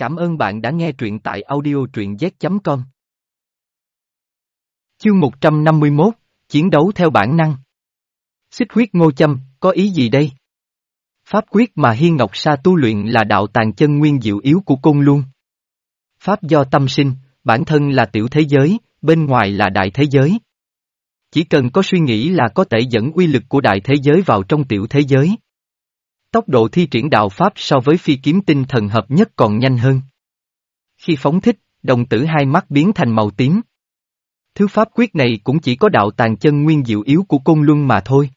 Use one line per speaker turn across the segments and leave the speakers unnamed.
Cảm ơn bạn đã nghe truyện tại audio truyện z.com. Chương 151, Chiến đấu theo bản năng. Xích huyết ngô châm, có ý gì đây? Pháp quyết mà Hiên Ngọc Sa tu luyện là đạo tàn chân nguyên diệu yếu của cung luôn. Pháp do tâm sinh, bản thân là tiểu thế giới, bên ngoài là đại thế giới. Chỉ cần có suy nghĩ là có thể dẫn uy lực của đại thế giới vào trong tiểu thế giới. Tốc độ thi triển đạo Pháp so với phi kiếm tinh thần hợp nhất còn nhanh hơn. Khi phóng thích, đồng tử hai mắt biến thành màu tím. Thứ pháp quyết này cũng chỉ có đạo tàn chân nguyên diệu yếu của côn luân mà thôi.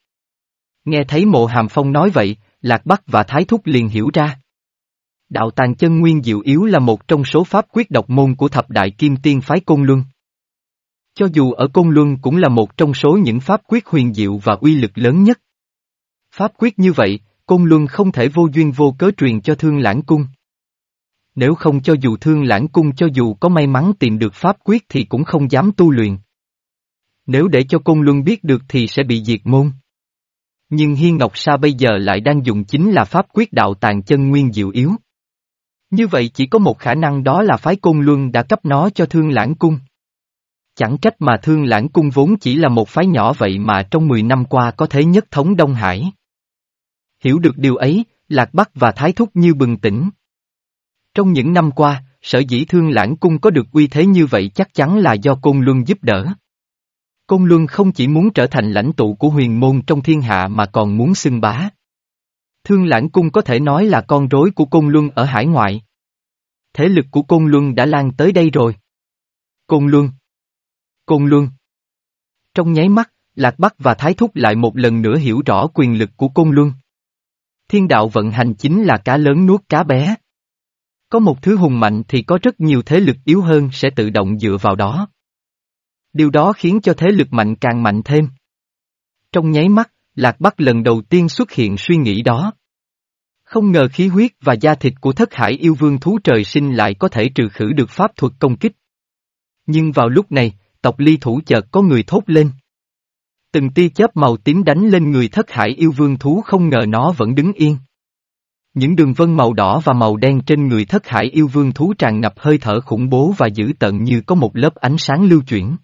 Nghe thấy mộ hàm phong nói vậy, Lạc Bắc và Thái Thúc liền hiểu ra. Đạo tàn chân nguyên diệu yếu là một trong số pháp quyết độc môn của thập đại kim tiên phái côn luân. Cho dù ở côn luân cũng là một trong số những pháp quyết huyền diệu và uy lực lớn nhất. Pháp quyết như vậy, Côn Luân không thể vô duyên vô cớ truyền cho Thương Lãng Cung. Nếu không cho dù Thương Lãng Cung cho dù có may mắn tìm được pháp quyết thì cũng không dám tu luyện. Nếu để cho Côn Luân biết được thì sẽ bị diệt môn. Nhưng Hiên Ngọc Sa bây giờ lại đang dùng chính là pháp quyết đạo tàn chân nguyên diệu yếu. Như vậy chỉ có một khả năng đó là phái Côn Luân đã cấp nó cho Thương Lãng Cung. Chẳng trách mà Thương Lãng Cung vốn chỉ là một phái nhỏ vậy mà trong 10 năm qua có thế nhất thống Đông Hải. Hiểu được điều ấy, Lạc Bắc và Thái Thúc như bừng tỉnh. Trong những năm qua, sở dĩ thương lãng cung có được uy thế như vậy chắc chắn là do Côn Luân giúp đỡ. Côn Luân không chỉ muốn trở thành lãnh tụ của huyền môn trong thiên hạ mà còn muốn xưng bá. Thương lãng cung có thể nói là con rối của Côn Luân ở hải ngoại. Thế lực của Côn Luân đã lan tới đây rồi. Côn Luân Côn Luân Trong nháy mắt, Lạc Bắc và Thái Thúc lại một lần nữa hiểu rõ quyền lực của Côn Luân. Thiên đạo vận hành chính là cá lớn nuốt cá bé. Có một thứ hùng mạnh thì có rất nhiều thế lực yếu hơn sẽ tự động dựa vào đó. Điều đó khiến cho thế lực mạnh càng mạnh thêm. Trong nháy mắt, Lạc Bắc lần đầu tiên xuất hiện suy nghĩ đó. Không ngờ khí huyết và da thịt của thất hải yêu vương thú trời sinh lại có thể trừ khử được pháp thuật công kích. Nhưng vào lúc này, tộc ly thủ chợt có người thốt lên. Từng tia chớp màu tím đánh lên người thất hải yêu vương thú không ngờ nó vẫn đứng yên. Những đường vân màu đỏ và màu đen trên người thất hải yêu vương thú tràn ngập hơi thở khủng bố và dữ tận như có một lớp ánh sáng lưu chuyển.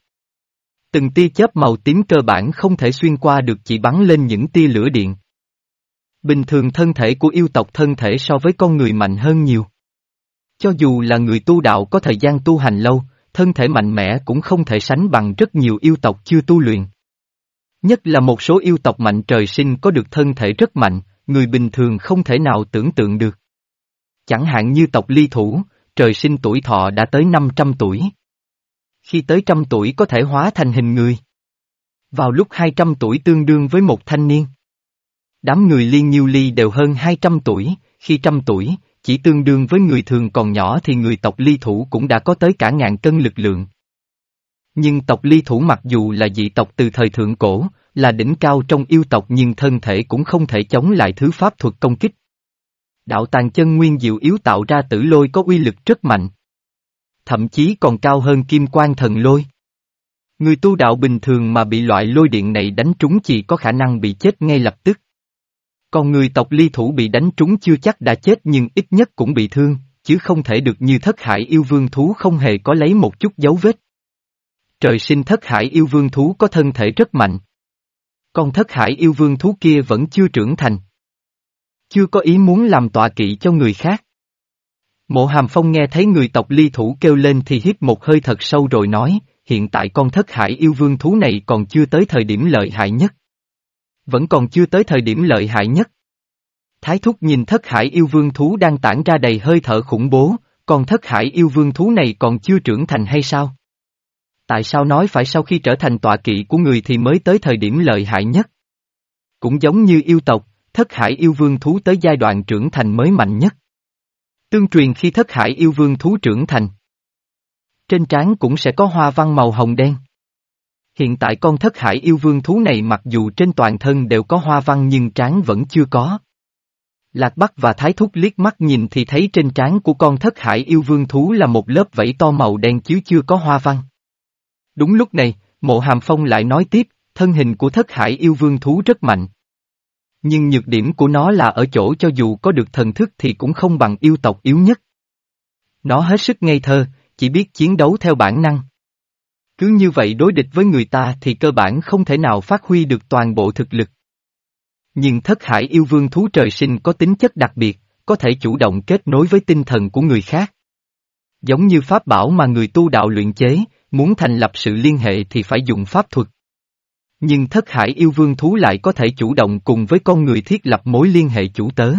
Từng tia chớp màu tím cơ bản không thể xuyên qua được chỉ bắn lên những tia lửa điện. Bình thường thân thể của yêu tộc thân thể so với con người mạnh hơn nhiều. Cho dù là người tu đạo có thời gian tu hành lâu, thân thể mạnh mẽ cũng không thể sánh bằng rất nhiều yêu tộc chưa tu luyện. Nhất là một số yêu tộc mạnh trời sinh có được thân thể rất mạnh, người bình thường không thể nào tưởng tượng được. Chẳng hạn như tộc ly thủ, trời sinh tuổi thọ đã tới 500 tuổi. Khi tới trăm tuổi có thể hóa thành hình người. Vào lúc 200 tuổi tương đương với một thanh niên. Đám người liên nhiêu ly đều hơn 200 tuổi, khi trăm tuổi, chỉ tương đương với người thường còn nhỏ thì người tộc ly thủ cũng đã có tới cả ngàn cân lực lượng. Nhưng tộc ly thủ mặc dù là dị tộc từ thời thượng cổ, là đỉnh cao trong yêu tộc nhưng thân thể cũng không thể chống lại thứ pháp thuật công kích. Đạo tàn chân nguyên diệu yếu tạo ra tử lôi có uy lực rất mạnh. Thậm chí còn cao hơn kim quan thần lôi. Người tu đạo bình thường mà bị loại lôi điện này đánh trúng chỉ có khả năng bị chết ngay lập tức. Còn người tộc ly thủ bị đánh trúng chưa chắc đã chết nhưng ít nhất cũng bị thương, chứ không thể được như thất hải yêu vương thú không hề có lấy một chút dấu vết. Trời sinh thất hải yêu vương thú có thân thể rất mạnh. Con thất hải yêu vương thú kia vẫn chưa trưởng thành. Chưa có ý muốn làm tọa kỵ cho người khác. Mộ hàm phong nghe thấy người tộc ly thủ kêu lên thì hít một hơi thật sâu rồi nói, hiện tại con thất hải yêu vương thú này còn chưa tới thời điểm lợi hại nhất. Vẫn còn chưa tới thời điểm lợi hại nhất. Thái thúc nhìn thất hải yêu vương thú đang tản ra đầy hơi thở khủng bố, còn thất hải yêu vương thú này còn chưa trưởng thành hay sao? Tại sao nói phải sau khi trở thành tọa kỵ của người thì mới tới thời điểm lợi hại nhất? Cũng giống như yêu tộc, thất hải yêu vương thú tới giai đoạn trưởng thành mới mạnh nhất. Tương truyền khi thất hải yêu vương thú trưởng thành. Trên trán cũng sẽ có hoa văn màu hồng đen. Hiện tại con thất hải yêu vương thú này mặc dù trên toàn thân đều có hoa văn nhưng trán vẫn chưa có. Lạc Bắc và Thái Thúc liếc mắt nhìn thì thấy trên trán của con thất hải yêu vương thú là một lớp vẫy to màu đen chiếu chưa có hoa văn. Đúng lúc này, mộ hàm phong lại nói tiếp, thân hình của thất hải yêu vương thú rất mạnh. Nhưng nhược điểm của nó là ở chỗ cho dù có được thần thức thì cũng không bằng yêu tộc yếu nhất. Nó hết sức ngây thơ, chỉ biết chiến đấu theo bản năng. Cứ như vậy đối địch với người ta thì cơ bản không thể nào phát huy được toàn bộ thực lực. Nhưng thất hải yêu vương thú trời sinh có tính chất đặc biệt, có thể chủ động kết nối với tinh thần của người khác. Giống như pháp bảo mà người tu đạo luyện chế, muốn thành lập sự liên hệ thì phải dùng pháp thuật. Nhưng thất hải yêu vương thú lại có thể chủ động cùng với con người thiết lập mối liên hệ chủ tớ.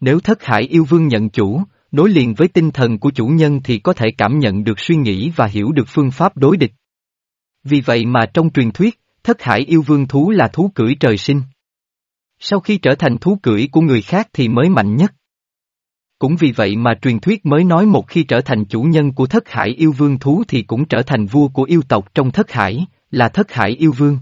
Nếu thất hải yêu vương nhận chủ, nối liền với tinh thần của chủ nhân thì có thể cảm nhận được suy nghĩ và hiểu được phương pháp đối địch. Vì vậy mà trong truyền thuyết, thất hải yêu vương thú là thú cưỡi trời sinh. Sau khi trở thành thú cưỡi của người khác thì mới mạnh nhất. Cũng vì vậy mà truyền thuyết mới nói một khi trở thành chủ nhân của thất hải yêu vương thú thì cũng trở thành vua của yêu tộc trong thất hải, là thất hải yêu vương.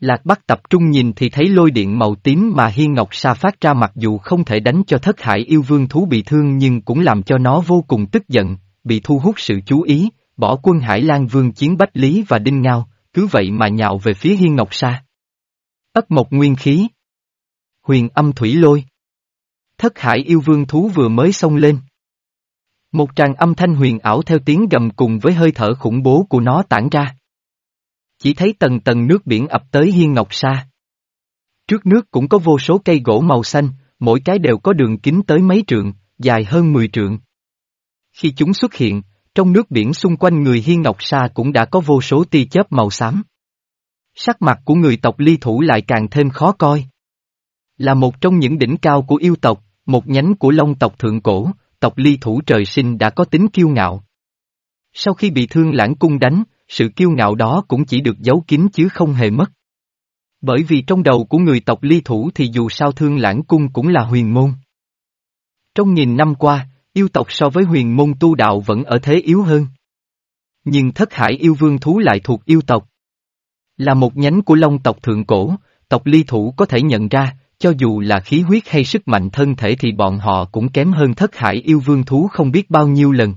Lạc Bắc tập trung nhìn thì thấy lôi điện màu tím mà Hiên Ngọc Sa phát ra mặc dù không thể đánh cho thất hải yêu vương thú bị thương nhưng cũng làm cho nó vô cùng tức giận, bị thu hút sự chú ý, bỏ quân Hải Lan Vương chiến Bách Lý và Đinh Ngao, cứ vậy mà nhạo về phía Hiên Ngọc Sa. Ất một nguyên khí. Huyền âm thủy lôi. Thất hải yêu vương thú vừa mới xông lên. Một tràng âm thanh huyền ảo theo tiếng gầm cùng với hơi thở khủng bố của nó tản ra. Chỉ thấy tầng tầng nước biển ập tới hiên ngọc sa. Trước nước cũng có vô số cây gỗ màu xanh, mỗi cái đều có đường kính tới mấy trượng, dài hơn 10 trượng. Khi chúng xuất hiện, trong nước biển xung quanh người hiên ngọc sa cũng đã có vô số tia chớp màu xám. Sắc mặt của người tộc ly thủ lại càng thêm khó coi. Là một trong những đỉnh cao của yêu tộc, một nhánh của long tộc thượng cổ, tộc ly thủ trời sinh đã có tính kiêu ngạo. Sau khi bị thương lãng cung đánh, sự kiêu ngạo đó cũng chỉ được giấu kín chứ không hề mất. Bởi vì trong đầu của người tộc ly thủ thì dù sao thương lãng cung cũng là huyền môn. Trong nghìn năm qua, yêu tộc so với huyền môn tu đạo vẫn ở thế yếu hơn. Nhưng thất hải yêu vương thú lại thuộc yêu tộc. Là một nhánh của long tộc thượng cổ, tộc ly thủ có thể nhận ra, cho dù là khí huyết hay sức mạnh thân thể thì bọn họ cũng kém hơn thất hải yêu vương thú không biết bao nhiêu lần.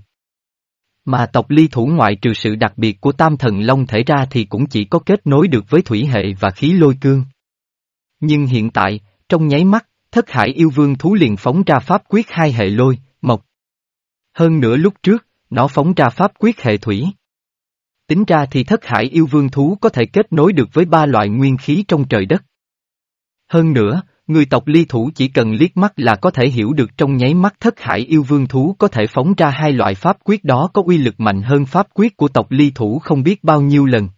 Mà tộc ly thủ ngoại trừ sự đặc biệt của tam thần long thể ra thì cũng chỉ có kết nối được với thủy hệ và khí lôi cương. Nhưng hiện tại, trong nháy mắt, thất hải yêu vương thú liền phóng ra pháp quyết hai hệ lôi, mộc. Hơn nữa lúc trước, nó phóng ra pháp quyết hệ thủy. Tính ra thì thất hải yêu vương thú có thể kết nối được với ba loại nguyên khí trong trời đất. Hơn nữa, người tộc ly thủ chỉ cần liếc mắt là có thể hiểu được trong nháy mắt thất hải yêu vương thú có thể phóng ra hai loại pháp quyết đó có uy lực mạnh hơn pháp quyết của tộc ly thủ không biết bao nhiêu lần.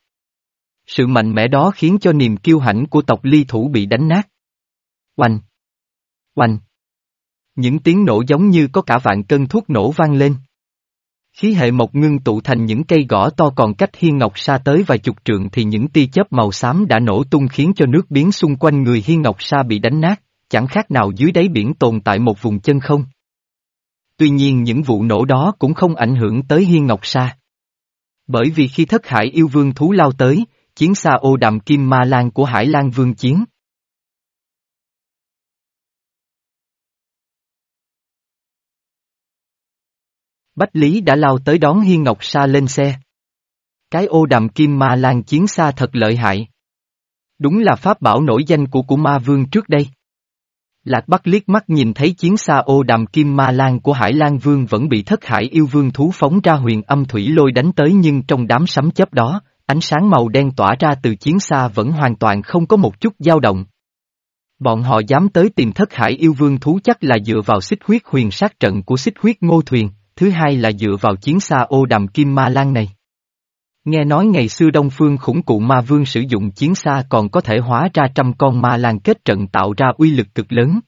Sự mạnh mẽ đó khiến cho niềm kiêu hãnh của tộc ly thủ bị đánh nát. Oanh! Oanh! Những tiếng nổ giống như có cả vạn cân thuốc nổ vang lên. Khí hệ mộc ngưng tụ thành những cây gõ to còn cách hiên ngọc sa tới vài chục trượng thì những tia chớp màu xám đã nổ tung khiến cho nước biến xung quanh người hiên ngọc sa bị đánh nát, chẳng khác nào dưới đáy biển tồn tại một vùng chân không. Tuy nhiên những vụ nổ đó cũng không ảnh hưởng tới hiên ngọc sa. Bởi vì khi thất hải yêu vương thú lao tới, chiến xa ô đàm kim ma lan của hải lan vương chiến. Bách Lý đã lao tới đón Hiên Ngọc Sa lên xe. Cái ô đàm kim ma lan chiến xa thật lợi hại. Đúng là pháp bảo nổi danh của của ma vương trước đây. Lạc Bắc liếc mắt nhìn thấy chiến xa ô đàm kim ma lan của Hải Lan Vương vẫn bị thất hải yêu vương thú phóng ra huyền âm thủy lôi đánh tới nhưng trong đám sấm chớp đó, ánh sáng màu đen tỏa ra từ chiến xa vẫn hoàn toàn không có một chút dao động. Bọn họ dám tới tìm thất hải yêu vương thú chắc là dựa vào xích huyết huyền sát trận của xích huyết ngô thuyền thứ hai là dựa vào chiến xa ô đàm kim ma lan này. Nghe nói ngày xưa Đông Phương khủng cụ ma vương sử dụng chiến xa còn có thể hóa ra trăm con ma lan kết trận tạo ra uy lực cực lớn.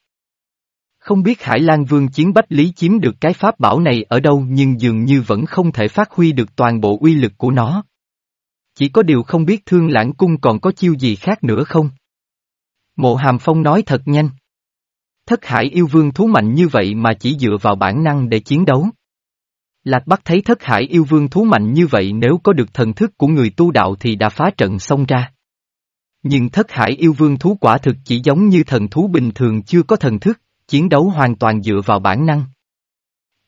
Không biết Hải Lan Vương chiến Bách Lý chiếm được cái pháp bảo này ở đâu nhưng dường như vẫn không thể phát huy được toàn bộ uy lực của nó. Chỉ có điều không biết thương lãng cung còn có chiêu gì khác nữa không? Mộ Hàm Phong nói thật nhanh. Thất hải yêu vương thú mạnh như vậy mà chỉ dựa vào bản năng để chiến đấu. Lạc Bắc thấy thất hải yêu vương thú mạnh như vậy nếu có được thần thức của người tu đạo thì đã phá trận xông ra. Nhưng thất hải yêu vương thú quả thực chỉ giống như thần thú bình thường chưa có thần thức, chiến đấu hoàn toàn dựa vào bản năng.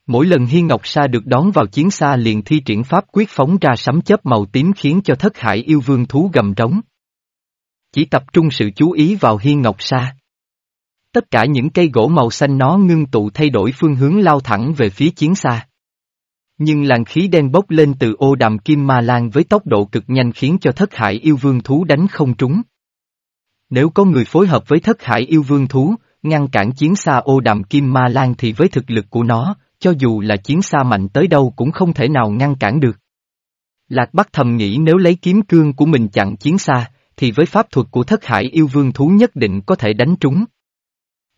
Mỗi lần Hiên Ngọc Sa được đón vào chiến xa liền thi triển pháp quyết phóng ra sấm chớp màu tím khiến cho thất hải yêu vương thú gầm rống. Chỉ tập trung sự chú ý vào Hiên Ngọc Sa. Tất cả những cây gỗ màu xanh nó ngưng tụ thay đổi phương hướng lao thẳng về phía chiến xa. Nhưng làn khí đen bốc lên từ ô đàm kim ma lan với tốc độ cực nhanh khiến cho thất hải yêu vương thú đánh không trúng. Nếu có người phối hợp với thất hải yêu vương thú, ngăn cản chiến xa ô đàm kim ma lan thì với thực lực của nó, cho dù là chiến xa mạnh tới đâu cũng không thể nào ngăn cản được. Lạc Bắc thầm nghĩ nếu lấy kiếm cương của mình chặn chiến xa, thì với pháp thuật của thất hải yêu vương thú nhất định có thể đánh trúng.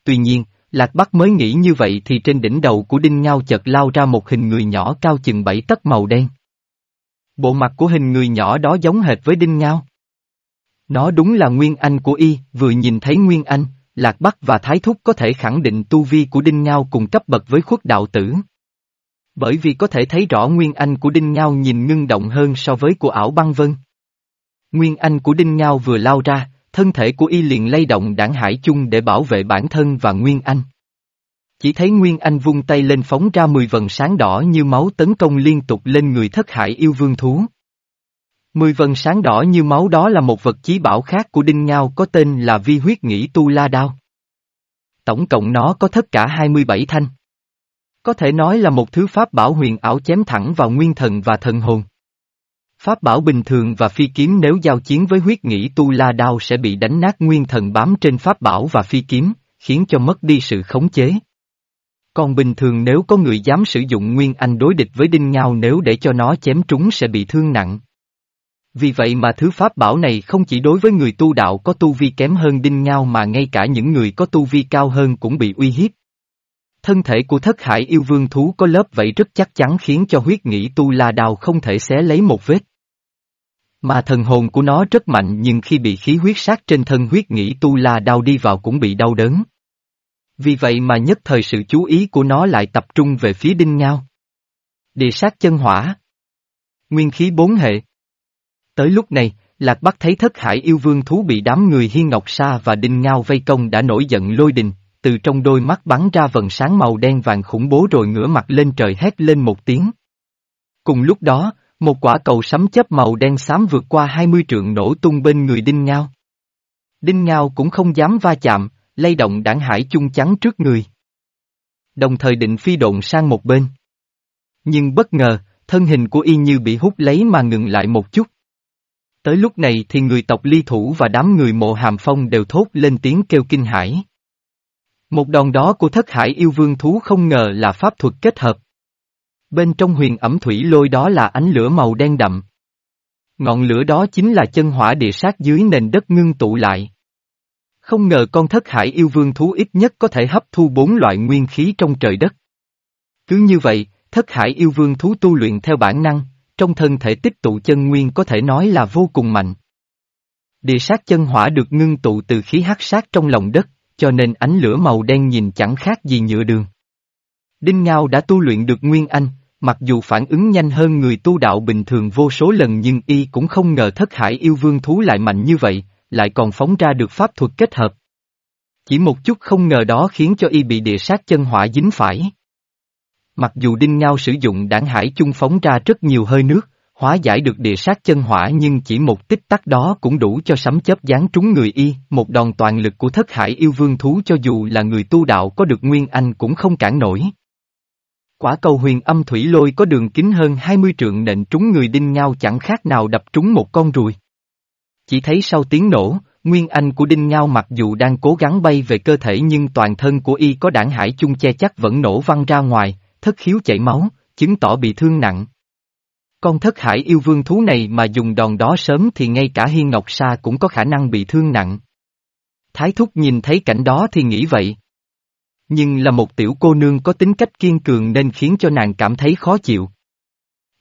Tuy nhiên, Lạc Bắc mới nghĩ như vậy thì trên đỉnh đầu của Đinh Ngao chợt lao ra một hình người nhỏ cao chừng bảy tấc màu đen. Bộ mặt của hình người nhỏ đó giống hệt với Đinh Ngao. Nó đúng là Nguyên Anh của y, vừa nhìn thấy Nguyên Anh, Lạc Bắc và Thái Thúc có thể khẳng định tu vi của Đinh Ngao cùng cấp bậc với khuất đạo tử. Bởi vì có thể thấy rõ Nguyên Anh của Đinh Ngao nhìn ngưng động hơn so với của ảo băng vân. Nguyên Anh của Đinh Ngao vừa lao ra, thân thể của y liền lay động đảng hải chung để bảo vệ bản thân và Nguyên Anh. Chỉ thấy Nguyên Anh vung tay lên phóng ra mười vần sáng đỏ như máu tấn công liên tục lên người thất hải yêu vương thú. Mười vần sáng đỏ như máu đó là một vật chí bảo khác của Đinh Ngao có tên là vi huyết nghĩ tu la đao. Tổng cộng nó có tất cả 27 thanh. Có thể nói là một thứ pháp bảo huyền ảo chém thẳng vào nguyên thần và thần hồn. Pháp bảo bình thường và phi kiếm nếu giao chiến với huyết nghĩ tu la đao sẽ bị đánh nát nguyên thần bám trên pháp bảo và phi kiếm, khiến cho mất đi sự khống chế. Còn bình thường nếu có người dám sử dụng nguyên anh đối địch với đinh ngao nếu để cho nó chém trúng sẽ bị thương nặng. Vì vậy mà thứ pháp bảo này không chỉ đối với người tu đạo có tu vi kém hơn đinh ngao mà ngay cả những người có tu vi cao hơn cũng bị uy hiếp. Thân thể của thất hải yêu vương thú có lớp vậy rất chắc chắn khiến cho huyết nghĩ tu la đào không thể xé lấy một vết. Mà thần hồn của nó rất mạnh nhưng khi bị khí huyết sát trên thân huyết nghĩ tu la đau đi vào cũng bị đau đớn. Vì vậy mà nhất thời sự chú ý của nó lại tập trung về phía đinh ngao. Địa sát chân hỏa. Nguyên khí bốn hệ. Tới lúc này, Lạc Bắc thấy thất hải yêu vương thú bị đám người Hiên Ngọc Sa và Đinh Ngao vây công đã nổi giận lôi đình, từ trong đôi mắt bắn ra vần sáng màu đen vàng khủng bố rồi ngửa mặt lên trời hét lên một tiếng. Cùng lúc đó, một quả cầu sấm chớp màu đen xám vượt qua 20 trượng nổ tung bên người Đinh Ngao. Đinh Ngao cũng không dám va chạm, lay động đảng hải chung chắn trước người. Đồng thời định phi độn sang một bên. Nhưng bất ngờ, thân hình của y như bị hút lấy mà ngừng lại một chút. Tới lúc này thì người tộc ly thủ và đám người mộ hàm phong đều thốt lên tiếng kêu kinh hãi. Một đòn đó của thất hải yêu vương thú không ngờ là pháp thuật kết hợp. Bên trong huyền ẩm thủy lôi đó là ánh lửa màu đen đậm. Ngọn lửa đó chính là chân hỏa địa sát dưới nền đất ngưng tụ lại. Không ngờ con thất hải yêu vương thú ít nhất có thể hấp thu bốn loại nguyên khí trong trời đất. Cứ như vậy, thất hải yêu vương thú tu luyện theo bản năng, trong thân thể tích tụ chân nguyên có thể nói là vô cùng mạnh. Địa sát chân hỏa được ngưng tụ từ khí hắc sát trong lòng đất, cho nên ánh lửa màu đen nhìn chẳng khác gì nhựa đường. Đinh Ngao đã tu luyện được Nguyên Anh, mặc dù phản ứng nhanh hơn người tu đạo bình thường vô số lần nhưng y cũng không ngờ thất hải yêu vương thú lại mạnh như vậy, lại còn phóng ra được pháp thuật kết hợp. Chỉ một chút không ngờ đó khiến cho y bị địa sát chân hỏa dính phải. Mặc dù Đinh Ngao sử dụng đảng hải chung phóng ra rất nhiều hơi nước, hóa giải được địa sát chân hỏa nhưng chỉ một tích tắc đó cũng đủ cho sấm chớp giáng trúng người y, một đòn toàn lực của thất hải yêu vương thú cho dù là người tu đạo có được nguyên anh cũng không cản nổi. Quả cầu huyền âm thủy lôi có đường kính hơn 20 trượng nện trúng người đinh ngao chẳng khác nào đập trúng một con ruồi. Chỉ thấy sau tiếng nổ, nguyên anh của đinh ngao mặc dù đang cố gắng bay về cơ thể nhưng toàn thân của y có đảng hải chung che chắc vẫn nổ văng ra ngoài, thất khiếu chảy máu, chứng tỏ bị thương nặng. Con thất hải yêu vương thú này mà dùng đòn đó sớm thì ngay cả Hiên Ngọc Sa cũng có khả năng bị thương nặng. Thái thúc nhìn thấy cảnh đó thì nghĩ vậy. Nhưng là một tiểu cô nương có tính cách kiên cường nên khiến cho nàng cảm thấy khó chịu.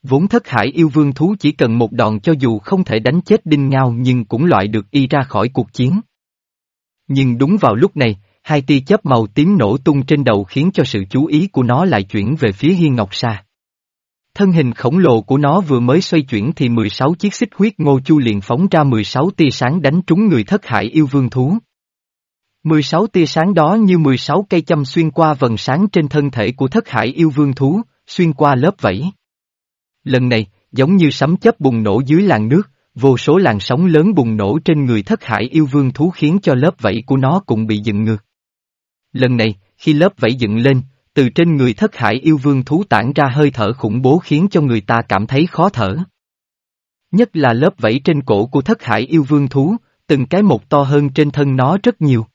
Vốn thất hải yêu vương thú chỉ cần một đòn cho dù không thể đánh chết đinh ngao nhưng cũng loại được y ra khỏi cuộc chiến. Nhưng đúng vào lúc này, hai tia chớp màu tím nổ tung trên đầu khiến cho sự chú ý của nó lại chuyển về phía Hiên Ngọc Sa. Thân hình khổng lồ của nó vừa mới xoay chuyển thì 16 chiếc xích huyết ngô chu liền phóng ra 16 tia sáng đánh trúng người thất hải yêu vương thú. 16 tia sáng đó như 16 cây châm xuyên qua vần sáng trên thân thể của thất hải yêu vương thú, xuyên qua lớp vẫy. Lần này, giống như sấm chớp bùng nổ dưới làn nước, vô số làn sóng lớn bùng nổ trên người thất hải yêu vương thú khiến cho lớp vẫy của nó cũng bị dựng ngược. Lần này, khi lớp vảy dựng lên, từ trên người thất hải yêu vương thú tản ra hơi thở khủng bố khiến cho người ta cảm thấy khó thở. Nhất là lớp vảy trên cổ của thất hải yêu vương thú, từng cái một to hơn trên thân nó rất nhiều.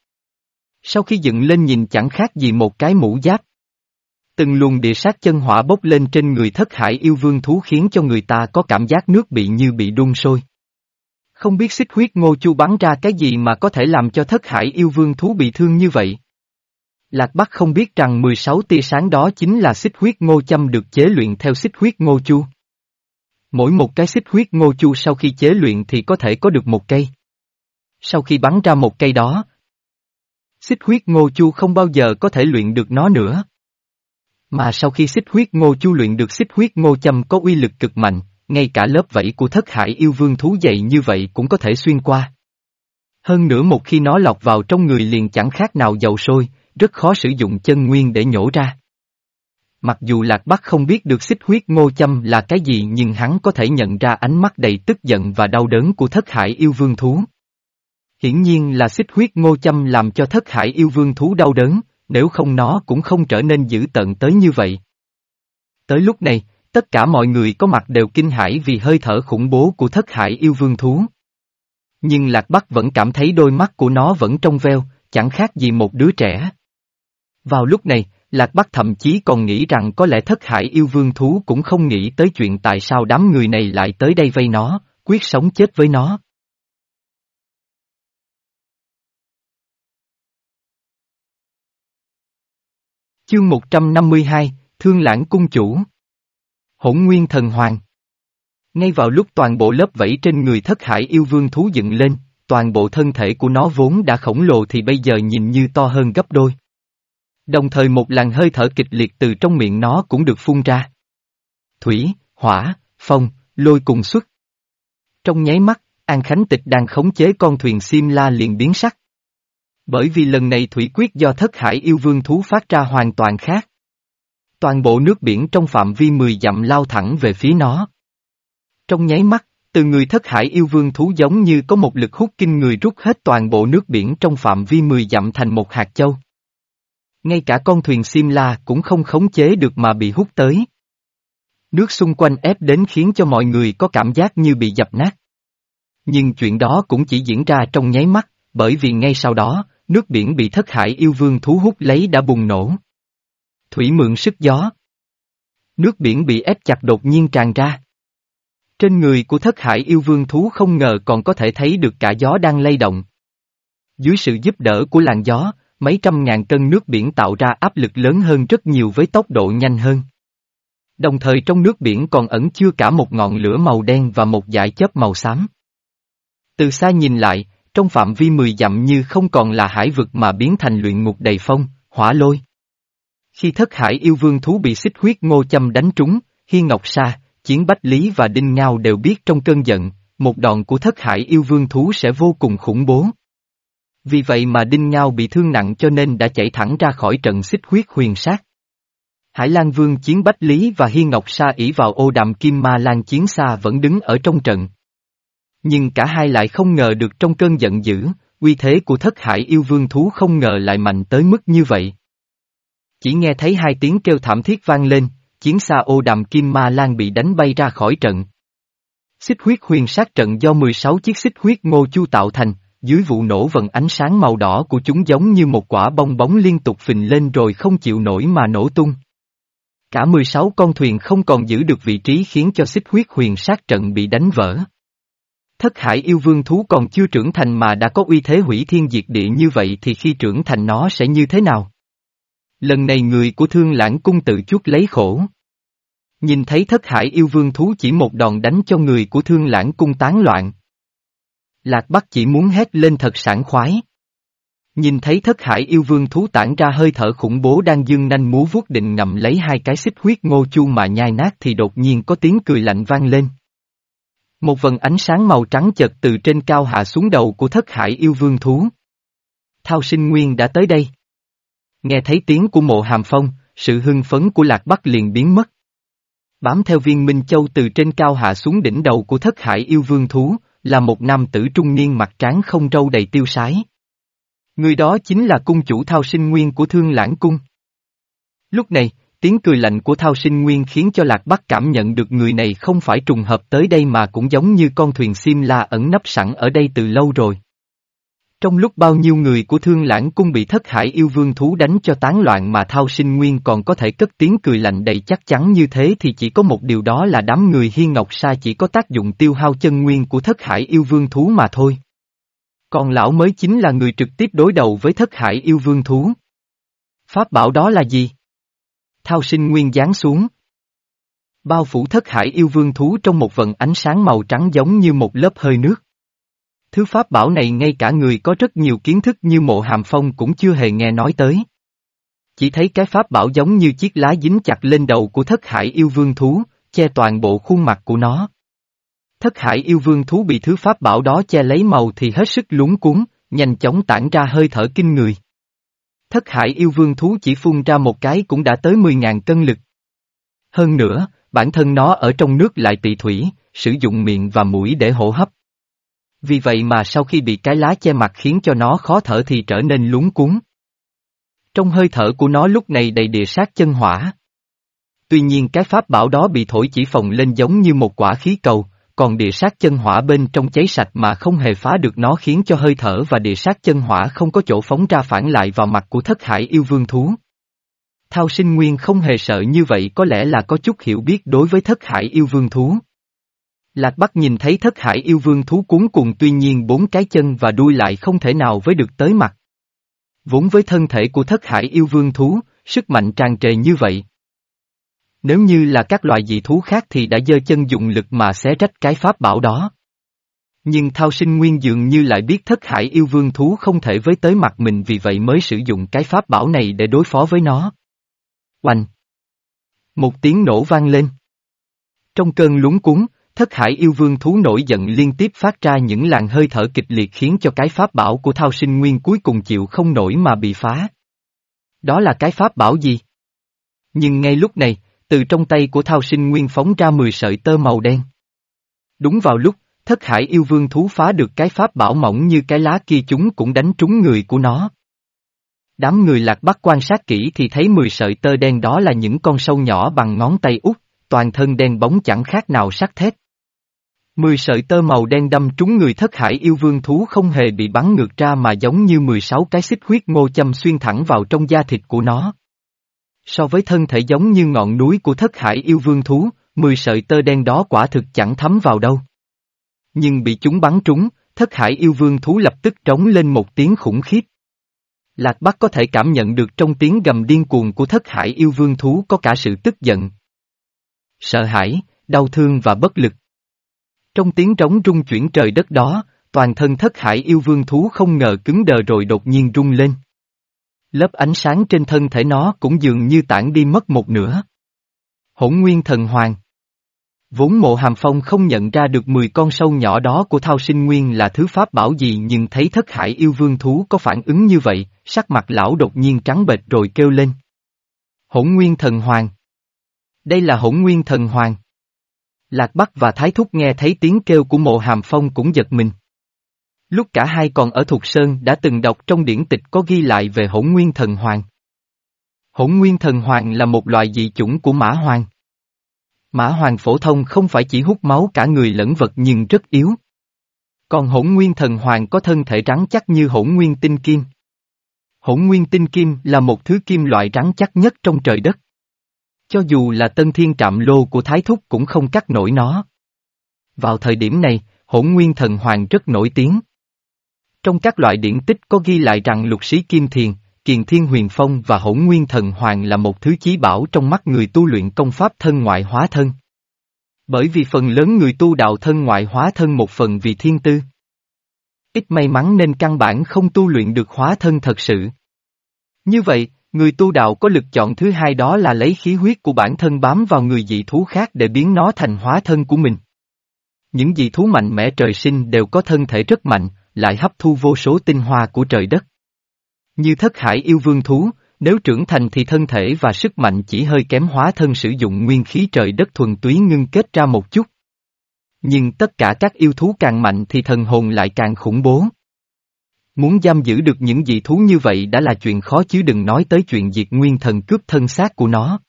Sau khi dựng lên nhìn chẳng khác gì một cái mũ giáp. Từng luồng địa sát chân hỏa bốc lên trên người thất hải yêu vương thú khiến cho người ta có cảm giác nước bị như bị đun sôi. Không biết xích huyết ngô chu bắn ra cái gì mà có thể làm cho thất hải yêu vương thú bị thương như vậy. Lạc Bắc không biết rằng 16 tia sáng đó chính là xích huyết ngô châm được chế luyện theo xích huyết ngô chu. Mỗi một cái xích huyết ngô chu sau khi chế luyện thì có thể có được một cây. Sau khi bắn ra một cây đó, xích huyết ngô chu không bao giờ có thể luyện được nó nữa. Mà sau khi xích huyết ngô chu luyện được xích huyết ngô châm có uy lực cực mạnh, ngay cả lớp vảy của thất hải yêu vương thú dày như vậy cũng có thể xuyên qua. Hơn nữa một khi nó lọc vào trong người liền chẳng khác nào dầu sôi, rất khó sử dụng chân nguyên để nhổ ra. Mặc dù Lạc Bắc không biết được xích huyết ngô châm là cái gì nhưng hắn có thể nhận ra ánh mắt đầy tức giận và đau đớn của thất hải yêu vương thú. Hiển nhiên là xích huyết ngô châm làm cho thất hải yêu vương thú đau đớn, nếu không nó cũng không trở nên dữ tận tới như vậy. Tới lúc này, tất cả mọi người có mặt đều kinh hãi vì hơi thở khủng bố của thất hải yêu vương thú. Nhưng Lạc Bắc vẫn cảm thấy đôi mắt của nó vẫn trong veo, chẳng khác gì một đứa trẻ. Vào lúc này, Lạc Bắc thậm chí còn nghĩ rằng có lẽ thất hải yêu vương thú cũng không nghĩ tới chuyện tại sao đám người này lại tới đây vây nó, quyết sống chết với nó. Chương 152, Thương Lãng Cung Chủ Hỗn Nguyên Thần Hoàng Ngay vào lúc toàn bộ lớp vẫy trên người thất hải yêu vương thú dựng lên, toàn bộ thân thể của nó vốn đã khổng lồ thì bây giờ nhìn như to hơn gấp đôi. Đồng thời một làn hơi thở kịch liệt từ trong miệng nó cũng được phun ra. Thủy, hỏa, phong, lôi cùng xuất. Trong nháy mắt, An Khánh Tịch đang khống chế con thuyền sim la liền biến sắc. Bởi vì lần này thủy quyết do thất hải yêu vương thú phát ra hoàn toàn khác. Toàn bộ nước biển trong phạm vi 10 dặm lao thẳng về phía nó. Trong nháy mắt, từ người thất hải yêu vương thú giống như có một lực hút kinh người rút hết toàn bộ nước biển trong phạm vi 10 dặm thành một hạt châu. Ngay cả con thuyền Simla cũng không khống chế được mà bị hút tới. Nước xung quanh ép đến khiến cho mọi người có cảm giác như bị dập nát. Nhưng chuyện đó cũng chỉ diễn ra trong nháy mắt, bởi vì ngay sau đó, nước biển bị thất hải yêu vương thú hút lấy đã bùng nổ. Thủy mượn sức gió. Nước biển bị ép chặt đột nhiên tràn ra. Trên người của thất hải yêu vương thú không ngờ còn có thể thấy được cả gió đang lay động. Dưới sự giúp đỡ của làn gió, mấy trăm ngàn cân nước biển tạo ra áp lực lớn hơn rất nhiều với tốc độ nhanh hơn. Đồng thời trong nước biển còn ẩn chưa cả một ngọn lửa màu đen và một dải chớp màu xám. Từ xa nhìn lại, trong phạm vi mười dặm như không còn là hải vực mà biến thành luyện ngục đầy phong, hỏa lôi. Khi thất hải yêu vương thú bị xích huyết ngô châm đánh trúng, Hiên Ngọc Sa, Chiến Bách Lý và Đinh Ngao đều biết trong cơn giận, một đòn của thất hải yêu vương thú sẽ vô cùng khủng bố. Vì vậy mà Đinh Ngao bị thương nặng cho nên đã chạy thẳng ra khỏi trận xích huyết huyền sát. Hải Lan Vương Chiến Bách Lý và Hiên Ngọc Sa ỷ vào ô đạm Kim Ma Lan Chiến Sa vẫn đứng ở trong trận. Nhưng cả hai lại không ngờ được trong cơn giận dữ, uy thế của thất hải yêu vương thú không ngờ lại mạnh tới mức như vậy. Chỉ nghe thấy hai tiếng kêu thảm thiết vang lên, chiến xa ô đàm kim ma lan bị đánh bay ra khỏi trận. Xích huyết huyền sát trận do 16 chiếc xích huyết ngô chu tạo thành, dưới vụ nổ vần ánh sáng màu đỏ của chúng giống như một quả bong bóng liên tục phình lên rồi không chịu nổi mà nổ tung. Cả 16 con thuyền không còn giữ được vị trí khiến cho xích huyết huyền sát trận bị đánh vỡ. Thất hải yêu vương thú còn chưa trưởng thành mà đã có uy thế hủy thiên diệt địa như vậy thì khi trưởng thành nó sẽ như thế nào? Lần này người của thương lãng cung tự chút lấy khổ. Nhìn thấy thất hải yêu vương thú chỉ một đòn đánh cho người của thương lãng cung tán loạn. Lạc Bắc chỉ muốn hét lên thật sảng khoái. Nhìn thấy thất hải yêu vương thú tản ra hơi thở khủng bố đang dương nanh múa vuốt định ngậm lấy hai cái xích huyết ngô chu mà nhai nát thì đột nhiên có tiếng cười lạnh vang lên. Một vần ánh sáng màu trắng chợt từ trên cao hạ xuống đầu của thất hải yêu vương thú. Thao sinh nguyên đã tới đây. Nghe thấy tiếng của mộ hàm phong, sự hưng phấn của lạc bắc liền biến mất. Bám theo viên minh châu từ trên cao hạ xuống đỉnh đầu của thất hải yêu vương thú, là một nam tử trung niên mặt trắng không râu đầy tiêu sái. Người đó chính là cung chủ thao sinh nguyên của thương lãng cung. Lúc này, tiếng cười lạnh của thao sinh nguyên khiến cho Lạc Bắc cảm nhận được người này không phải trùng hợp tới đây mà cũng giống như con thuyền sim la ẩn nấp sẵn ở đây từ lâu rồi. Trong lúc bao nhiêu người của thương lãng cung bị thất hải yêu vương thú đánh cho tán loạn mà thao sinh nguyên còn có thể cất tiếng cười lạnh đầy chắc chắn như thế thì chỉ có một điều đó là đám người hiên ngọc sa chỉ có tác dụng tiêu hao chân nguyên của thất hải yêu vương thú mà thôi. Còn lão mới chính là người trực tiếp đối đầu với thất hải yêu vương thú. Pháp bảo đó là gì? Thao sinh nguyên giáng xuống. Bao phủ thất hải yêu vương thú trong một vận ánh sáng màu trắng giống như một lớp hơi nước. Thứ pháp bảo này ngay cả người có rất nhiều kiến thức như mộ hàm phong cũng chưa hề nghe nói tới. Chỉ thấy cái pháp bảo giống như chiếc lá dính chặt lên đầu của thất hải yêu vương thú, che toàn bộ khuôn mặt của nó. Thất hải yêu vương thú bị thứ pháp bảo đó che lấy màu thì hết sức lúng cuốn, nhanh chóng tản ra hơi thở kinh người. Thất hải yêu vương thú chỉ phun ra một cái cũng đã tới 10.000 cân lực. Hơn nữa, bản thân nó ở trong nước lại tị thủy, sử dụng miệng và mũi để hô hấp. Vì vậy mà sau khi bị cái lá che mặt khiến cho nó khó thở thì trở nên lúng cuốn. Trong hơi thở của nó lúc này đầy địa sát chân hỏa. Tuy nhiên cái pháp bảo đó bị thổi chỉ phồng lên giống như một quả khí cầu, còn địa sát chân hỏa bên trong cháy sạch mà không hề phá được nó khiến cho hơi thở và địa sát chân hỏa không có chỗ phóng ra phản lại vào mặt của thất hải yêu vương thú. Thao sinh nguyên không hề sợ như vậy có lẽ là có chút hiểu biết đối với thất hải yêu vương thú. Lạc Bắc nhìn thấy thất hải yêu vương thú cuốn cùng tuy nhiên bốn cái chân và đuôi lại không thể nào với được tới mặt. Vốn với thân thể của thất hải yêu vương thú, sức mạnh tràn trề như vậy. Nếu như là các loại dị thú khác thì đã dơ chân dụng lực mà xé rách cái pháp bảo đó. Nhưng thao sinh nguyên dường như lại biết thất hải yêu vương thú không thể với tới mặt mình vì vậy mới sử dụng cái pháp bảo này để đối phó với nó. Oanh! Một tiếng nổ vang lên. Trong cơn lúng cuốn, thất hải yêu vương thú nổi giận liên tiếp phát ra những làn hơi thở kịch liệt khiến cho cái pháp bảo của thao sinh nguyên cuối cùng chịu không nổi mà bị phá. Đó là cái pháp bảo gì? Nhưng ngay lúc này, từ trong tay của thao sinh nguyên phóng ra 10 sợi tơ màu đen. Đúng vào lúc, thất hải yêu vương thú phá được cái pháp bảo mỏng như cái lá kia chúng cũng đánh trúng người của nó. Đám người lạc bắc quan sát kỹ thì thấy 10 sợi tơ đen đó là những con sâu nhỏ bằng ngón tay út, toàn thân đen bóng chẳng khác nào sắt thép. Mười sợi tơ màu đen đâm trúng người thất hải yêu vương thú không hề bị bắn ngược ra mà giống như 16 cái xích huyết ngô châm xuyên thẳng vào trong da thịt của nó. So với thân thể giống như ngọn núi của thất hải yêu vương thú, mười sợi tơ đen đó quả thực chẳng thấm vào đâu. Nhưng bị chúng bắn trúng, thất hải yêu vương thú lập tức trống lên một tiếng khủng khiếp. Lạc Bắc có thể cảm nhận được trong tiếng gầm điên cuồng của thất hải yêu vương thú có cả sự tức giận. Sợ hãi, đau thương và bất lực. Trong tiếng trống rung chuyển trời đất đó, toàn thân thất hải yêu vương thú không ngờ cứng đờ rồi đột nhiên rung lên. Lớp ánh sáng trên thân thể nó cũng dường như tản đi mất một nửa. Hỗn nguyên thần hoàng. Vốn mộ hàm phong không nhận ra được 10 con sâu nhỏ đó của thao sinh nguyên là thứ pháp bảo gì nhưng thấy thất hải yêu vương thú có phản ứng như vậy, sắc mặt lão đột nhiên trắng bệch rồi kêu lên. Hỗn nguyên thần hoàng. Đây là hỗn nguyên thần hoàng. Lạc Bắc và Thái Thúc nghe thấy tiếng kêu của mộ hàm phong cũng giật mình. Lúc cả hai còn ở Thục Sơn đã từng đọc trong điển tịch có ghi lại về hỗn nguyên thần hoàng. Hỗn nguyên thần hoàng là một loài dị chủng của mã hoàng. Mã hoàng phổ thông không phải chỉ hút máu cả người lẫn vật nhưng rất yếu. Còn hỗn nguyên thần hoàng có thân thể rắn chắc như hỗn nguyên tinh kim. Hỗn nguyên tinh kim là một thứ kim loại rắn chắc nhất trong trời đất. Cho dù là tân thiên trạm lô của Thái Thúc cũng không cắt nổi nó. Vào thời điểm này, hỗn nguyên thần hoàng rất nổi tiếng. Trong các loại điển tích có ghi lại rằng lục sĩ Kim Thiền, Kiền Thiên Huyền Phong và hỗn nguyên thần hoàng là một thứ chí bảo trong mắt người tu luyện công pháp thân ngoại hóa thân. Bởi vì phần lớn người tu đạo thân ngoại hóa thân một phần vì thiên tư. Ít may mắn nên căn bản không tu luyện được hóa thân thật sự. Như vậy, Người tu đạo có lực chọn thứ hai đó là lấy khí huyết của bản thân bám vào người dị thú khác để biến nó thành hóa thân của mình. Những dị thú mạnh mẽ trời sinh đều có thân thể rất mạnh, lại hấp thu vô số tinh hoa của trời đất. Như thất hải yêu vương thú, nếu trưởng thành thì thân thể và sức mạnh chỉ hơi kém hóa thân sử dụng nguyên khí trời đất thuần túy ngưng kết ra một chút. Nhưng tất cả các yêu thú càng mạnh thì thần hồn lại càng khủng bố. Muốn giam giữ được những dị thú như vậy đã là chuyện khó chứ đừng nói tới chuyện diệt nguyên thần cướp thân xác của nó.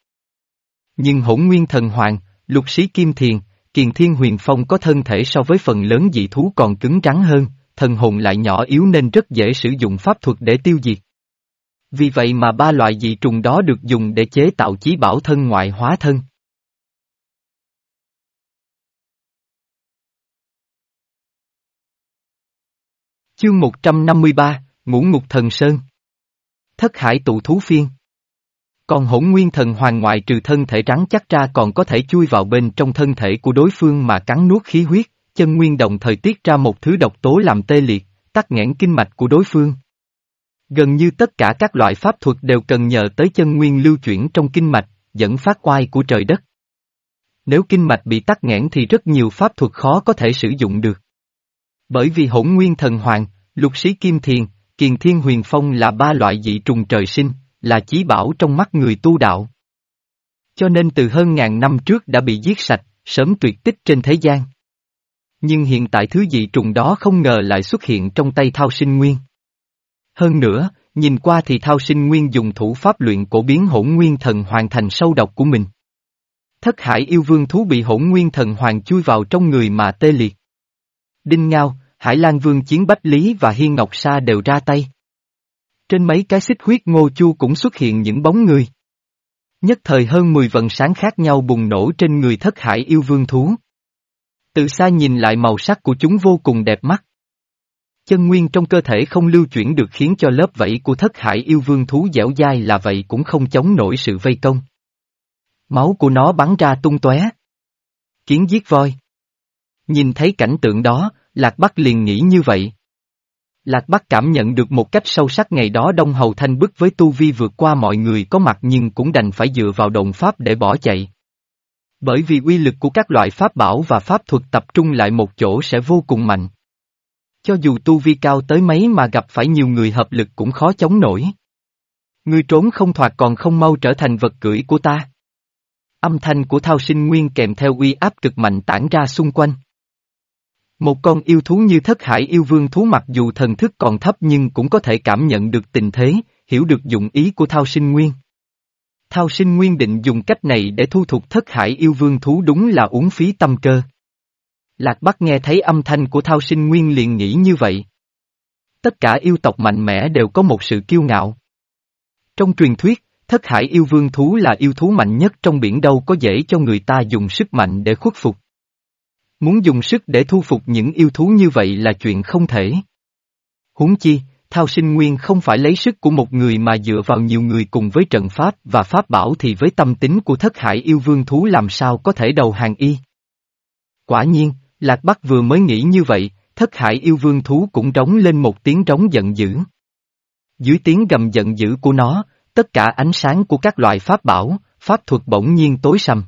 Nhưng hỗn nguyên thần hoàng, lục sĩ kim thiền, kiền thiên huyền phong có thân thể so với phần lớn dị thú còn cứng rắn hơn, thần hồn lại nhỏ yếu nên rất dễ sử dụng pháp thuật để tiêu diệt. Vì vậy mà ba loại dị trùng đó được dùng để chế tạo chí bảo thân ngoại hóa thân. Chương 153, Ngũ Ngục Thần Sơn Thất Hải tụ thú phiên Còn hỗn nguyên thần hoàng ngoại trừ thân thể trắng chắc ra còn có thể chui vào bên trong thân thể của đối phương mà cắn nuốt khí huyết, chân nguyên đồng thời tiết ra một thứ độc tố làm tê liệt, tắc nghẽn kinh mạch của đối phương. Gần như tất cả các loại pháp thuật đều cần nhờ tới chân nguyên lưu chuyển trong kinh mạch, dẫn phát oai của trời đất. Nếu kinh mạch bị tắc nghẽn thì rất nhiều pháp thuật khó có thể sử dụng được. Bởi vì hỗn nguyên thần hoàng, lục sĩ kim thiền, kiền thiên huyền phong là ba loại dị trùng trời sinh, là chí bảo trong mắt người tu đạo. Cho nên từ hơn ngàn năm trước đã bị giết sạch, sớm tuyệt tích trên thế gian. Nhưng hiện tại thứ dị trùng đó không ngờ lại xuất hiện trong tay thao sinh nguyên. Hơn nữa, nhìn qua thì thao sinh nguyên dùng thủ pháp luyện cổ biến hỗn nguyên thần hoàn thành sâu độc của mình. Thất hải yêu vương thú bị hỗn nguyên thần hoàng chui vào trong người mà tê liệt. Đinh Ngao, Hải Lan Vương Chiến Bách Lý và Hiên Ngọc Sa đều ra tay. Trên mấy cái xích huyết ngô chu cũng xuất hiện những bóng người. Nhất thời hơn 10 vận sáng khác nhau bùng nổ trên người thất hải yêu vương thú. Từ xa nhìn lại màu sắc của chúng vô cùng đẹp mắt. Chân nguyên trong cơ thể không lưu chuyển được khiến cho lớp vẫy của thất hải yêu vương thú dẻo dai là vậy cũng không chống nổi sự vây công. Máu của nó bắn ra tung tóe. Kiến giết voi. Nhìn thấy cảnh tượng đó, Lạc Bắc liền nghĩ như vậy. Lạc Bắc cảm nhận được một cách sâu sắc ngày đó Đông Hầu Thanh bức với tu vi vượt qua mọi người có mặt nhưng cũng đành phải dựa vào đồn pháp để bỏ chạy. Bởi vì uy lực của các loại pháp bảo và pháp thuật tập trung lại một chỗ sẽ vô cùng mạnh. Cho dù tu vi cao tới mấy mà gặp phải nhiều người hợp lực cũng khó chống nổi. Ngươi trốn không thoạt còn không mau trở thành vật cưỡi của ta. Âm thanh của thao sinh nguyên kèm theo uy áp cực mạnh tản ra xung quanh. Một con yêu thú như thất hải yêu vương thú mặc dù thần thức còn thấp nhưng cũng có thể cảm nhận được tình thế, hiểu được dụng ý của thao sinh nguyên. Thao sinh nguyên định dùng cách này để thu thục thất hải yêu vương thú đúng là uống phí tâm cơ. Lạc Bắc nghe thấy âm thanh của thao sinh nguyên liền nghĩ như vậy. Tất cả yêu tộc mạnh mẽ đều có một sự kiêu ngạo. Trong truyền thuyết, thất hải yêu vương thú là yêu thú mạnh nhất trong biển đâu có dễ cho người ta dùng sức mạnh để khuất phục. Muốn dùng sức để thu phục những yêu thú như vậy là chuyện không thể. Huống chi, Thao sinh nguyên không phải lấy sức của một người mà dựa vào nhiều người cùng với trận pháp và pháp bảo thì với tâm tính của thất hải yêu vương thú làm sao có thể đầu hàng y. Quả nhiên, Lạc Bắc vừa mới nghĩ như vậy, thất hải yêu vương thú cũng trống lên một tiếng trống giận dữ. Dưới tiếng gầm giận dữ của nó, tất cả ánh sáng của các loại pháp bảo, pháp thuật bỗng nhiên tối sầm.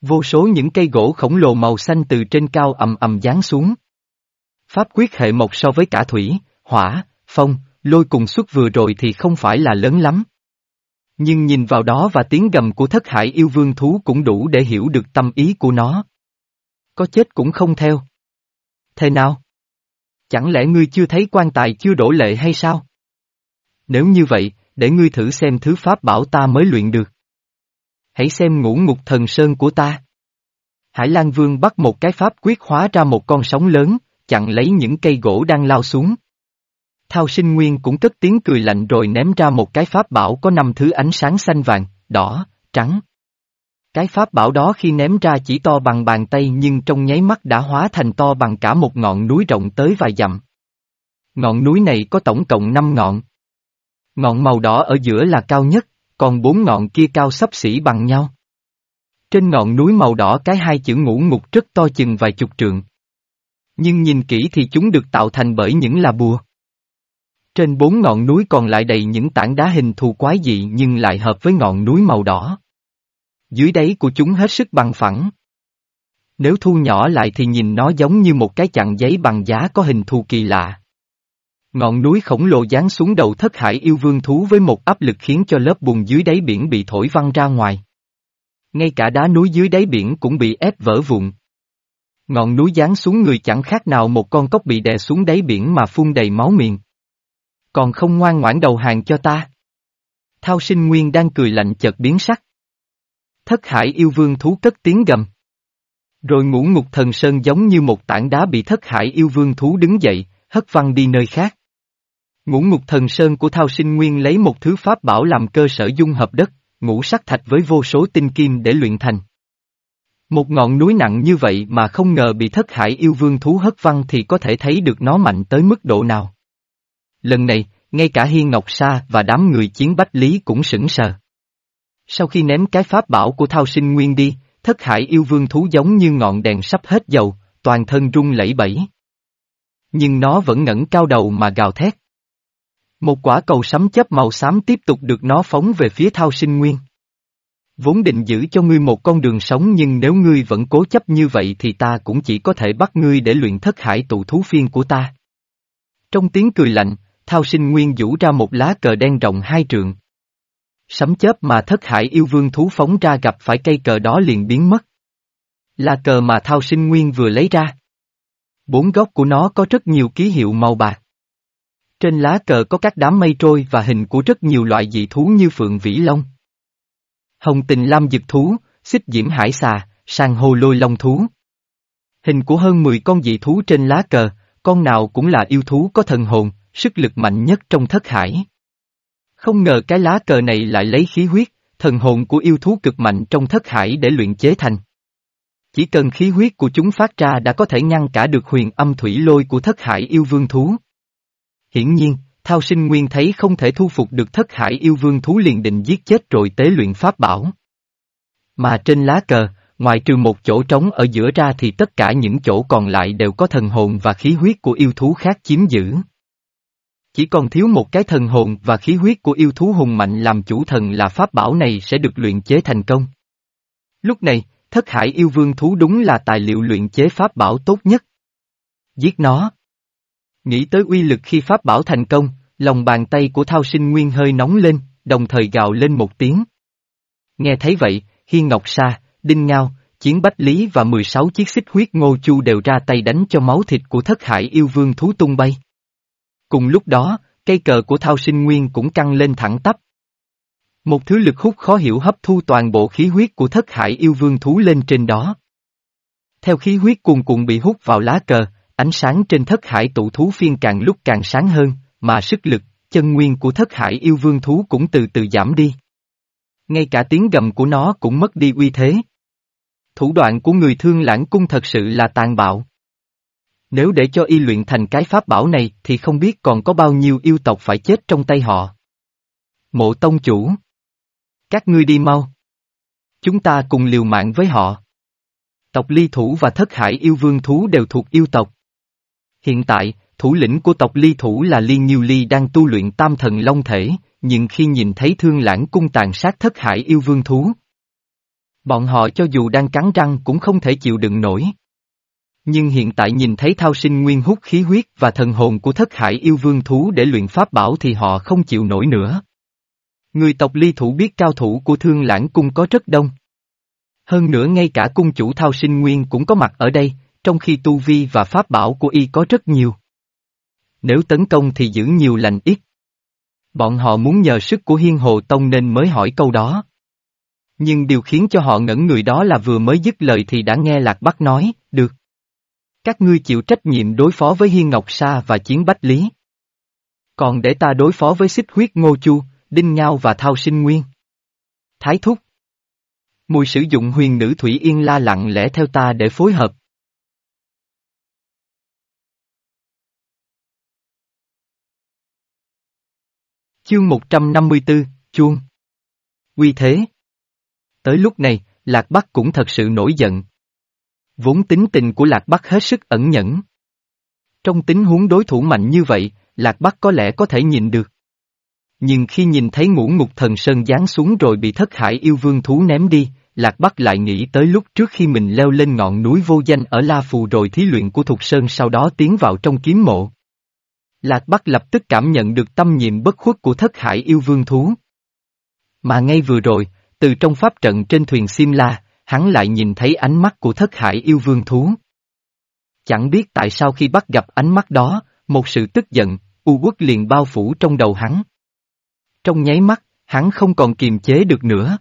Vô số những cây gỗ khổng lồ màu xanh từ trên cao ầm ầm giáng xuống. Pháp quyết hệ một so với cả thủy, hỏa, phong, lôi cùng suất vừa rồi thì không phải là lớn lắm. Nhưng nhìn vào đó và tiếng gầm của thất hải yêu vương thú cũng đủ để hiểu được tâm ý của nó. Có chết cũng không theo. Thế nào? Chẳng lẽ ngươi chưa thấy quan tài chưa đổ lệ hay sao? Nếu như vậy, để ngươi thử xem thứ pháp bảo ta mới luyện được. Hãy xem ngũ ngục thần sơn của ta. Hải Lan Vương bắt một cái pháp quyết hóa ra một con sóng lớn, chặn lấy những cây gỗ đang lao xuống. Thao sinh nguyên cũng cất tiếng cười lạnh rồi ném ra một cái pháp bảo có năm thứ ánh sáng xanh vàng, đỏ, trắng. Cái pháp bảo đó khi ném ra chỉ to bằng bàn tay nhưng trong nháy mắt đã hóa thành to bằng cả một ngọn núi rộng tới vài dặm. Ngọn núi này có tổng cộng 5 ngọn. Ngọn màu đỏ ở giữa là cao nhất, còn bốn ngọn kia cao sắp xỉ bằng nhau. Trên ngọn núi màu đỏ cái hai chữ ngũ ngục rất to chừng vài chục trượng. Nhưng nhìn kỹ thì chúng được tạo thành bởi những là bùa. Trên bốn ngọn núi còn lại đầy những tảng đá hình thù quái dị nhưng lại hợp với ngọn núi màu đỏ. Dưới đáy của chúng hết sức bằng phẳng. Nếu thu nhỏ lại thì nhìn nó giống như một cái chặn giấy bằng giá có hình thù kỳ lạ. Ngọn núi khổng lồ giáng xuống đầu thất hải yêu vương thú với một áp lực khiến cho lớp bùn dưới đáy biển bị thổi văng ra ngoài. Ngay cả đá núi dưới đáy biển cũng bị ép vỡ vụn. Ngọn núi giáng xuống người chẳng khác nào một con cốc bị đè xuống đáy biển mà phun đầy máu miệng. Còn không ngoan ngoãn đầu hàng cho ta. Thao sinh nguyên đang cười lạnh chợt biến sắc. Thất hải yêu vương thú cất tiếng gầm. Rồi ngũ ngục thần sơn giống như một tảng đá bị thất hải yêu vương thú đứng dậy, hất văng đi nơi khác. Ngũ ngục thần sơn của Thao Sinh Nguyên lấy một thứ pháp bảo làm cơ sở dung hợp đất, ngũ sắc thạch với vô số tinh kim để luyện thành. Một ngọn núi nặng như vậy mà không ngờ bị thất hải yêu vương thú hất văng thì có thể thấy được nó mạnh tới mức độ nào. Lần này, ngay cả Hiên Ngọc Sa và đám người chiến bách lý cũng sững sờ. Sau khi ném cái pháp bảo của Thao Sinh Nguyên đi, thất hải yêu vương thú giống như ngọn đèn sắp hết dầu, toàn thân rung lẩy bẩy. Nhưng nó vẫn ngẩng cao đầu mà gào thét. Một quả cầu sấm chớp màu xám tiếp tục được nó phóng về phía Thao Sinh Nguyên. Vốn định giữ cho ngươi một con đường sống nhưng nếu ngươi vẫn cố chấp như vậy thì ta cũng chỉ có thể bắt ngươi để luyện thất hải tụ thú phiên của ta. Trong tiếng cười lạnh, Thao Sinh Nguyên vũ ra một lá cờ đen rộng hai trượng. Sấm chớp mà thất hải yêu vương thú phóng ra gặp phải cây cờ đó liền biến mất. Là cờ mà Thao Sinh Nguyên vừa lấy ra. Bốn góc của nó có rất nhiều ký hiệu màu bạc. Trên lá cờ có các đám mây trôi và hình của rất nhiều loại dị thú như phượng vĩ long. Hồng tình lam dực thú, xích diễm hải xà, sang hồ lôi long thú. Hình của hơn 10 con dị thú trên lá cờ, con nào cũng là yêu thú có thần hồn, sức lực mạnh nhất trong thất hải. Không ngờ cái lá cờ này lại lấy khí huyết, thần hồn của yêu thú cực mạnh trong thất hải để luyện chế thành. Chỉ cần khí huyết của chúng phát ra đã có thể ngăn cả được huyền âm thủy lôi của thất hải yêu vương thú. Hiển nhiên, Thao sinh nguyên thấy không thể thu phục được thất hải yêu vương thú liền định giết chết rồi tế luyện pháp bảo. Mà trên lá cờ, ngoài trừ một chỗ trống ở giữa ra thì tất cả những chỗ còn lại đều có thần hồn và khí huyết của yêu thú khác chiếm giữ. Chỉ còn thiếu một cái thần hồn và khí huyết của yêu thú hùng mạnh làm chủ thần là pháp bảo này sẽ được luyện chế thành công. Lúc này, thất hải yêu vương thú đúng là tài liệu luyện chế pháp bảo tốt nhất. Giết nó. Nghĩ tới uy lực khi pháp bảo thành công, lòng bàn tay của thao sinh nguyên hơi nóng lên, đồng thời gào lên một tiếng. Nghe thấy vậy, Hiên Ngọc Sa, Đinh Ngao, Chiến Bách Lý và 16 chiếc xích huyết ngô chu đều ra tay đánh cho máu thịt của thất hải yêu vương thú tung bay. Cùng lúc đó, cây cờ của thao sinh nguyên cũng căng lên thẳng tắp. Một thứ lực hút khó hiểu hấp thu toàn bộ khí huyết của thất hải yêu vương thú lên trên đó. Theo khí huyết cuồn cuộn bị hút vào lá cờ, ánh sáng trên thất hải tụ thú phiên càng lúc càng sáng hơn, mà sức lực, chân nguyên của thất hải yêu vương thú cũng từ từ giảm đi. Ngay cả tiếng gầm của nó cũng mất đi uy thế. Thủ đoạn của người thương lãng cung thật sự là tàn bạo. Nếu để cho y luyện thành cái pháp bảo này thì không biết còn có bao nhiêu yêu tộc phải chết trong tay họ. Mộ tông chủ. Các ngươi đi mau. Chúng ta cùng liều mạng với họ. Tộc ly thủ và thất hải yêu vương thú đều thuộc yêu tộc. Hiện tại, thủ lĩnh của tộc ly thủ là Liên Nhiêu Ly đang tu luyện tam thần long thể, nhưng khi nhìn thấy thương lãng cung tàn sát thất hải yêu vương thú. Bọn họ cho dù đang cắn răng cũng không thể chịu đựng nổi. Nhưng hiện tại nhìn thấy thao sinh nguyên hút khí huyết và thần hồn của thất hải yêu vương thú để luyện pháp bảo thì họ không chịu nổi nữa. Người tộc ly thủ biết cao thủ của thương lãng cung có rất đông. Hơn nữa ngay cả cung chủ thao sinh nguyên cũng có mặt ở đây, trong khi tu vi và pháp bảo của y có rất nhiều. Nếu tấn công thì giữ nhiều lành ít. Bọn họ muốn nhờ sức của hiên hồ tông nên mới hỏi câu đó. Nhưng điều khiến cho họ ngẩn người đó là vừa mới dứt lời thì đã nghe Lạc Bắc nói, được. Các ngươi chịu trách nhiệm đối phó với Hiên Ngọc Sa và Chiến Bách Lý. Còn để ta đối phó với xích huyết Ngô Chu, Đinh Ngao và Thao Sinh Nguyên. Thái Thúc. Mùi sử dụng huyền nữ Thủy Yên la lặng lẽ theo ta để phối hợp. Chương 154, Chuông. Quy thế. Tới lúc này, Lạc Bắc cũng thật sự nổi giận. Vốn tính tình của Lạc Bắc hết sức ẩn nhẫn. Trong tính huống đối thủ mạnh như vậy, Lạc Bắc có lẽ có thể nhìn được. Nhưng khi nhìn thấy ngũ ngục thần sơn giáng xuống rồi bị thất hải yêu vương thú ném đi, Lạc Bắc lại nghĩ tới lúc trước khi mình leo lên ngọn núi vô danh ở La Phù rồi thí luyện của Thục Sơn sau đó tiến vào trong kiếm mộ. Lạc Bắc lập tức cảm nhận được tâm nhiệm bất khuất của thất hải yêu vương thú. Mà ngay vừa rồi, từ trong pháp trận trên thuyền Simla, hắn lại nhìn thấy ánh mắt của thất hải yêu vương thú. Chẳng biết tại sao khi bắt gặp ánh mắt đó, một sự tức giận, u quốc liền bao phủ trong đầu hắn. Trong nháy mắt, hắn không còn kiềm chế được nữa.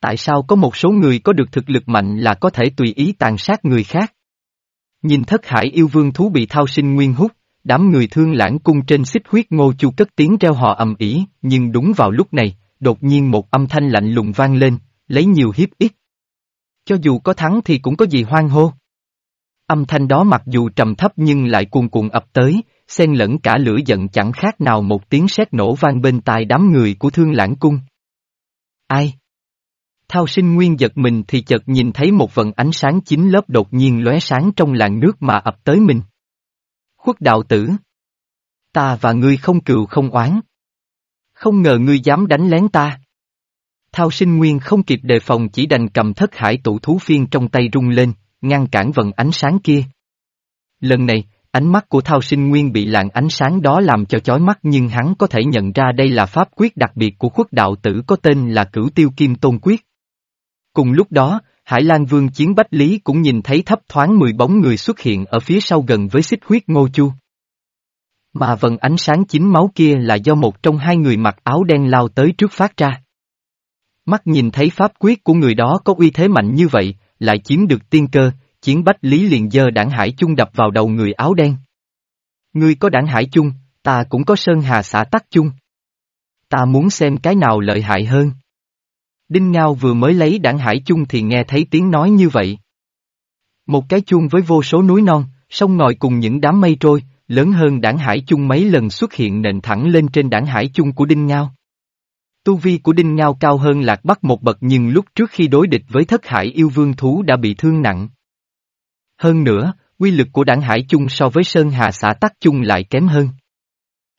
Tại sao có một số người có được thực lực mạnh là có thể tùy ý tàn sát người khác? Nhìn thất hải yêu vương thú bị thao sinh nguyên hút, đám người thương lãng cung trên xích huyết ngô chu cất tiếng reo hò ầm ĩ, nhưng đúng vào lúc này, đột nhiên một âm thanh lạnh lùng vang lên, lấy nhiều hiếp ít. Cho dù có thắng thì cũng có gì hoang hô. Âm thanh đó mặc dù trầm thấp nhưng lại cuồn cuộn ập tới, xen lẫn cả lửa giận chẳng khác nào một tiếng sét nổ vang bên tai đám người của thương lãng cung. Ai? Thao sinh nguyên giật mình thì chợt nhìn thấy một vần ánh sáng chín lớp đột nhiên lóe sáng trong làn nước mà ập tới mình. Khuất đạo tử. Ta và ngươi không cừu không oán. Không ngờ ngươi dám đánh lén ta. Thao sinh nguyên không kịp đề phòng chỉ đành cầm thất hải tụ thú phiên trong tay rung lên, ngăn cản vần ánh sáng kia. Lần này, ánh mắt của thao sinh nguyên bị làn ánh sáng đó làm cho chói mắt nhưng hắn có thể nhận ra đây là pháp quyết đặc biệt của khuất đạo tử có tên là cửu tiêu kim tôn quyết. Cùng lúc đó, Hải Lan Vương Chiến Bách Lý cũng nhìn thấy thấp thoáng mười bóng người xuất hiện ở phía sau gần với xích huyết ngô chu. Mà vần ánh sáng chính máu kia là do một trong hai người mặc áo đen lao tới trước phát ra. Mắt nhìn thấy pháp quyết của người đó có uy thế mạnh như vậy, lại chiếm được tiên cơ, chiến bách lý liền dơ đảng hải chung đập vào đầu người áo đen. Ngươi có đảng hải chung, ta cũng có sơn hà xã tắc chung. Ta muốn xem cái nào lợi hại hơn. Đinh Ngao vừa mới lấy đảng hải chung thì nghe thấy tiếng nói như vậy. Một cái chuông với vô số núi non, sông ngòi cùng những đám mây trôi, lớn hơn đảng hải chung mấy lần xuất hiện nền thẳng lên trên đảng hải chung của Đinh Ngao. Tu vi của Đinh Ngao cao hơn Lạc Bắc một bậc nhưng lúc trước khi đối địch với thất hải yêu vương thú đã bị thương nặng. Hơn nữa, quy lực của đảng hải chung so với Sơn Hà xã Tắc chung lại kém hơn.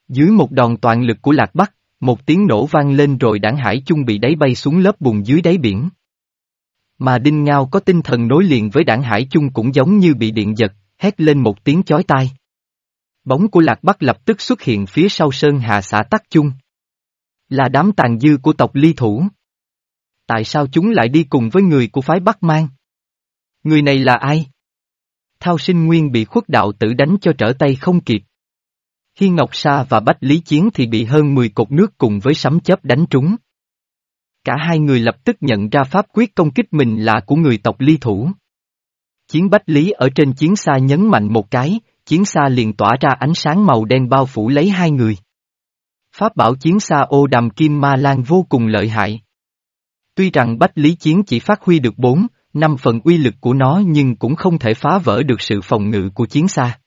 Dưới một đòn toàn lực của Lạc Bắc, một tiếng nổ vang lên rồi đảng hải chung bị đáy bay xuống lớp bùn dưới đáy biển. Mà Đinh Ngao có tinh thần nối liền với đảng hải chung cũng giống như bị điện giật, hét lên một tiếng chói tai. Bóng của Lạc Bắc lập tức xuất hiện phía sau Sơn Hà xã Tắc chung. Là đám tàn dư của tộc ly thủ. Tại sao chúng lại đi cùng với người của phái Bắc Mang? Người này là ai? Thao sinh nguyên bị khuất đạo tử đánh cho trở tay không kịp. Khi Ngọc Sa và Bách Lý Chiến thì bị hơn 10 cột nước cùng với sấm chớp đánh trúng. Cả hai người lập tức nhận ra pháp quyết công kích mình là của người tộc ly thủ. Chiến Bách Lý ở trên chiến xa nhấn mạnh một cái, chiến xa liền tỏa ra ánh sáng màu đen bao phủ lấy hai người. Pháp bảo chiến xa ô đàm kim ma lan vô cùng lợi hại. Tuy rằng Bách Lý Chiến chỉ phát huy được 4, 5 phần uy lực của nó nhưng cũng không thể phá vỡ được sự phòng ngự của chiến xa.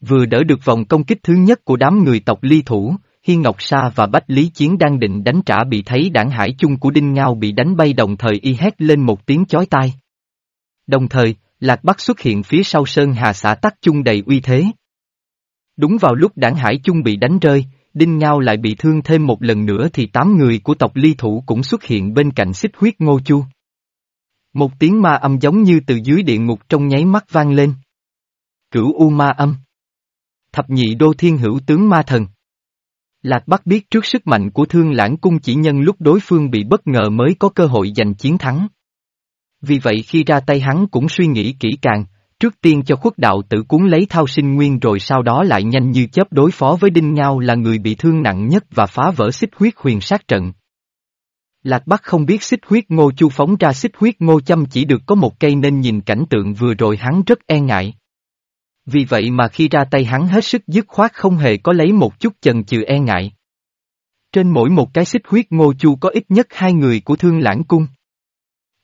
Vừa đỡ được vòng công kích thứ nhất của đám người tộc ly thủ, Hiên Ngọc Sa và Bách Lý Chiến đang định đánh trả bị thấy đảng hải chung của Đinh Ngao bị đánh bay đồng thời y hét lên một tiếng chói tai. Đồng thời, Lạc Bắc xuất hiện phía sau Sơn Hà xã tắc chung đầy uy thế. Đúng vào lúc đảng hải chung bị đánh rơi, Đinh Ngao lại bị thương thêm một lần nữa thì tám người của tộc ly thủ cũng xuất hiện bên cạnh xích huyết ngô chu. Một tiếng ma âm giống như từ dưới địa ngục trong nháy mắt vang lên. Cửu U ma âm. Thập nhị đô thiên hữu tướng ma thần. Lạc Bắc biết trước sức mạnh của thương lãng cung chỉ nhân lúc đối phương bị bất ngờ mới có cơ hội giành chiến thắng. Vì vậy khi ra tay hắn cũng suy nghĩ kỹ càng, trước tiên cho khuất đạo tử cuốn lấy thao sinh nguyên rồi sau đó lại nhanh như chớp đối phó với Đinh Ngao là người bị thương nặng nhất và phá vỡ xích huyết huyền sát trận. Lạc Bắc không biết xích huyết ngô chu phóng ra xích huyết ngô châm chỉ được có một cây nên nhìn cảnh tượng vừa rồi hắn rất e ngại. Vì vậy mà khi ra tay hắn hết sức dứt khoát không hề có lấy một chút chần chừ e ngại. Trên mỗi một cái xích huyết ngô chu có ít nhất hai người của thương lãng cung.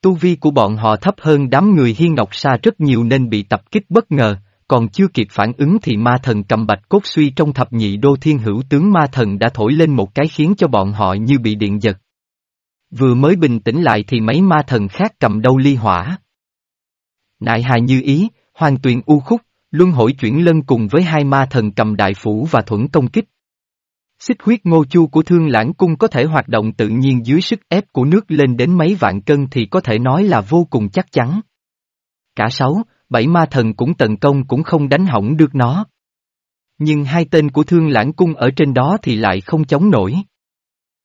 Tu vi của bọn họ thấp hơn đám người hiên ngọc sa rất nhiều nên bị tập kích bất ngờ, còn chưa kịp phản ứng thì ma thần cầm bạch cốt suy trong thập nhị đô thiên hữu tướng ma thần đã thổi lên một cái khiến cho bọn họ như bị điện giật. Vừa mới bình tĩnh lại thì mấy ma thần khác cầm đâu ly hỏa. Nại hài như ý, hoàng tuyền u khúc, luân hội chuyển lân cùng với hai ma thần cầm đại phủ và thuẫn công kích. Xích huyết ngô chu của thương lãng cung có thể hoạt động tự nhiên dưới sức ép của nước lên đến mấy vạn cân thì có thể nói là vô cùng chắc chắn. Cả sáu, bảy ma thần cũng tấn công cũng không đánh hỏng được nó. Nhưng hai tên của thương lãng cung ở trên đó thì lại không chống nổi.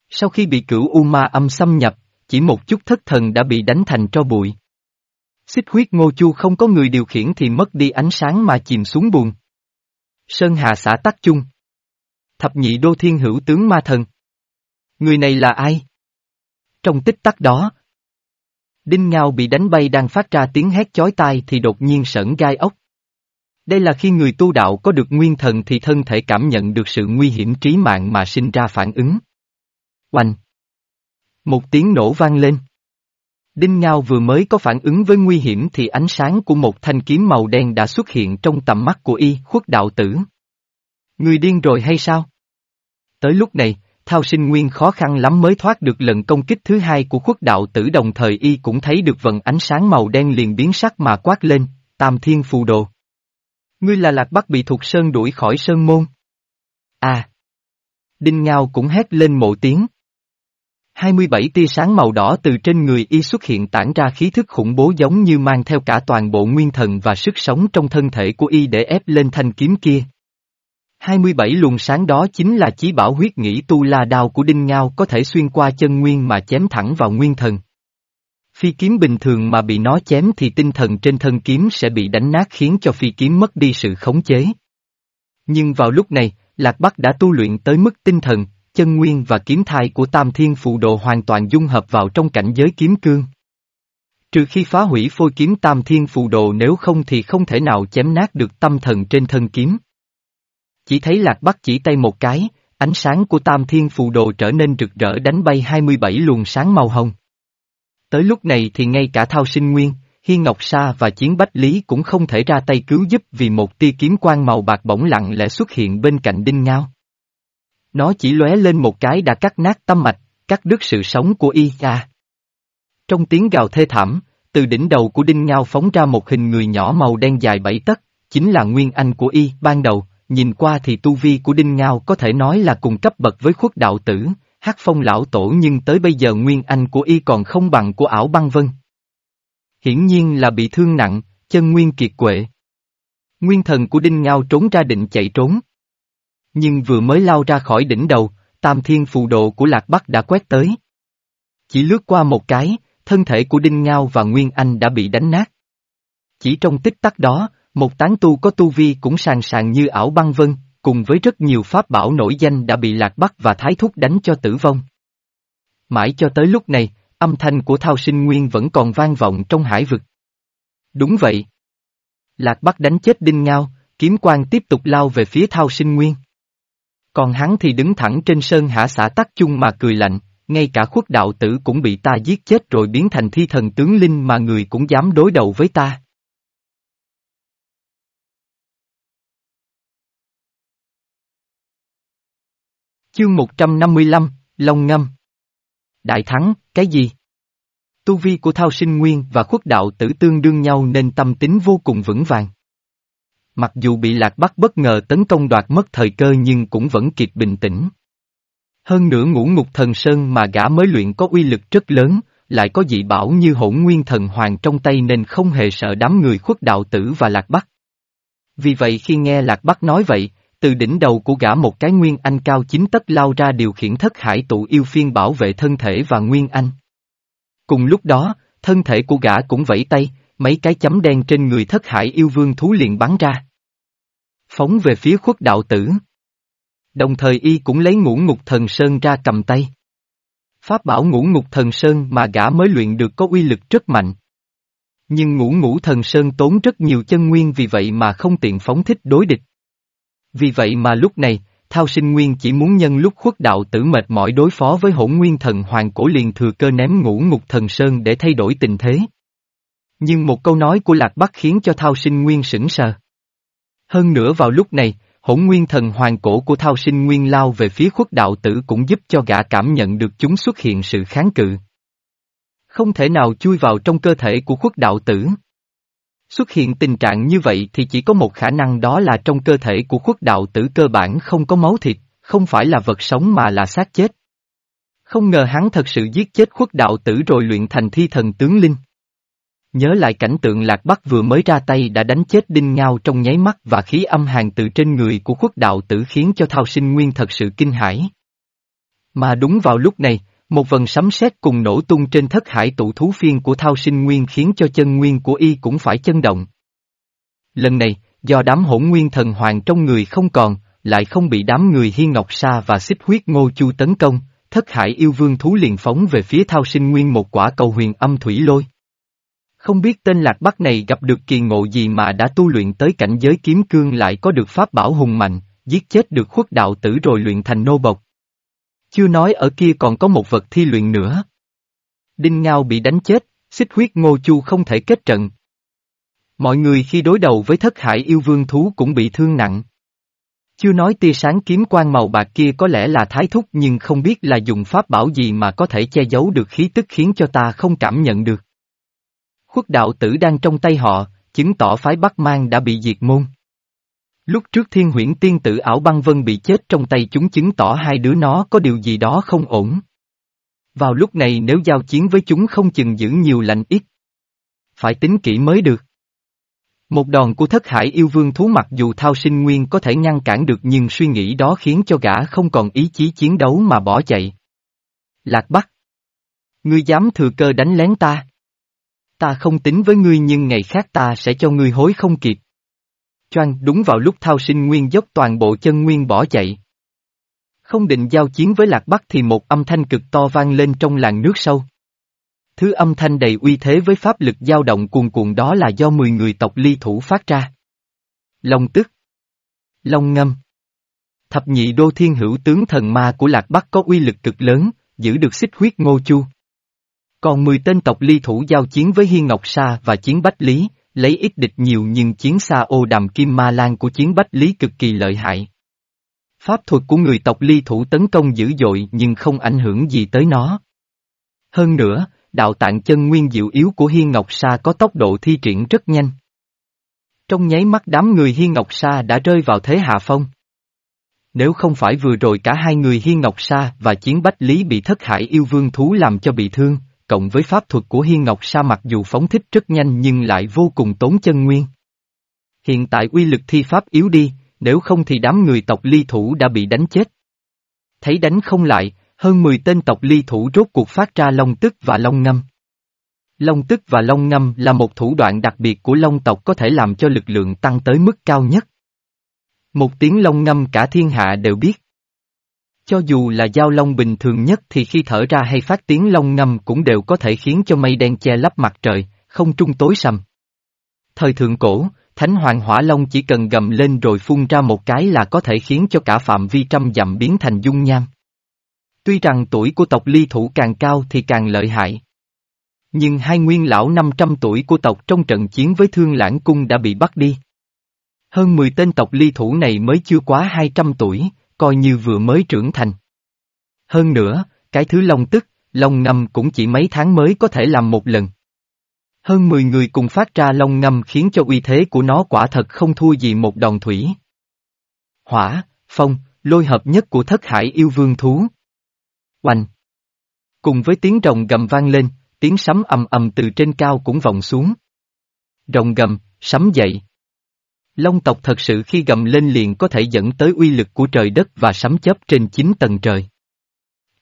Sau khi bị cửu U Ma âm xâm nhập, chỉ một chút thất thần đã bị đánh thành tro bụi. Xích huyết ngô chu không có người điều khiển thì mất đi ánh sáng mà chìm xuống buồn. Sơn Hà xã tắc chung. Thập nhị đô thiên hữu tướng ma thần. Người này là ai? Trong tích tắc đó, Đinh Ngao bị đánh bay đang phát ra tiếng hét chói tai thì đột nhiên sởn gai ốc. Đây là khi người tu đạo có được nguyên thần thì thân thể cảm nhận được sự nguy hiểm trí mạng mà sinh ra phản ứng. Oanh! Một tiếng nổ vang lên. Đinh Ngao vừa mới có phản ứng với nguy hiểm thì ánh sáng của một thanh kiếm màu đen đã xuất hiện trong tầm mắt của y khuất đạo tử. Người điên rồi hay sao? Tới lúc này, Thao sinh nguyên khó khăn lắm mới thoát được lần công kích thứ hai của khuất đạo tử đồng thời y cũng thấy được vần ánh sáng màu đen liền biến sắc mà quát lên, tam thiên phù đồ. Ngươi là lạc bắc bị thuộc sơn đuổi khỏi sơn môn. À! Đinh Ngao cũng hét lên mộ tiếng. 27 tia sáng màu đỏ từ trên người y xuất hiện tản ra khí thức khủng bố giống như mang theo cả toàn bộ nguyên thần và sức sống trong thân thể của y để ép lên thanh kiếm kia. 27 luồng sáng đó chính là chí bảo huyết nghĩ tu la đao của Đinh Ngao có thể xuyên qua chân nguyên mà chém thẳng vào nguyên thần. Phi kiếm bình thường mà bị nó chém thì tinh thần trên thân kiếm sẽ bị đánh nát khiến cho phi kiếm mất đi sự khống chế. Nhưng vào lúc này, Lạc Bắc đã tu luyện tới mức tinh thần, chân nguyên và kiếm thai của Tam Thiên Phụ Độ hoàn toàn dung hợp vào trong cảnh giới kiếm cương. Trừ khi phá hủy phôi kiếm Tam Thiên Phụ Độ nếu không thì không thể nào chém nát được tâm thần trên thân kiếm. Chỉ thấy Lạc Bắc chỉ tay một cái, ánh sáng của Tam Thiên Phù Đồ trở nên rực rỡ đánh bay 27 luồng sáng màu hồng. Tới lúc này thì ngay cả Thao Sinh Nguyên, Hiên Ngọc Sa và Chiến Bách Lý cũng không thể ra tay cứu giúp vì một tia kiếm quang màu bạc bỗng lặng lẽ xuất hiện bên cạnh Đinh Ngao. Nó chỉ lóe lên một cái đã cắt nát tâm mạch, cắt đứt sự sống của y ca. Trong tiếng gào thê thảm, từ đỉnh đầu của Đinh Ngao phóng ra một hình người nhỏ màu đen dài bảy tấc, chính là nguyên anh của y ban đầu, nhìn qua thì tu vi của Đinh Ngao có thể nói là cùng cấp bậc với khuất đạo tử, hát phong lão tổ nhưng tới bây giờ nguyên anh của y còn không bằng của ảo băng vân. Hiển nhiên là bị thương nặng, chân nguyên kiệt quệ. Nguyên thần của Đinh Ngao trốn ra định chạy trốn. Nhưng vừa mới lao ra khỏi đỉnh đầu, tam thiên phù độ của Lạc Bắc đã quét tới. Chỉ lướt qua một cái, thân thể của Đinh Ngao và Nguyên Anh đã bị đánh nát. Chỉ trong tích tắc đó, một tán tu có tu vi cũng sàng sàng như ảo băng vân, cùng với rất nhiều pháp bảo nổi danh đã bị lạc bắc và thái thúc đánh cho tử vong. Mãi cho tới lúc này, âm thanh của thao sinh nguyên vẫn còn vang vọng trong hải vực. Đúng vậy. Lạc bắc đánh chết đinh ngao, kiếm quan tiếp tục lao về phía thao sinh nguyên. Còn hắn thì đứng thẳng trên sơn hạ xã tắc chung mà cười lạnh, ngay cả khuất đạo tử cũng bị ta giết chết rồi biến thành thi thần tướng linh mà người cũng dám đối đầu với ta. Chương 155, Long Ngâm Đại thắng, cái gì? Tu vi của Thao Sinh Nguyên và khuất đạo tử tương đương nhau nên tâm tính vô cùng vững vàng. Mặc dù bị Lạc Bắc bất ngờ tấn công đoạt mất thời cơ nhưng cũng vẫn kịp bình tĩnh. Hơn nữa ngũ ngục thần sơn mà gã mới luyện có uy lực rất lớn, lại có dị bảo như hỗn nguyên thần hoàng trong tay nên không hề sợ đám người khuất đạo tử và Lạc Bắc. Vì vậy khi nghe Lạc Bắc nói vậy, từ đỉnh đầu của gã một cái Nguyên Anh cao chính tấc lao ra điều khiển thất hải tụ yêu phiên bảo vệ thân thể và Nguyên Anh. Cùng lúc đó, thân thể của gã cũng vẫy tay, mấy cái chấm đen trên người thất hải yêu vương thú liền bắn ra. Phóng về phía khuất đạo tử. Đồng thời y cũng lấy ngũ ngục thần sơn ra cầm tay. Pháp bảo ngũ ngục thần sơn mà gã mới luyện được có uy lực rất mạnh. Nhưng ngũ ngũ thần sơn tốn rất nhiều chân nguyên vì vậy mà không tiện phóng thích đối địch. Vì vậy mà lúc này, Thao sinh nguyên chỉ muốn nhân lúc khuất đạo tử mệt mỏi đối phó với hỗn nguyên thần hoàng cổ liền thừa cơ ném ngũ ngục thần sơn để thay đổi tình thế. Nhưng một câu nói của Lạc Bắc khiến cho Thao sinh nguyên sững sờ. Hơn nữa vào lúc này, hỗn nguyên thần hoàng cổ của Thao sinh nguyên lao về phía khuất đạo tử cũng giúp cho gã cảm nhận được chúng xuất hiện sự kháng cự. Không thể nào chui vào trong cơ thể của khuất đạo tử. Xuất hiện tình trạng như vậy thì chỉ có một khả năng đó là trong cơ thể của khuất đạo tử cơ bản không có máu thịt, không phải là vật sống mà là xác chết. Không ngờ hắn thật sự giết chết khuất đạo tử rồi luyện thành thi thần tướng linh. Nhớ lại cảnh tượng Lạc Bắc vừa mới ra tay đã đánh chết đinh ngao trong nháy mắt và khí âm hàng từ trên người của khuất đạo tử khiến cho thao sinh nguyên thật sự kinh hãi. Mà đúng vào lúc này, một vần sấm sét cùng nổ tung trên thất hải tụ thú phiên của thao sinh nguyên khiến cho chân nguyên của y cũng phải chân động. Lần này, do đám hỗn nguyên thần hoàng trong người không còn, lại không bị đám người Hiên Ngọc Sa và xích huyết ngô chu tấn công, thất hải yêu vương thú liền phóng về phía thao sinh nguyên một quả cầu huyền âm thủy lôi. Không biết tên lạc bắc này gặp được kỳ ngộ gì mà đã tu luyện tới cảnh giới kiếm cương lại có được pháp bảo hùng mạnh, giết chết được khuất đạo tử rồi luyện thành nô bộc. Chưa nói ở kia còn có một vật thi luyện nữa. Đinh Ngao bị đánh chết, xích huyết ngô chu không thể kết trận. Mọi người khi đối đầu với thất hải yêu vương thú cũng bị thương nặng. Chưa nói tia sáng kiếm quang màu bạc kia có lẽ là thái thúc nhưng không biết là dùng pháp bảo gì mà có thể che giấu được khí tức khiến cho ta không cảm nhận được. Khuất đạo tử đang trong tay họ, chứng tỏ phái Bắc Mang đã bị diệt môn. Lúc trước thiên huyễn tiên tử ảo băng vân bị chết trong tay chúng chứng tỏ hai đứa nó có điều gì đó không ổn. Vào lúc này nếu giao chiến với chúng không chừng giữ nhiều lạnh ít. Phải tính kỹ mới được. Một đòn của thất hải yêu vương thú mặc dù thao sinh nguyên có thể ngăn cản được nhưng suy nghĩ đó khiến cho gã không còn ý chí chiến đấu mà bỏ chạy. Lạc Bắc. Ngươi dám thừa cơ đánh lén ta. Ta không tính với ngươi nhưng ngày khác ta sẽ cho ngươi hối không kịp. Choang đúng vào lúc thao sinh nguyên dốc toàn bộ chân nguyên bỏ chạy. Không định giao chiến với Lạc Bắc thì một âm thanh cực to vang lên trong làng nước sâu. Thứ âm thanh đầy uy thế với pháp lực dao động cuồn cuộn đó là do 10 người tộc ly thủ phát ra. Long tức. Long ngâm. Thập nhị đô thiên hữu tướng thần ma của Lạc Bắc có uy lực cực lớn, giữ được xích huyết ngô chu. Còn 10 tên tộc ly thủ giao chiến với Hiên Ngọc Sa và chiến Bách Lý, lấy ít địch nhiều nhưng chiến xa ô đàm kim ma lan của chiến Bách Lý cực kỳ lợi hại. Pháp thuật của người tộc ly thủ tấn công dữ dội nhưng không ảnh hưởng gì tới nó. Hơn nữa, đạo tạng chân nguyên diệu yếu của Hiên Ngọc Sa có tốc độ thi triển rất nhanh. Trong nháy mắt đám người Hiên Ngọc Sa đã rơi vào thế hạ phong. Nếu không phải vừa rồi cả hai người Hiên Ngọc Sa và Chiến Bách Lý bị thất hải yêu vương thú làm cho bị thương, cộng với pháp thuật của Hiên Ngọc Sa mặc dù phóng thích rất nhanh nhưng lại vô cùng tốn chân nguyên. Hiện tại uy lực thi pháp yếu đi, nếu không thì đám người tộc ly thủ đã bị đánh chết. Thấy đánh không lại, hơn 10 tên tộc ly thủ rốt cuộc phát ra long tức và long ngâm. Long tức và long ngâm là một thủ đoạn đặc biệt của long tộc có thể làm cho lực lượng tăng tới mức cao nhất. Một tiếng long ngâm cả thiên hạ đều biết. Cho dù là giao long bình thường nhất thì khi thở ra hay phát tiếng long ngâm cũng đều có thể khiến cho mây đen che lấp mặt trời, không trung tối sầm. Thời thượng cổ, Thánh Hoàng Hỏa Long chỉ cần gầm lên rồi phun ra một cái là có thể khiến cho cả phạm vi trăm dặm biến thành dung nham. Tuy rằng tuổi của tộc ly thủ càng cao thì càng lợi hại. Nhưng hai nguyên lão 500 tuổi của tộc trong trận chiến với Thương Lãng Cung đã bị bắt đi. Hơn 10 tên tộc ly thủ này mới chưa quá 200 tuổi, coi như vừa mới trưởng thành. Hơn nữa, cái thứ long tức, long ngâm cũng chỉ mấy tháng mới có thể làm một lần. Hơn 10 người cùng phát ra long ngâm khiến cho uy thế của nó quả thật không thua gì một đòn thủy. Hỏa, phong, lôi hợp nhất của thất hải yêu vương thú. Oanh! Cùng với tiếng rồng gầm vang lên, tiếng sấm ầm ầm từ trên cao cũng vọng xuống. Rồng gầm, sấm dậy. Long tộc thật sự khi gầm lên liền có thể dẫn tới uy lực của trời đất và sấm chớp trên chín tầng trời.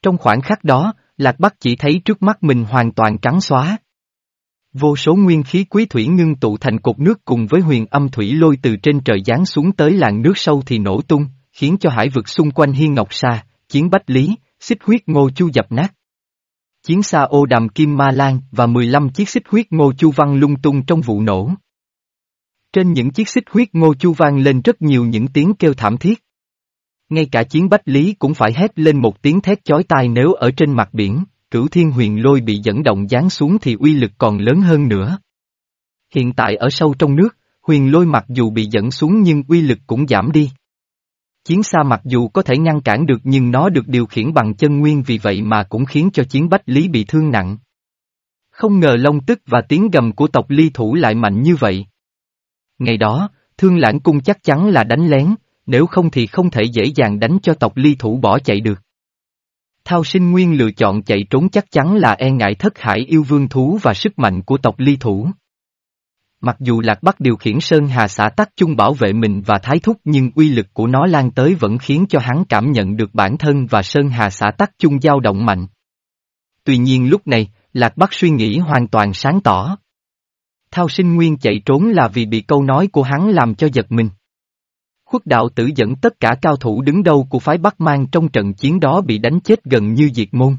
Trong khoảnh khắc đó, Lạc Bắc chỉ thấy trước mắt mình hoàn toàn trắng xóa. Vô số nguyên khí quý thủy ngưng tụ thành cột nước cùng với huyền âm thủy lôi từ trên trời giáng xuống tới làng nước sâu thì nổ tung, khiến cho hải vực xung quanh hiên ngọc xa, chiến bách lý, xích huyết ngô chu dập nát. Chiến xa ô đàm kim ma lan và 15 chiếc xích huyết ngô chu văng lung tung trong vụ nổ. Trên những chiếc xích huyết ngô chu vang lên rất nhiều những tiếng kêu thảm thiết. Ngay cả chiến bách lý cũng phải hét lên một tiếng thét chói tai nếu ở trên mặt biển, cửu thiên huyền lôi bị dẫn động giáng xuống thì uy lực còn lớn hơn nữa. Hiện tại ở sâu trong nước, huyền lôi mặc dù bị dẫn xuống nhưng uy lực cũng giảm đi. Chiến xa mặc dù có thể ngăn cản được nhưng nó được điều khiển bằng chân nguyên vì vậy mà cũng khiến cho chiến bách lý bị thương nặng. Không ngờ long tức và tiếng gầm của tộc ly thủ lại mạnh như vậy. Ngày đó, thương lãng cung chắc chắn là đánh lén, nếu không thì không thể dễ dàng đánh cho tộc ly thủ bỏ chạy được. Thao sinh nguyên lựa chọn chạy trốn chắc chắn là e ngại thất hải yêu vương thú và sức mạnh của tộc ly thủ. Mặc dù Lạc Bắc điều khiển Sơn Hà xã tắc chung bảo vệ mình và thái thúc nhưng uy lực của nó lan tới vẫn khiến cho hắn cảm nhận được bản thân và Sơn Hà xã tắc chung dao động mạnh. Tuy nhiên lúc này, Lạc Bắc suy nghĩ hoàn toàn sáng tỏ. Thao sinh nguyên chạy trốn là vì bị câu nói của hắn làm cho giật mình. Khuất đạo tử dẫn tất cả cao thủ đứng đầu của phái Bắc Mang trong trận chiến đó bị đánh chết gần như diệt môn.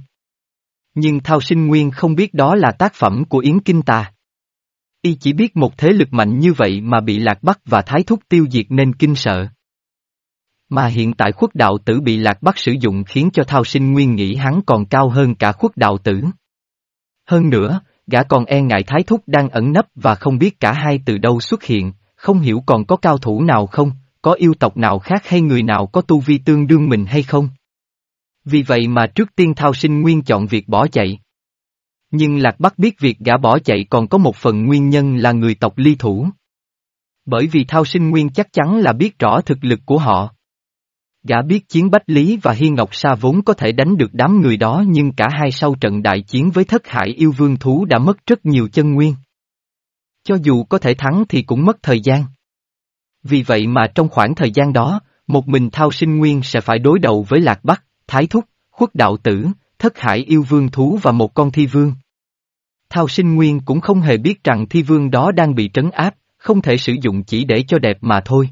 Nhưng Thao Sinh Nguyên không biết đó là tác phẩm của Yến Kinh Tà. Y chỉ biết một thế lực mạnh như vậy mà bị Lạc Bắc và Thái Thúc tiêu diệt nên kinh sợ. Mà hiện tại khuất đạo tử bị Lạc Bắc sử dụng khiến cho Thao Sinh Nguyên nghĩ hắn còn cao hơn cả khuất đạo tử. Hơn nữa, gã còn e ngại Thái Thúc đang ẩn nấp và không biết cả hai từ đâu xuất hiện, không hiểu còn có cao thủ nào không, có yêu tộc nào khác hay người nào có tu vi tương đương mình hay không. Vì vậy mà trước tiên Thao Sinh Nguyên chọn việc bỏ chạy. Nhưng Lạc Bắc biết việc gã bỏ chạy còn có một phần nguyên nhân là người tộc ly thủ. Bởi vì Thao Sinh Nguyên chắc chắn là biết rõ thực lực của họ. Gã biết chiến Bách Lý và Hiên Ngọc Sa vốn có thể đánh được đám người đó nhưng cả hai sau trận đại chiến với thất hải yêu vương thú đã mất rất nhiều chân nguyên. Cho dù có thể thắng thì cũng mất thời gian. Vì vậy mà trong khoảng thời gian đó, một mình Thao Sinh Nguyên sẽ phải đối đầu với Lạc Bắc, Thái Thúc, Khuất Đạo Tử, Thất Hải Yêu Vương Thú và một con Thi Vương. Thao Sinh Nguyên cũng không hề biết rằng Thi Vương đó đang bị trấn áp, không thể sử dụng chỉ để cho đẹp mà thôi.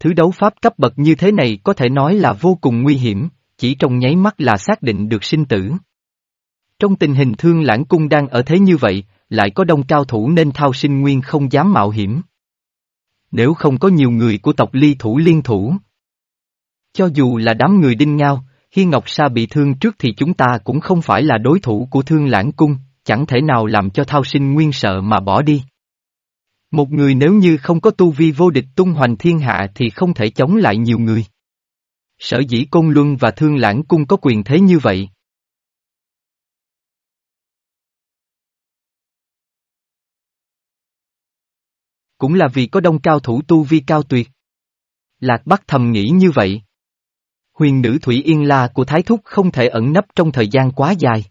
Thứ đấu pháp cấp bậc như thế này có thể nói là vô cùng nguy hiểm, chỉ trong nháy mắt là xác định được sinh tử. Trong tình hình thương lãng cung đang ở thế như vậy, lại có đông cao thủ nên Thao Sinh Nguyên không dám mạo hiểm. Nếu không có nhiều người của tộc ly thủ liên thủ. Cho dù là đám người đinh ngao, khi Ngọc Sa bị thương trước thì chúng ta cũng không phải là đối thủ của thương lãng cung, chẳng thể nào làm cho thao sinh nguyên sợ mà bỏ đi. Một người nếu như không có tu vi vô địch tung hoành thiên hạ thì không thể chống lại nhiều người. Sở dĩ Côn Luân và Thương Lãng Cung có quyền thế như vậy. Cũng là vì có đông cao thủ tu vi cao tuyệt. Lạc Bắc thầm nghĩ như vậy. Huyền nữ Thủy Yên La của Thái Thúc không thể ẩn nấp trong thời gian quá dài.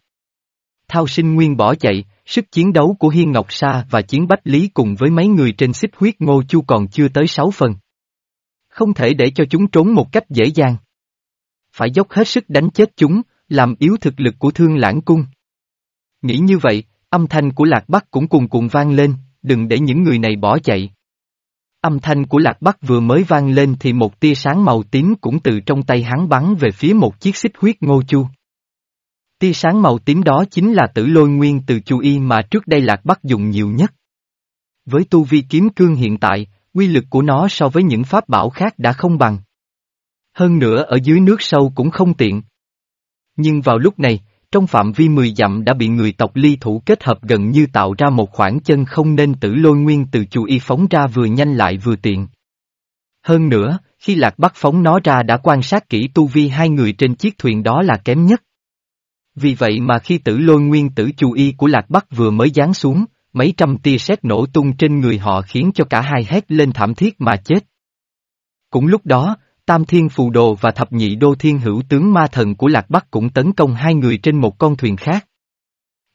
Thao sinh nguyên bỏ chạy, sức chiến đấu của Hiên Ngọc Sa và chiến Bách Lý cùng với mấy người trên xích huyết ngô chu còn chưa tới sáu phần. Không thể để cho chúng trốn một cách dễ dàng. Phải dốc hết sức đánh chết chúng, làm yếu thực lực của thương lãng cung. Nghĩ như vậy, âm thanh của Lạc Bắc cũng cùng cùng vang lên, đừng để những người này bỏ chạy. Âm thanh của Lạc Bắc vừa mới vang lên thì một tia sáng màu tím cũng từ trong tay hắn bắn về phía một chiếc xích huyết ngô chu. Tia sáng màu tím đó chính là tử lôi nguyên từ chu y mà trước đây Lạc Bắc dùng nhiều nhất. Với tu vi kiếm cương hiện tại, quy lực của nó so với những pháp bảo khác đã không bằng. Hơn nữa ở dưới nước sâu cũng không tiện. Nhưng vào lúc này, trong phạm vi 10 dặm đã bị người tộc ly thủ kết hợp gần như tạo ra một khoảng chân không nên tử lôi nguyên từ chu y phóng ra vừa nhanh lại vừa tiện. Hơn nữa, khi lạc bắc phóng nó ra đã quan sát kỹ tu vi hai người trên chiếc thuyền đó là kém nhất. Vì vậy mà khi tử lôi nguyên tử chu y của lạc bắc vừa mới giáng xuống, mấy trăm tia sét nổ tung trên người họ khiến cho cả hai hét lên thảm thiết mà chết. Cũng lúc đó, Tam Thiên Phù Đồ và Thập Nhị Đô Thiên Hữu tướng ma thần của Lạc Bắc cũng tấn công hai người trên một con thuyền khác.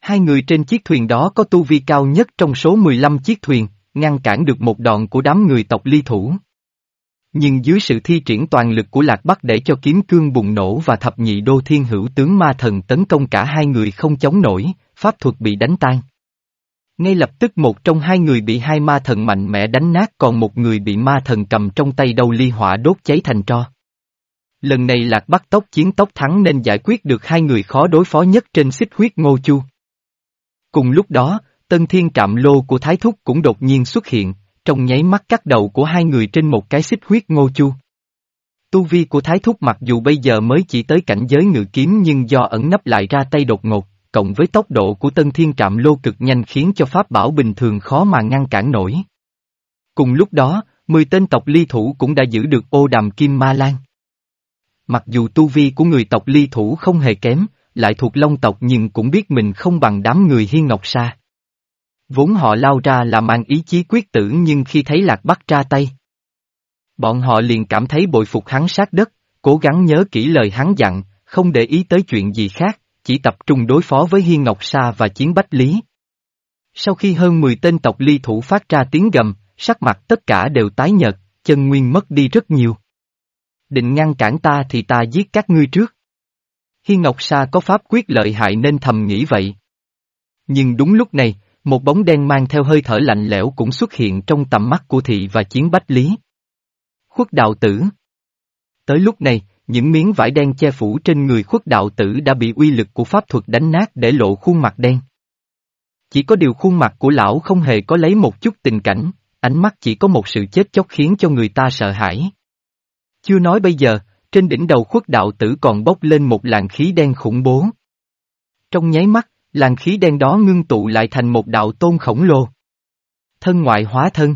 Hai người trên chiếc thuyền đó có tu vi cao nhất trong số 15 chiếc thuyền, ngăn cản được một đòn của đám người tộc ly thủ. Nhưng dưới sự thi triển toàn lực của Lạc Bắc để cho kiếm cương bùng nổ và thập nhị đô thiên hữu tướng ma thần tấn công cả hai người không chống nổi, pháp thuật bị đánh tan. Ngay lập tức một trong hai người bị hai ma thần mạnh mẽ đánh nát còn một người bị ma thần cầm trong tay đầu ly hỏa đốt cháy thành tro. Lần này lạc bắc tốc chiến tốc thắng nên giải quyết được hai người khó đối phó nhất trên xích huyết ngô chu. Cùng lúc đó, tân thiên trạm lô của Thái Thúc cũng đột nhiên xuất hiện, trong nháy mắt cắt đầu của hai người trên một cái xích huyết ngô chu. Tu vi của Thái Thúc mặc dù bây giờ mới chỉ tới cảnh giới ngự kiếm nhưng do ẩn nấp lại ra tay đột ngột, cộng với tốc độ của tân thiên trạm lô cực nhanh khiến cho pháp bảo bình thường khó mà ngăn cản nổi. Cùng lúc đó, 10 tên tộc ly thủ cũng đã giữ được ô đàm kim ma lan. Mặc dù tu vi của người tộc ly thủ không hề kém, lại thuộc long tộc nhưng cũng biết mình không bằng đám người hiên ngọc sa. Vốn họ lao ra là mang ý chí quyết tử nhưng khi thấy lạc bắc ra tay. Bọn họ liền cảm thấy bội phục hắn sát đất, cố gắng nhớ kỹ lời hắn dặn, không để ý tới chuyện gì khác, chỉ tập trung đối phó với Hiên Ngọc Sa và Chiến Bách Lý. Sau khi hơn 10 tên tộc ly thủ phát ra tiếng gầm, sắc mặt tất cả đều tái nhợt, chân nguyên mất đi rất nhiều. Định ngăn cản ta thì ta giết các ngươi trước. Hiên Ngọc Sa có pháp quyết lợi hại nên thầm nghĩ vậy. Nhưng đúng lúc này, một bóng đen mang theo hơi thở lạnh lẽo cũng xuất hiện trong tầm mắt của thị và chiến bách lý. Khuất đạo tử. Tới lúc này, những miếng vải đen che phủ trên người khuất đạo tử đã bị uy lực của pháp thuật đánh nát để lộ khuôn mặt đen. Chỉ có điều khuôn mặt của lão không hề có lấy một chút tình cảnh, ánh mắt chỉ có một sự chết chóc khiến cho người ta sợ hãi. Chưa nói bây giờ, trên đỉnh đầu khuất đạo tử còn bốc lên một làn khí đen khủng bố. Trong nháy mắt, làn khí đen đó ngưng tụ lại thành một đạo tôn khổng lồ. Thân ngoại hóa thân.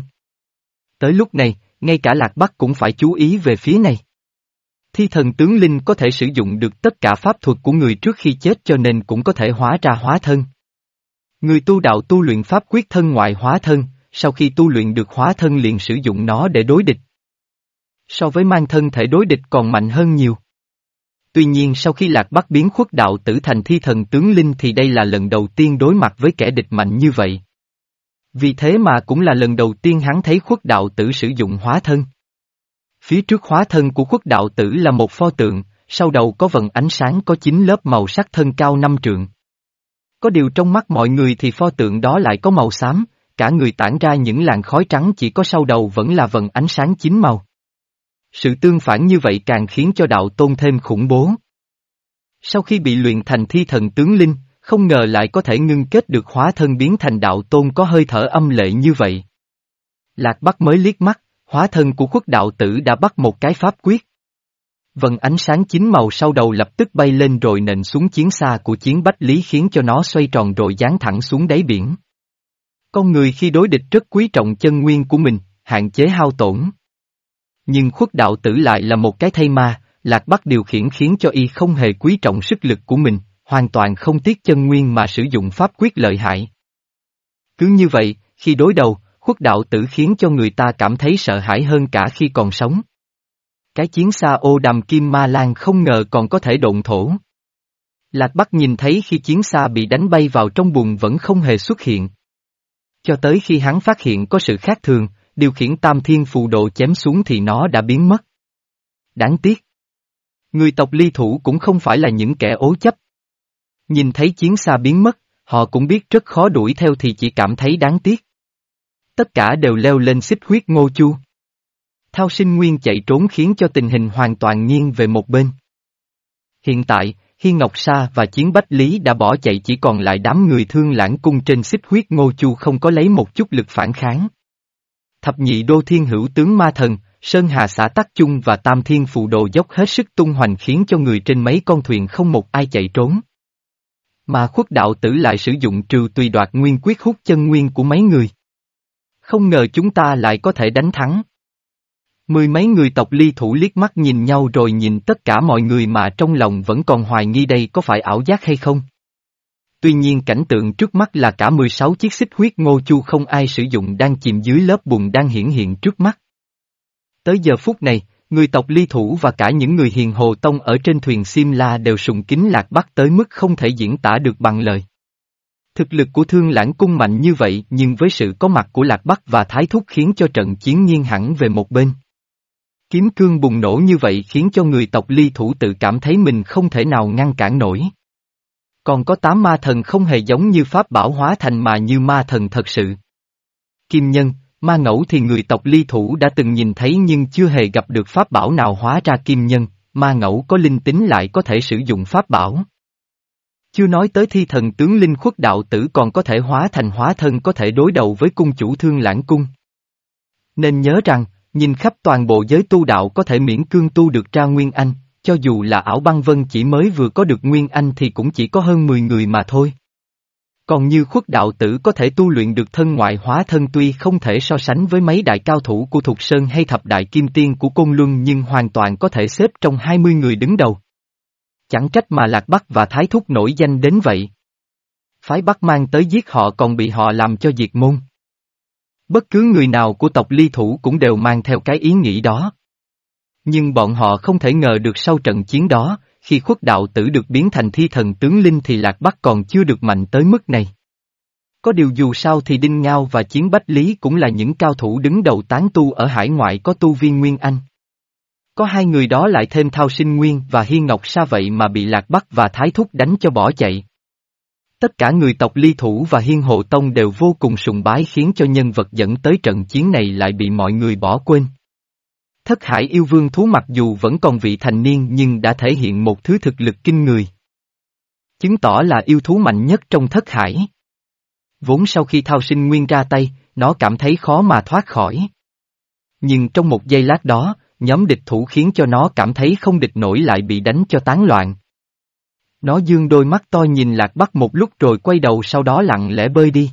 Tới lúc này, ngay cả Lạc Bắc cũng phải chú ý về phía này. Thi thần tướng linh có thể sử dụng được tất cả pháp thuật của người trước khi chết cho nên cũng có thể hóa ra hóa thân. Người tu đạo tu luyện pháp quyết thân ngoại hóa thân, sau khi tu luyện được hóa thân liền sử dụng nó để đối địch. So với mang thân thể đối địch còn mạnh hơn nhiều. Tuy nhiên sau khi Lạc Bắc biến khuất đạo tử thành thi thần tướng linh thì đây là lần đầu tiên đối mặt với kẻ địch mạnh như vậy. Vì thế mà cũng là lần đầu tiên hắn thấy khuất đạo tử sử dụng hóa thân. Phía trước hóa thân của khuất đạo tử là một pho tượng, sau đầu có vần ánh sáng có chín lớp màu sắc thân cao năm trượng. Có điều trong mắt mọi người thì pho tượng đó lại có màu xám, cả người tản ra những làn khói trắng chỉ có sau đầu vẫn là vần ánh sáng chín màu. Sự tương phản như vậy càng khiến cho đạo tôn thêm khủng bố. Sau khi bị luyện thành thi thần tướng linh, không ngờ lại có thể ngưng kết được hóa thân biến thành đạo tôn có hơi thở âm lệ như vậy. Lạc Bắc mới liếc mắt, hóa thân của khuất đạo tử đã bắt một cái pháp quyết. Vần ánh sáng chín màu sau đầu lập tức bay lên rồi nện xuống chiến xa của chiến bách lý khiến cho nó xoay tròn rồi dán thẳng xuống đáy biển. Con người khi đối địch rất quý trọng chân nguyên của mình, hạn chế hao tổn. Nhưng khuất đạo tử lại là một cái thay ma, Lạc Bắc điều khiển khiến cho y không hề quý trọng sức lực của mình, hoàn toàn không tiếc chân nguyên mà sử dụng pháp quyết lợi hại. Cứ như vậy, khi đối đầu, khuất đạo tử khiến cho người ta cảm thấy sợ hãi hơn cả khi còn sống. Cái chiến xa ô đàm kim ma lan không ngờ còn có thể động thổ. Lạc Bắc nhìn thấy khi chiến xa bị đánh bay vào trong bùn vẫn không hề xuất hiện. Cho tới khi hắn phát hiện có sự khác thường, điều khiển tam thiên phù độ chém xuống thì nó đã biến mất. Đáng tiếc. Người tộc ly thủ cũng không phải là những kẻ ố chấp. Nhìn thấy chiến xa biến mất, họ cũng biết rất khó đuổi theo thì chỉ cảm thấy đáng tiếc. Tất cả đều leo lên xích huyết ngô chu. Thao sinh nguyên chạy trốn khiến cho tình hình hoàn toàn nghiêng về một bên. Hiện tại, Hi Ngọc Sa và Chiến Bách Lý đã bỏ chạy chỉ còn lại đám người thương lãng cung trên xích huyết ngô chu không có lấy một chút lực phản kháng. Thập nhị đô thiên hữu tướng ma thần, Sơn Hà xã Tắc Chung và Tam Thiên Phụ Đồ dốc hết sức tung hoành khiến cho người trên mấy con thuyền không một ai chạy trốn. Mà khuất đạo tử lại sử dụng trừ tùy đoạt nguyên quyết hút chân nguyên của mấy người. Không ngờ chúng ta lại có thể đánh thắng. Mười mấy người tộc ly thủ liếc mắt nhìn nhau rồi nhìn tất cả mọi người mà trong lòng vẫn còn hoài nghi đây có phải ảo giác hay không. Tuy nhiên cảnh tượng trước mắt là cả 16 chiếc xích huyết ngô chu không ai sử dụng đang chìm dưới lớp bùn đang hiển hiện trước mắt. Tới giờ phút này, người tộc ly thủ và cả những người hiền hồ tông ở trên thuyền Sim La đều sùng kính lạc bắc tới mức không thể diễn tả được bằng lời. Thực lực của thương lãng cung mạnh như vậy nhưng với sự có mặt của lạc bắc và thái thúc khiến cho trận chiến nghiêng hẳn về một bên. Kiếm cương bùng nổ như vậy khiến cho người tộc ly thủ tự cảm thấy mình không thể nào ngăn cản nổi. Còn có tám ma thần không hề giống như pháp bảo hóa thành mà như ma thần thật sự. Kim nhân, ma ngẫu thì người tộc ly thủ đã từng nhìn thấy nhưng chưa hề gặp được pháp bảo nào hóa ra kim nhân, ma ngẫu có linh tính lại có thể sử dụng pháp bảo. Chưa nói tới thi thần tướng linh khuất đạo tử còn có thể hóa thành hóa thân có thể đối đầu với cung chủ thương lãng cung. Nên nhớ rằng, nhìn khắp toàn bộ giới tu đạo có thể miễn cương tu được ra Nguyên Anh, cho dù là ảo băng vân chỉ mới vừa có được Nguyên Anh thì cũng chỉ có hơn 10 người mà thôi. Còn như khuất đạo tử có thể tu luyện được thân ngoại hóa thân tuy không thể so sánh với mấy đại cao thủ của Thục Sơn hay thập đại kim tiên của Côn Luân nhưng hoàn toàn có thể xếp trong 20 người đứng đầu. Chẳng trách mà Lạc Bắc và Thái Thúc nổi danh đến vậy. Phái Bắc mang tới giết họ còn bị họ làm cho diệt môn. Bất cứ người nào của tộc ly thủ cũng đều mang theo cái ý nghĩ đó. Nhưng bọn họ không thể ngờ được sau trận chiến đó, khi khuất đạo tử được biến thành thi thần tướng linh thì Lạc Bắc còn chưa được mạnh tới mức này. Có điều dù sao thì Đinh Ngao và Chiến Bách Lý cũng là những cao thủ đứng đầu tán tu ở hải ngoại có tu viên Nguyên Anh. Có hai người đó lại thêm Thao Sinh Nguyên và Hiên Ngọc Sa vậy mà bị Lạc Bắc và Thái Thúc đánh cho bỏ chạy. Tất cả người tộc Ly Thủ và Hiên Hộ Tông đều vô cùng sùng bái khiến cho nhân vật dẫn tới trận chiến này lại bị mọi người bỏ quên. Thất hải yêu vương thú mặc dù vẫn còn vị thành niên nhưng đã thể hiện một thứ thực lực kinh người. Chứng tỏ là yêu thú mạnh nhất trong thất hải. Vốn sau khi thao sinh nguyên ra tay, nó cảm thấy khó mà thoát khỏi. Nhưng trong một giây lát đó, nhóm địch thủ khiến cho nó cảm thấy không địch nổi lại bị đánh cho tán loạn. Nó dương đôi mắt to nhìn lạc bắc một lúc rồi quay đầu sau đó lặng lẽ bơi đi.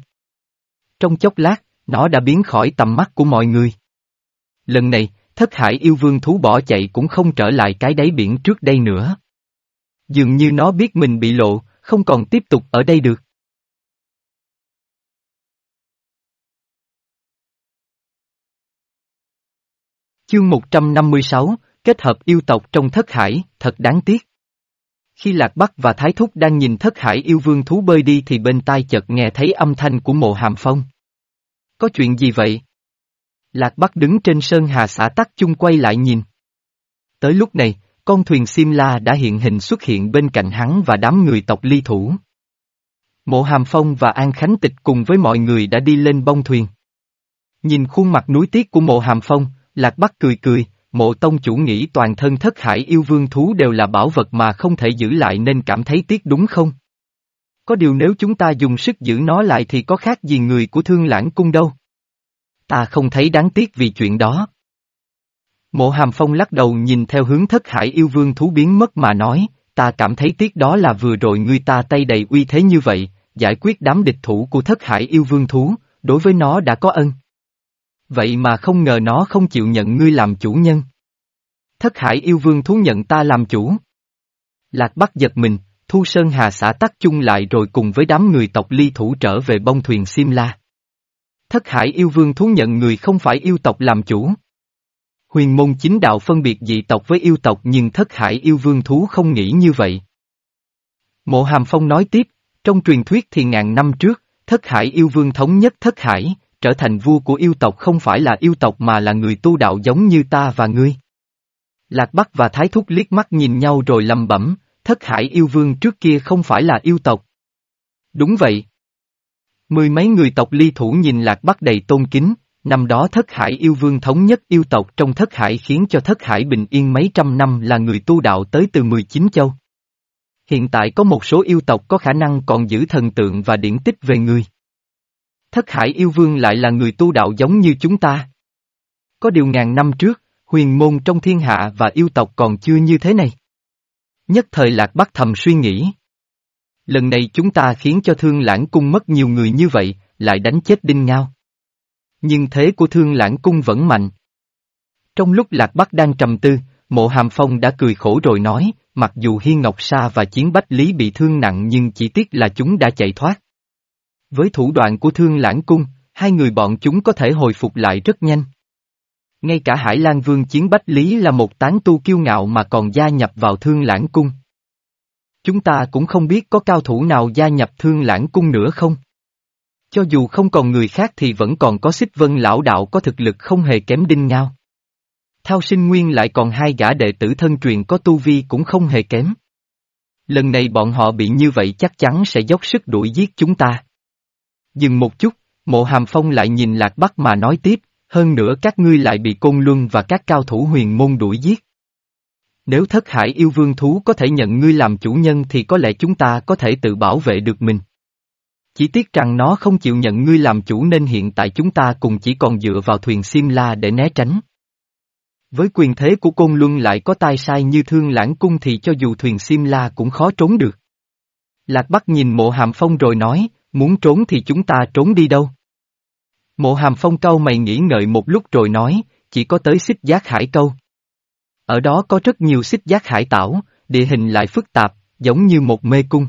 Trong chốc lát, nó đã biến khỏi tầm mắt của mọi người. Lần này, thất hải yêu vương thú bỏ chạy cũng không trở lại cái đáy biển trước đây nữa. Dường như nó biết mình bị lộ, không còn tiếp tục ở đây được. Chương 156, kết hợp yêu tộc trong thất hải, thật đáng tiếc. Khi Lạc Bắc và Thái Thúc đang nhìn thất hải yêu vương thú bơi đi thì bên tai chợt nghe thấy âm thanh của mộ hàm phong. Có chuyện gì vậy? Lạc Bắc đứng trên sơn hà xã tắc chung quay lại nhìn. Tới lúc này, con thuyền Simla đã hiện hình xuất hiện bên cạnh hắn và đám người tộc ly thủ. Mộ Hàm Phong và An Khánh Tịch cùng với mọi người đã đi lên bông thuyền. Nhìn khuôn mặt núi tiếc của mộ Hàm Phong, Lạc Bắc cười cười, mộ tông chủ nghĩ toàn thân thất hải yêu vương thú đều là bảo vật mà không thể giữ lại nên cảm thấy tiếc đúng không? Có điều nếu chúng ta dùng sức giữ nó lại thì có khác gì người của thương lãng cung đâu. Ta không thấy đáng tiếc vì chuyện đó. Mộ hàm phong lắc đầu nhìn theo hướng thất hải yêu vương thú biến mất mà nói, ta cảm thấy tiếc đó là vừa rồi ngươi ta tay đầy uy thế như vậy, giải quyết đám địch thủ của thất hải yêu vương thú, đối với nó đã có ân. Vậy mà không ngờ nó không chịu nhận ngươi làm chủ nhân. Thất hải yêu vương thú nhận ta làm chủ. Lạc Bắc giật mình, Thu Sơn Hà xã tắc chung lại rồi cùng với đám người tộc ly thủ trở về bông thuyền Simla. Thất hải yêu vương thú nhận người không phải yêu tộc làm chủ. Huyền môn chính đạo phân biệt dị tộc với yêu tộc nhưng thất hải yêu vương thú không nghĩ như vậy. Mộ Hàm Phong nói tiếp, trong truyền thuyết thì ngàn năm trước, thất hải yêu vương thống nhất thất hải, trở thành vua của yêu tộc không phải là yêu tộc mà là người tu đạo giống như ta và ngươi. Lạc Bắc và Thái Thúc liếc mắt nhìn nhau rồi lầm bẩm, thất hải yêu vương trước kia không phải là yêu tộc. Đúng vậy. Mười mấy người tộc ly thủ nhìn Lạc Bắc đầy tôn kính, năm đó thất hải yêu vương thống nhất yêu tộc trong thất hải khiến cho thất hải bình yên mấy trăm năm là người tu đạo tới từ 19 châu. Hiện tại có một số yêu tộc có khả năng còn giữ thần tượng và điển tích về người. Thất hải yêu vương lại là người tu đạo giống như chúng ta. Có điều ngàn năm trước, huyền môn trong thiên hạ và yêu tộc còn chưa như thế này. Nhất thời lạc bắc thầm suy nghĩ. Lần này chúng ta khiến cho thương lãng cung mất nhiều người như vậy, lại đánh chết đinh ngao. Nhưng thế của thương lãng cung vẫn mạnh. Trong lúc lạc bắc đang trầm tư, mộ hàm phong đã cười khổ rồi nói, mặc dù Hiên Ngọc Sa và Chiến Bách Lý bị thương nặng nhưng chỉ tiếc là chúng đã chạy thoát. Với thủ đoạn của thương lãng cung, hai người bọn chúng có thể hồi phục lại rất nhanh. Ngay cả Hải Lan Vương Chiến Bách Lý là một tán tu kiêu ngạo mà còn gia nhập vào thương lãng cung. Chúng ta cũng không biết có cao thủ nào gia nhập thương lãng cung nữa không? Cho dù không còn người khác thì vẫn còn có xích vân lão đạo có thực lực không hề kém đinh ngao. Thao sinh nguyên lại còn hai gã đệ tử thân truyền có tu vi cũng không hề kém. Lần này bọn họ bị như vậy chắc chắn sẽ dốc sức đuổi giết chúng ta. Dừng một chút, mộ hàm phong lại nhìn lạc bắc mà nói tiếp, hơn nữa các ngươi lại bị côn luân và các cao thủ huyền môn đuổi giết. Nếu thất hải yêu vương thú có thể nhận ngươi làm chủ nhân thì có lẽ chúng ta có thể tự bảo vệ được mình. Chỉ tiếc rằng nó không chịu nhận ngươi làm chủ nên hiện tại chúng ta cùng chỉ còn dựa vào thuyền Simla để né tránh. Với quyền thế của Côn Luân lại có tai sai như thương lãng cung thì cho dù thuyền Simla cũng khó trốn được. Lạc Bắc nhìn mộ hàm phong rồi nói, muốn trốn thì chúng ta trốn đi đâu? Mộ hàm phong câu mày nghĩ ngợi một lúc rồi nói, chỉ có tới xích giác hải câu. Ở đó có rất nhiều xích giác hải tảo, địa hình lại phức tạp, giống như một mê cung.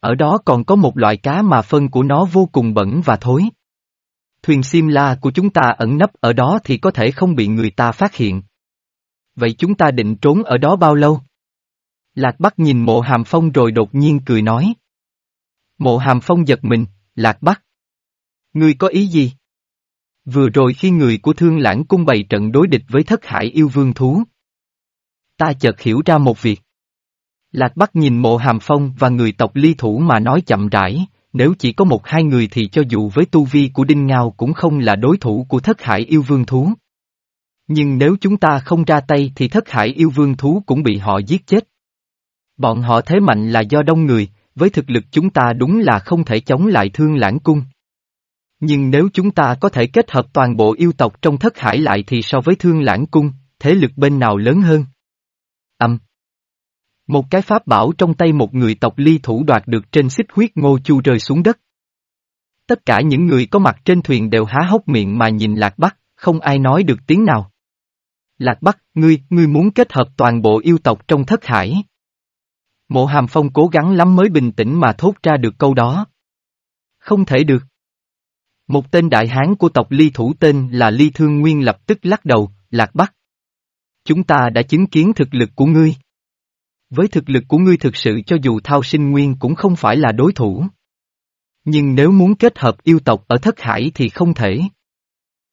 Ở đó còn có một loại cá mà phân của nó vô cùng bẩn và thối. Thuyền sim la của chúng ta ẩn nấp ở đó thì có thể không bị người ta phát hiện. Vậy chúng ta định trốn ở đó bao lâu? Lạc Bắc nhìn mộ hàm phong rồi đột nhiên cười nói. Mộ hàm phong giật mình, Lạc Bắc. Ngươi có ý gì? Vừa rồi khi người của thương lãng cung bày trận đối địch với thất hải yêu vương thú. Ta chợt hiểu ra một việc. Lạc Bắc nhìn mộ hàm phong và người tộc ly thủ mà nói chậm rãi, nếu chỉ có một hai người thì cho dù với tu vi của Đinh Ngao cũng không là đối thủ của thất hải yêu vương thú. Nhưng nếu chúng ta không ra tay thì thất hải yêu vương thú cũng bị họ giết chết. Bọn họ thế mạnh là do đông người, với thực lực chúng ta đúng là không thể chống lại thương lãng cung. Nhưng nếu chúng ta có thể kết hợp toàn bộ yêu tộc trong thất hải lại thì so với thương lãng cung, thế lực bên nào lớn hơn? Âm. Một cái pháp bảo trong tay một người tộc ly thủ đoạt được trên xích huyết ngô chu rơi xuống đất. Tất cả những người có mặt trên thuyền đều há hốc miệng mà nhìn Lạc Bắc, không ai nói được tiếng nào. Lạc Bắc, ngươi, ngươi muốn kết hợp toàn bộ yêu tộc trong thất hải. Mộ Hàm Phong cố gắng lắm mới bình tĩnh mà thốt ra được câu đó. Không thể được. Một tên đại hán của tộc Ly Thủ tên là Ly Thương Nguyên lập tức lắc đầu, Lạc Bắc. Chúng ta đã chứng kiến thực lực của ngươi. Với thực lực của ngươi thực sự cho dù thao sinh nguyên cũng không phải là đối thủ. Nhưng nếu muốn kết hợp yêu tộc ở thất hải thì không thể.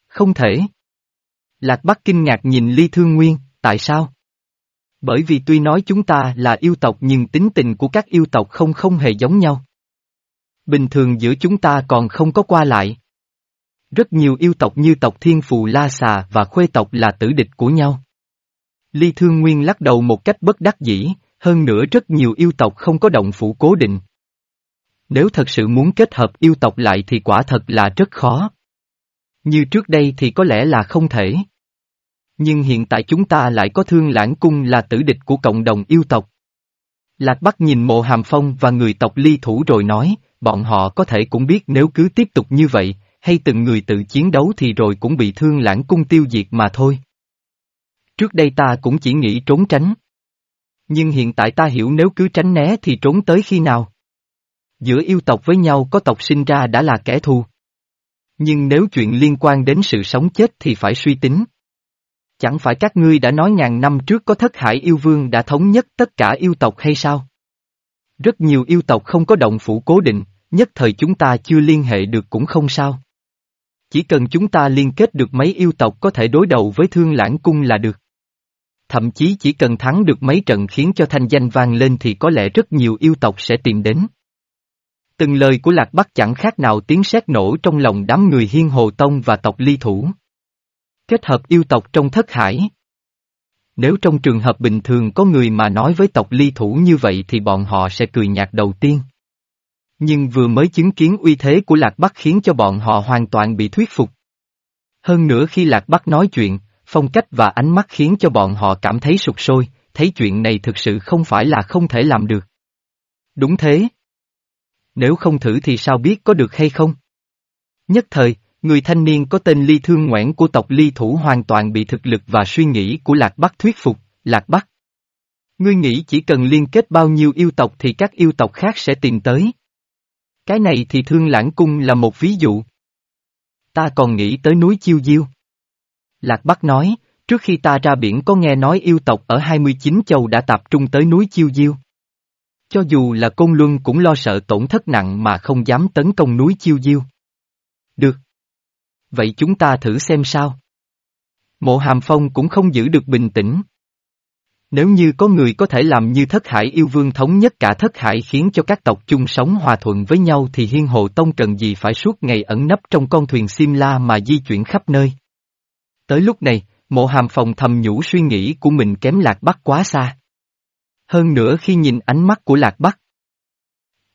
Không thể. Lạc Bắc kinh ngạc nhìn Ly Thương Nguyên, tại sao? Bởi vì tuy nói chúng ta là yêu tộc nhưng tính tình của các yêu tộc không không hề giống nhau. Bình thường giữa chúng ta còn không có qua lại. Rất nhiều yêu tộc như tộc Thiên Phù La Xà và Khuê tộc là tử địch của nhau. Ly Thương Nguyên lắc đầu một cách bất đắc dĩ, hơn nữa rất nhiều yêu tộc không có động phủ cố định. Nếu thật sự muốn kết hợp yêu tộc lại thì quả thật là rất khó. Như trước đây thì có lẽ là không thể. Nhưng hiện tại chúng ta lại có thương lãng cung là tử địch của cộng đồng yêu tộc. Lạc Bắc nhìn mộ hàm phong và người tộc ly thủ rồi nói, bọn họ có thể cũng biết nếu cứ tiếp tục như vậy, hay từng người tự chiến đấu thì rồi cũng bị thương lãng cung tiêu diệt mà thôi. Trước đây ta cũng chỉ nghĩ trốn tránh. Nhưng hiện tại ta hiểu nếu cứ tránh né thì trốn tới khi nào. Giữa yêu tộc với nhau có tộc sinh ra đã là kẻ thù. Nhưng nếu chuyện liên quan đến sự sống chết thì phải suy tính. Chẳng phải các ngươi đã nói ngàn năm trước có thất hải yêu vương đã thống nhất tất cả yêu tộc hay sao? Rất nhiều yêu tộc không có động phủ cố định, nhất thời chúng ta chưa liên hệ được cũng không sao. Chỉ cần chúng ta liên kết được mấy yêu tộc có thể đối đầu với thương lãng cung là được. Thậm chí chỉ cần thắng được mấy trận khiến cho thanh danh vang lên thì có lẽ rất nhiều yêu tộc sẽ tìm đến. Từng lời của Lạc Bắc chẳng khác nào tiếng sét nổ trong lòng đám người hiên hồ tông và tộc ly thủ. Kết hợp yêu tộc trong thất hải. Nếu trong trường hợp bình thường có người mà nói với tộc ly thủ như vậy thì bọn họ sẽ cười nhạt đầu tiên. Nhưng vừa mới chứng kiến uy thế của Lạc Bắc khiến cho bọn họ hoàn toàn bị thuyết phục. Hơn nữa khi Lạc Bắc nói chuyện, phong cách và ánh mắt khiến cho bọn họ cảm thấy sụt sôi, thấy chuyện này thực sự không phải là không thể làm được. Đúng thế. Nếu không thử thì sao biết có được hay không? Nhất thời, người thanh niên có tên Ly Thương Ngoãn của tộc Ly Thủ hoàn toàn bị thực lực và suy nghĩ của Lạc Bắc thuyết phục, Lạc Bắc. Ngươi nghĩ chỉ cần liên kết bao nhiêu yêu tộc thì các yêu tộc khác sẽ tìm tới. Cái này thì Thương Lãng Cung là một ví dụ. Ta còn nghĩ tới núi Chiêu Diêu. Lạc Bắc nói, trước khi ta ra biển có nghe nói yêu tộc ở 29 châu đã tập trung tới núi Chiêu Diêu. Cho dù là Côn Luân cũng lo sợ tổn thất nặng mà không dám tấn công núi Chiêu Diêu. Được. Vậy chúng ta thử xem sao. Mộ Hàm Phong cũng không giữ được bình tĩnh. Nếu như có người có thể làm như thất hải yêu vương thống nhất cả thất hải khiến cho các tộc chung sống hòa thuận với nhau thì hiên hộ tông cần gì phải suốt ngày ẩn nấp trong con thuyền sim la mà di chuyển khắp nơi. Tới lúc này, mộ hàm phòng thầm nhủ suy nghĩ của mình kém lạc bắc quá xa. Hơn nữa khi nhìn ánh mắt của lạc bắc.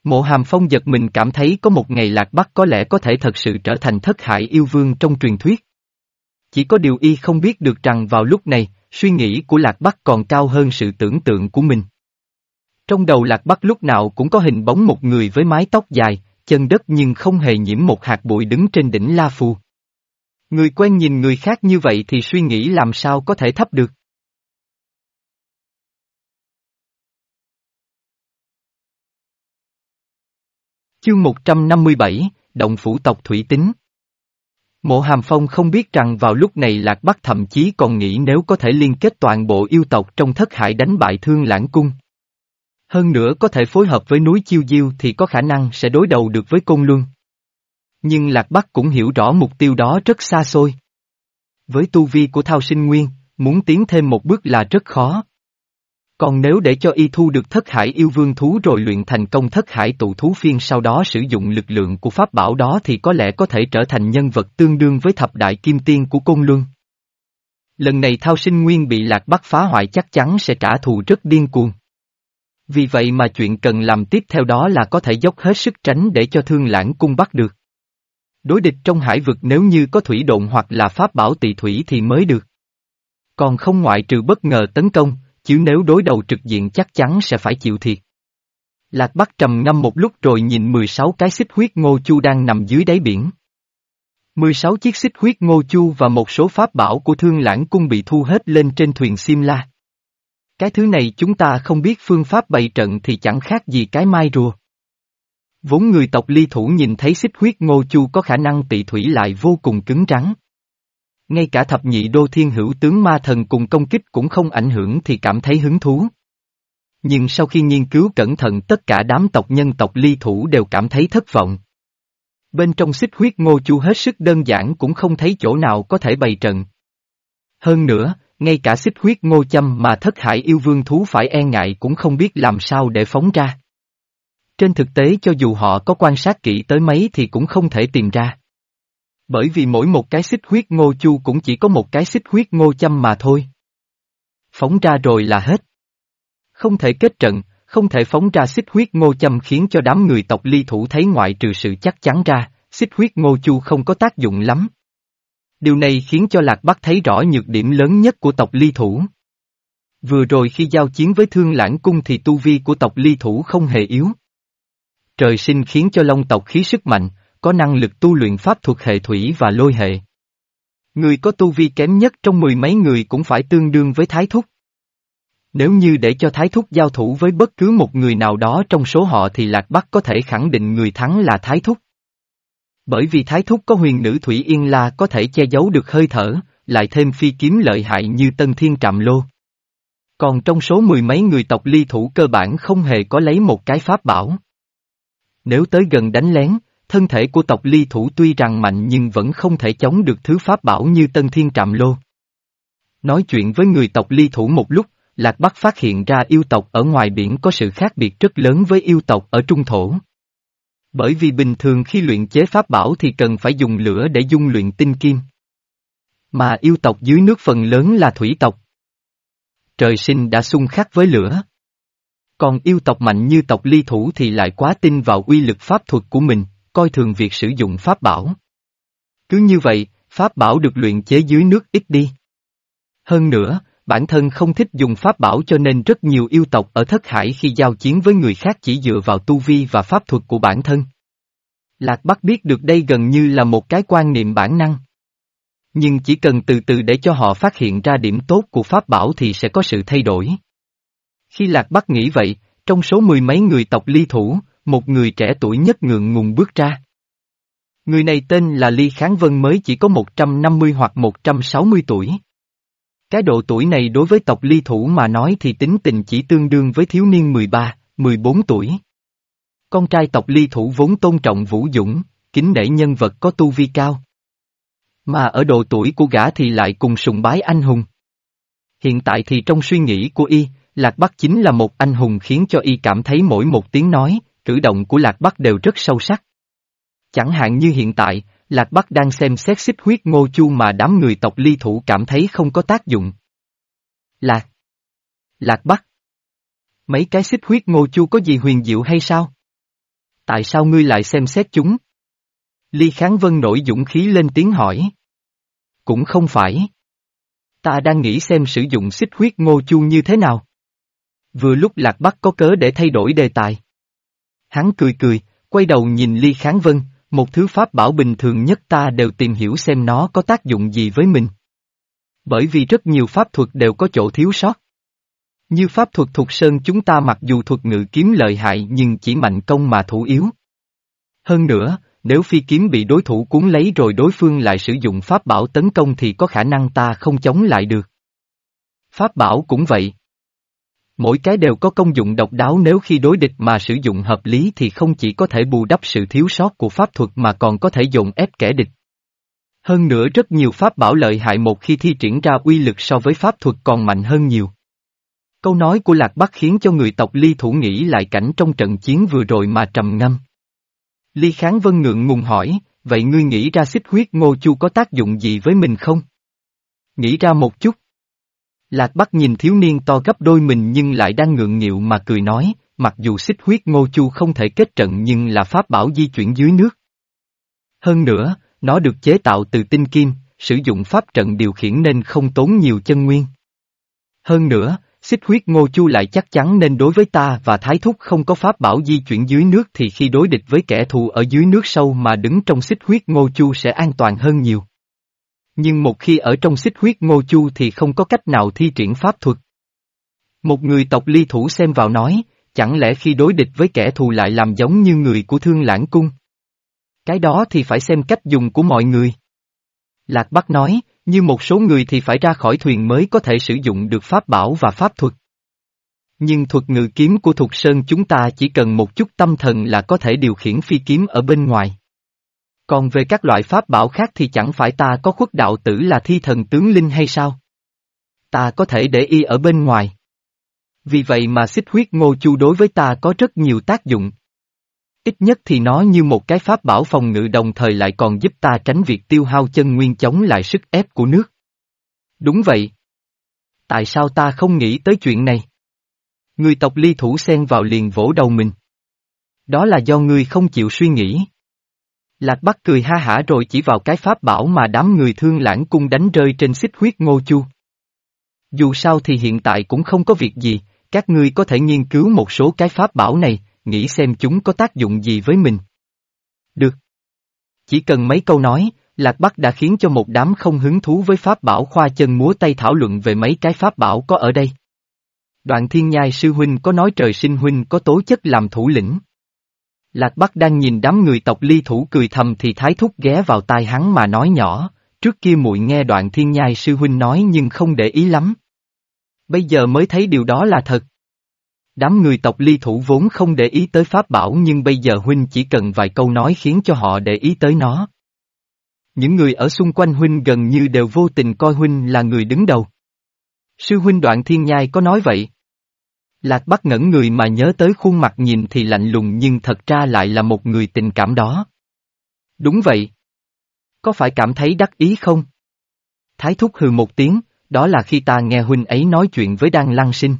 Mộ hàm phong giật mình cảm thấy có một ngày lạc bắc có lẽ có thể thật sự trở thành thất hải yêu vương trong truyền thuyết. Chỉ có điều y không biết được rằng vào lúc này, suy nghĩ của lạc bắc còn cao hơn sự tưởng tượng của mình. Trong đầu lạc bắc lúc nào cũng có hình bóng một người với mái tóc dài, chân đất nhưng không hề nhiễm một hạt bụi đứng trên đỉnh La Phù. Người quen nhìn người khác như vậy thì suy nghĩ làm sao có thể thấp được. Chương 157, Động Phủ tộc Thủy Tính Mộ Hàm Phong không biết rằng vào lúc này Lạc Bắc thậm chí còn nghĩ nếu có thể liên kết toàn bộ yêu tộc trong thất hải đánh bại thương lãng cung. Hơn nữa có thể phối hợp với núi Chiêu Diêu thì có khả năng sẽ đối đầu được với Côn Luân. Nhưng Lạc Bắc cũng hiểu rõ mục tiêu đó rất xa xôi. Với tu vi của Thao Sinh Nguyên, muốn tiến thêm một bước là rất khó. Còn nếu để cho y thu được thất hải yêu vương thú rồi luyện thành công thất hải tụ thú phiên sau đó sử dụng lực lượng của pháp bảo đó thì có lẽ có thể trở thành nhân vật tương đương với thập đại kim tiên của Côn Luân. Lần này thao sinh nguyên bị lạc bắc phá hoại chắc chắn sẽ trả thù rất điên cuồng. Vì vậy mà chuyện cần làm tiếp theo đó là có thể dốc hết sức tránh để cho thương lãng cung bắt được. Đối địch trong hải vực nếu như có thủy độn hoặc là pháp bảo tỳ thủy thì mới được. Còn không ngoại trừ bất ngờ tấn công, chứ nếu đối đầu trực diện chắc chắn sẽ phải chịu thiệt. Lạc Bắc trầm ngâm một lúc rồi nhìn 16 cái xích huyết ngô chu đang nằm dưới đáy biển. 16 chiếc xích huyết ngô chu và một số pháp bảo của thương lãng cung bị thu hết lên trên thuyền sim la. Cái thứ này chúng ta không biết phương pháp bày trận thì chẳng khác gì cái mai rùa. Vốn người tộc ly thủ nhìn thấy xích huyết ngô chu có khả năng tị thủy lại vô cùng cứng rắn. Ngay cả thập nhị đô thiên hữu tướng ma thần cùng công kích cũng không ảnh hưởng thì cảm thấy hứng thú. Nhưng sau khi nghiên cứu cẩn thận tất cả đám tộc nhân tộc ly thủ đều cảm thấy thất vọng. Bên trong xích huyết ngô chu hết sức đơn giản cũng không thấy chỗ nào có thể bày trận. Hơn nữa, ngay cả xích huyết ngô châm mà thất hải yêu vương thú phải e ngại cũng không biết làm sao để phóng ra. Trên thực tế cho dù họ có quan sát kỹ tới mấy thì cũng không thể tìm ra. Bởi vì mỗi một cái xích huyết ngô chu cũng chỉ có một cái xích huyết ngô châm mà thôi. Phóng ra rồi là hết. Không thể kết trận, không thể phóng ra xích huyết ngô châm khiến cho đám người tộc ly thủ thấy ngoại trừ sự chắc chắn ra, xích huyết ngô chu không có tác dụng lắm. Điều này khiến cho Lạc Bắc thấy rõ nhược điểm lớn nhất của tộc ly thủ. Vừa rồi khi giao chiến với thương lãng cung thì tu vi của tộc ly thủ không hề yếu. Trời sinh khiến cho long tộc khí sức mạnh, có năng lực tu luyện pháp thuộc hệ thủy và lôi hệ. Người có tu vi kém nhất trong mười mấy người cũng phải tương đương với thái thúc. Nếu như để cho Thái Thúc giao thủ với bất cứ một người nào đó trong số họ thì Lạc Bắc có thể khẳng định người thắng là Thái Thúc. Bởi vì Thái Thúc có huyền nữ Thủy Yên La có thể che giấu được hơi thở, lại thêm phi kiếm lợi hại như Tân Thiên Trạm Lô. Còn trong số mười mấy người tộc ly thủ cơ bản không hề có lấy một cái pháp bảo. Nếu tới gần đánh lén, thân thể của tộc ly thủ tuy rằng mạnh nhưng vẫn không thể chống được thứ pháp bảo như Tân Thiên Trạm Lô. Nói chuyện với người tộc ly thủ một lúc, Lạc Bắc phát hiện ra yêu tộc ở ngoài biển có sự khác biệt rất lớn với yêu tộc ở trung thổ. Bởi vì bình thường khi luyện chế pháp bảo thì cần phải dùng lửa để dung luyện tinh kim. Mà yêu tộc dưới nước phần lớn là thủy tộc. Trời sinh đã xung khắc với lửa. Còn yêu tộc mạnh như tộc ly thủ thì lại quá tin vào uy lực pháp thuật của mình, coi thường việc sử dụng pháp bảo. Cứ như vậy, pháp bảo được luyện chế dưới nước ít đi. Hơn nữa, bản thân không thích dùng pháp bảo cho nên rất nhiều yêu tộc ở thất hải khi giao chiến với người khác chỉ dựa vào tu vi và pháp thuật của bản thân. Lạc Bắc biết được đây gần như là một cái quan niệm bản năng. Nhưng chỉ cần từ từ để cho họ phát hiện ra điểm tốt của pháp bảo thì sẽ có sự thay đổi. Khi Lạc Bắc nghĩ vậy, trong số mười mấy người tộc ly thủ, một người trẻ tuổi nhất ngượng ngùng bước ra. Người này tên là Ly Kháng Vân mới chỉ có 150 hoặc 160 tuổi. Cái độ tuổi này đối với tộc ly thủ mà nói thì tính tình chỉ tương đương với thiếu niên 13, 14 tuổi. Con trai tộc ly thủ vốn tôn trọng vũ dũng, kính nể nhân vật có tu vi cao. Mà ở độ tuổi của gã thì lại cùng sùng bái anh hùng. Hiện tại thì trong suy nghĩ của y, Lạc Bắc chính là một anh hùng khiến cho y cảm thấy mỗi một tiếng nói, cử động của Lạc Bắc đều rất sâu sắc. Chẳng hạn như hiện tại, Lạc Bắc đang xem xét xích huyết ngô chu mà đám người tộc ly thủ cảm thấy không có tác dụng. Lạc. Lạc Bắc. Mấy cái xích huyết ngô chu có gì huyền diệu hay sao? Tại sao ngươi lại xem xét chúng? Ly Kháng Vân nổi dũng khí lên tiếng hỏi. Cũng không phải. Ta đang nghĩ xem sử dụng xích huyết ngô chu như thế nào. Vừa lúc Lạc Bắc có cớ để thay đổi đề tài. Hắn cười cười, quay đầu nhìn Ly Kháng Vân, một thứ pháp bảo bình thường nhất ta đều tìm hiểu xem nó có tác dụng gì với mình. Bởi vì rất nhiều pháp thuật đều có chỗ thiếu sót. Như pháp thuật thuộc sơn chúng ta mặc dù thuật ngự kiếm lợi hại nhưng chỉ mạnh công mà thủ yếu. Hơn nữa, nếu phi kiếm bị đối thủ cuốn lấy rồi đối phương lại sử dụng pháp bảo tấn công thì có khả năng ta không chống lại được. Pháp bảo cũng vậy. Mỗi cái đều có công dụng độc đáo nếu khi đối địch mà sử dụng hợp lý thì không chỉ có thể bù đắp sự thiếu sót của pháp thuật mà còn có thể dồn ép kẻ địch. Hơn nữa rất nhiều pháp bảo lợi hại một khi thi triển ra uy lực so với pháp thuật còn mạnh hơn nhiều. Câu nói của Lạc Bắc khiến cho người tộc Ly Thủ nghĩ lại cảnh trong trận chiến vừa rồi mà trầm ngâm. Ly Kháng Vân ngượng ngùng hỏi, vậy ngươi nghĩ ra xích huyết ngô chu có tác dụng gì với mình không? Nghĩ ra một chút. Lạc Bắc nhìn thiếu niên to gấp đôi mình nhưng lại đang ngượng nghịu mà cười nói, mặc dù xích huyết ngô chu không thể kết trận nhưng là pháp bảo di chuyển dưới nước. Hơn nữa, nó được chế tạo từ tinh kim, sử dụng pháp trận điều khiển nên không tốn nhiều chân nguyên. Hơn nữa, xích huyết ngô chu lại chắc chắn nên đối với ta và thái thúc không có pháp bảo di chuyển dưới nước thì khi đối địch với kẻ thù ở dưới nước sâu mà đứng trong xích huyết ngô chu sẽ an toàn hơn nhiều. Nhưng một khi ở trong xích huyết ngô chu thì không có cách nào thi triển pháp thuật. Một người tộc ly thủ xem vào nói, chẳng lẽ khi đối địch với kẻ thù lại làm giống như người của thương lãng cung? Cái đó thì phải xem cách dùng của mọi người. Lạc Bắc nói, như một số người thì phải ra khỏi thuyền mới có thể sử dụng được pháp bảo và pháp thuật. Nhưng thuật ngự kiếm của Thục Sơn chúng ta chỉ cần một chút tâm thần là có thể điều khiển phi kiếm ở bên ngoài. Còn về các loại pháp bảo khác thì chẳng phải ta có khuất đạo tử là thi thần tướng linh hay sao? Ta có thể để y ở bên ngoài. Vì vậy mà xích huyết ngô chu đối với ta có rất nhiều tác dụng. Ít nhất thì nó như một cái pháp bảo phòng ngự đồng thời lại còn giúp ta tránh việc tiêu hao chân nguyên chống lại sức ép của nước. Đúng vậy. Tại sao ta không nghĩ tới chuyện này? Người tộc ly thủ xen vào liền vỗ đầu mình. Đó là do ngươi không chịu suy nghĩ. Lạc Bắc cười ha hả rồi chỉ vào cái pháp bảo mà đám người thương lãng cung đánh rơi trên xích huyết ngô chu. Dù sao thì hiện tại cũng không có việc gì, các ngươi có thể nghiên cứu một số cái pháp bảo này, nghĩ xem chúng có tác dụng gì với mình. Được. Chỉ cần mấy câu nói, Lạc Bắc đã khiến cho một đám không hứng thú với pháp bảo khoa chân múa tay thảo luận về mấy cái pháp bảo có ở đây. Đoạn thiên nhai sư huynh có nói trời sinh huynh có tố chất làm thủ lĩnh. Lạc Bắc đang nhìn đám người tộc ly thủ cười thầm thì thái thúc ghé vào tai hắn mà nói nhỏ, trước kia muội nghe đoạn thiên nhai sư huynh nói nhưng không để ý lắm. Bây giờ mới thấy điều đó là thật. Đám người tộc ly thủ vốn không để ý tới pháp bảo nhưng bây giờ huynh chỉ cần vài câu nói khiến cho họ để ý tới nó. Những người ở xung quanh huynh gần như đều vô tình coi huynh là người đứng đầu. Sư huynh đoạn thiên nhai có nói vậy. Lạc Bắc ngẩn người mà nhớ tới khuôn mặt nhìn thì lạnh lùng nhưng thật ra lại là một người tình cảm đó. Đúng vậy. Có phải cảm thấy đắc ý không? Thái thúc hừ một tiếng, đó là khi ta nghe huynh ấy nói chuyện với Đan Lăng Sinh.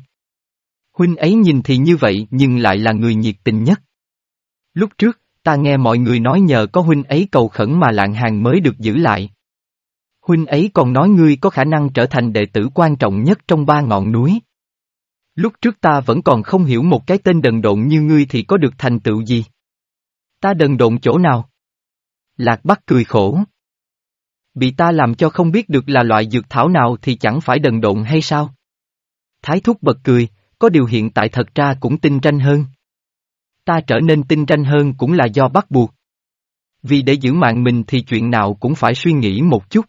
Huynh ấy nhìn thì như vậy nhưng lại là người nhiệt tình nhất. Lúc trước, ta nghe mọi người nói nhờ có huynh ấy cầu khẩn mà lạng hàng mới được giữ lại. Huynh ấy còn nói ngươi có khả năng trở thành đệ tử quan trọng nhất trong ba ngọn núi. Lúc trước ta vẫn còn không hiểu một cái tên đần độn như ngươi thì có được thành tựu gì. Ta đần độn chỗ nào? Lạc Bắc cười khổ. Bị ta làm cho không biết được là loại dược thảo nào thì chẳng phải đần độn hay sao? Thái thúc bật cười, có điều hiện tại thật ra cũng tinh tranh hơn. Ta trở nên tinh tranh hơn cũng là do bắt buộc. Vì để giữ mạng mình thì chuyện nào cũng phải suy nghĩ một chút.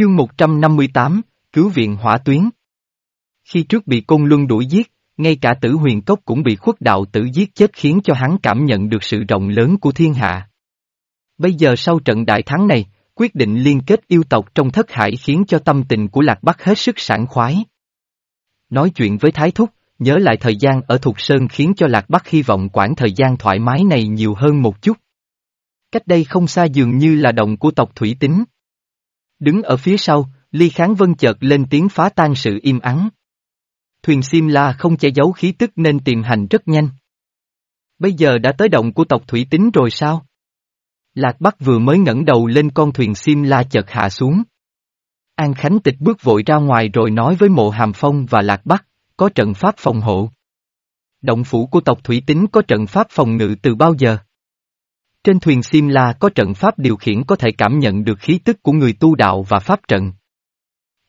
Chương 158, Cứu viện hỏa tuyến Khi trước bị Côn Luân đuổi giết, ngay cả tử huyền cốc cũng bị khuất đạo tử giết chết khiến cho hắn cảm nhận được sự rộng lớn của thiên hạ. Bây giờ sau trận đại thắng này, quyết định liên kết yêu tộc trong thất hải khiến cho tâm tình của Lạc Bắc hết sức sảng khoái. Nói chuyện với Thái Thúc, nhớ lại thời gian ở Thục Sơn khiến cho Lạc Bắc hy vọng quãng thời gian thoải mái này nhiều hơn một chút. Cách đây không xa dường như là động của tộc Thủy Tính. Đứng ở phía sau, Ly Kháng Vân chợt lên tiếng phá tan sự im ắng. Thuyền Sim La không che giấu khí tức nên tìm hành rất nhanh. Bây giờ đã tới động của tộc Thủy Tính rồi sao? Lạc Bắc vừa mới ngẩng đầu lên con thuyền Sim La chợt hạ xuống. An Khánh Tịch bước vội ra ngoài rồi nói với mộ Hàm Phong và Lạc Bắc, có trận pháp phòng hộ. Động phủ của tộc Thủy Tính có trận pháp phòng ngự từ bao giờ? Trên thuyền Sim La có trận pháp điều khiển có thể cảm nhận được khí tức của người tu đạo và pháp trận.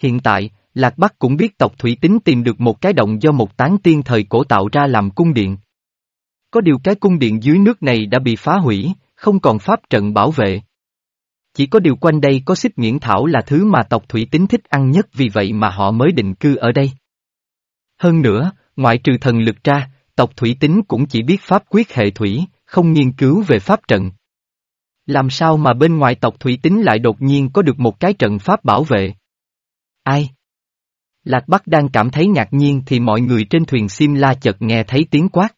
Hiện tại, Lạc Bắc cũng biết tộc Thủy Tính tìm được một cái động do một tán tiên thời cổ tạo ra làm cung điện. Có điều cái cung điện dưới nước này đã bị phá hủy, không còn pháp trận bảo vệ. Chỉ có điều quanh đây có xích nghiễn thảo là thứ mà tộc Thủy Tính thích ăn nhất vì vậy mà họ mới định cư ở đây. Hơn nữa, ngoại trừ thần lực ra, tộc Thủy Tính cũng chỉ biết pháp quyết hệ thủy, không nghiên cứu về pháp trận. Làm sao mà bên ngoài tộc Thủy Tính lại đột nhiên có được một cái trận pháp bảo vệ? Ai? Lạc Bắc đang cảm thấy ngạc nhiên thì mọi người trên thuyền Sim La chợt nghe thấy tiếng quát.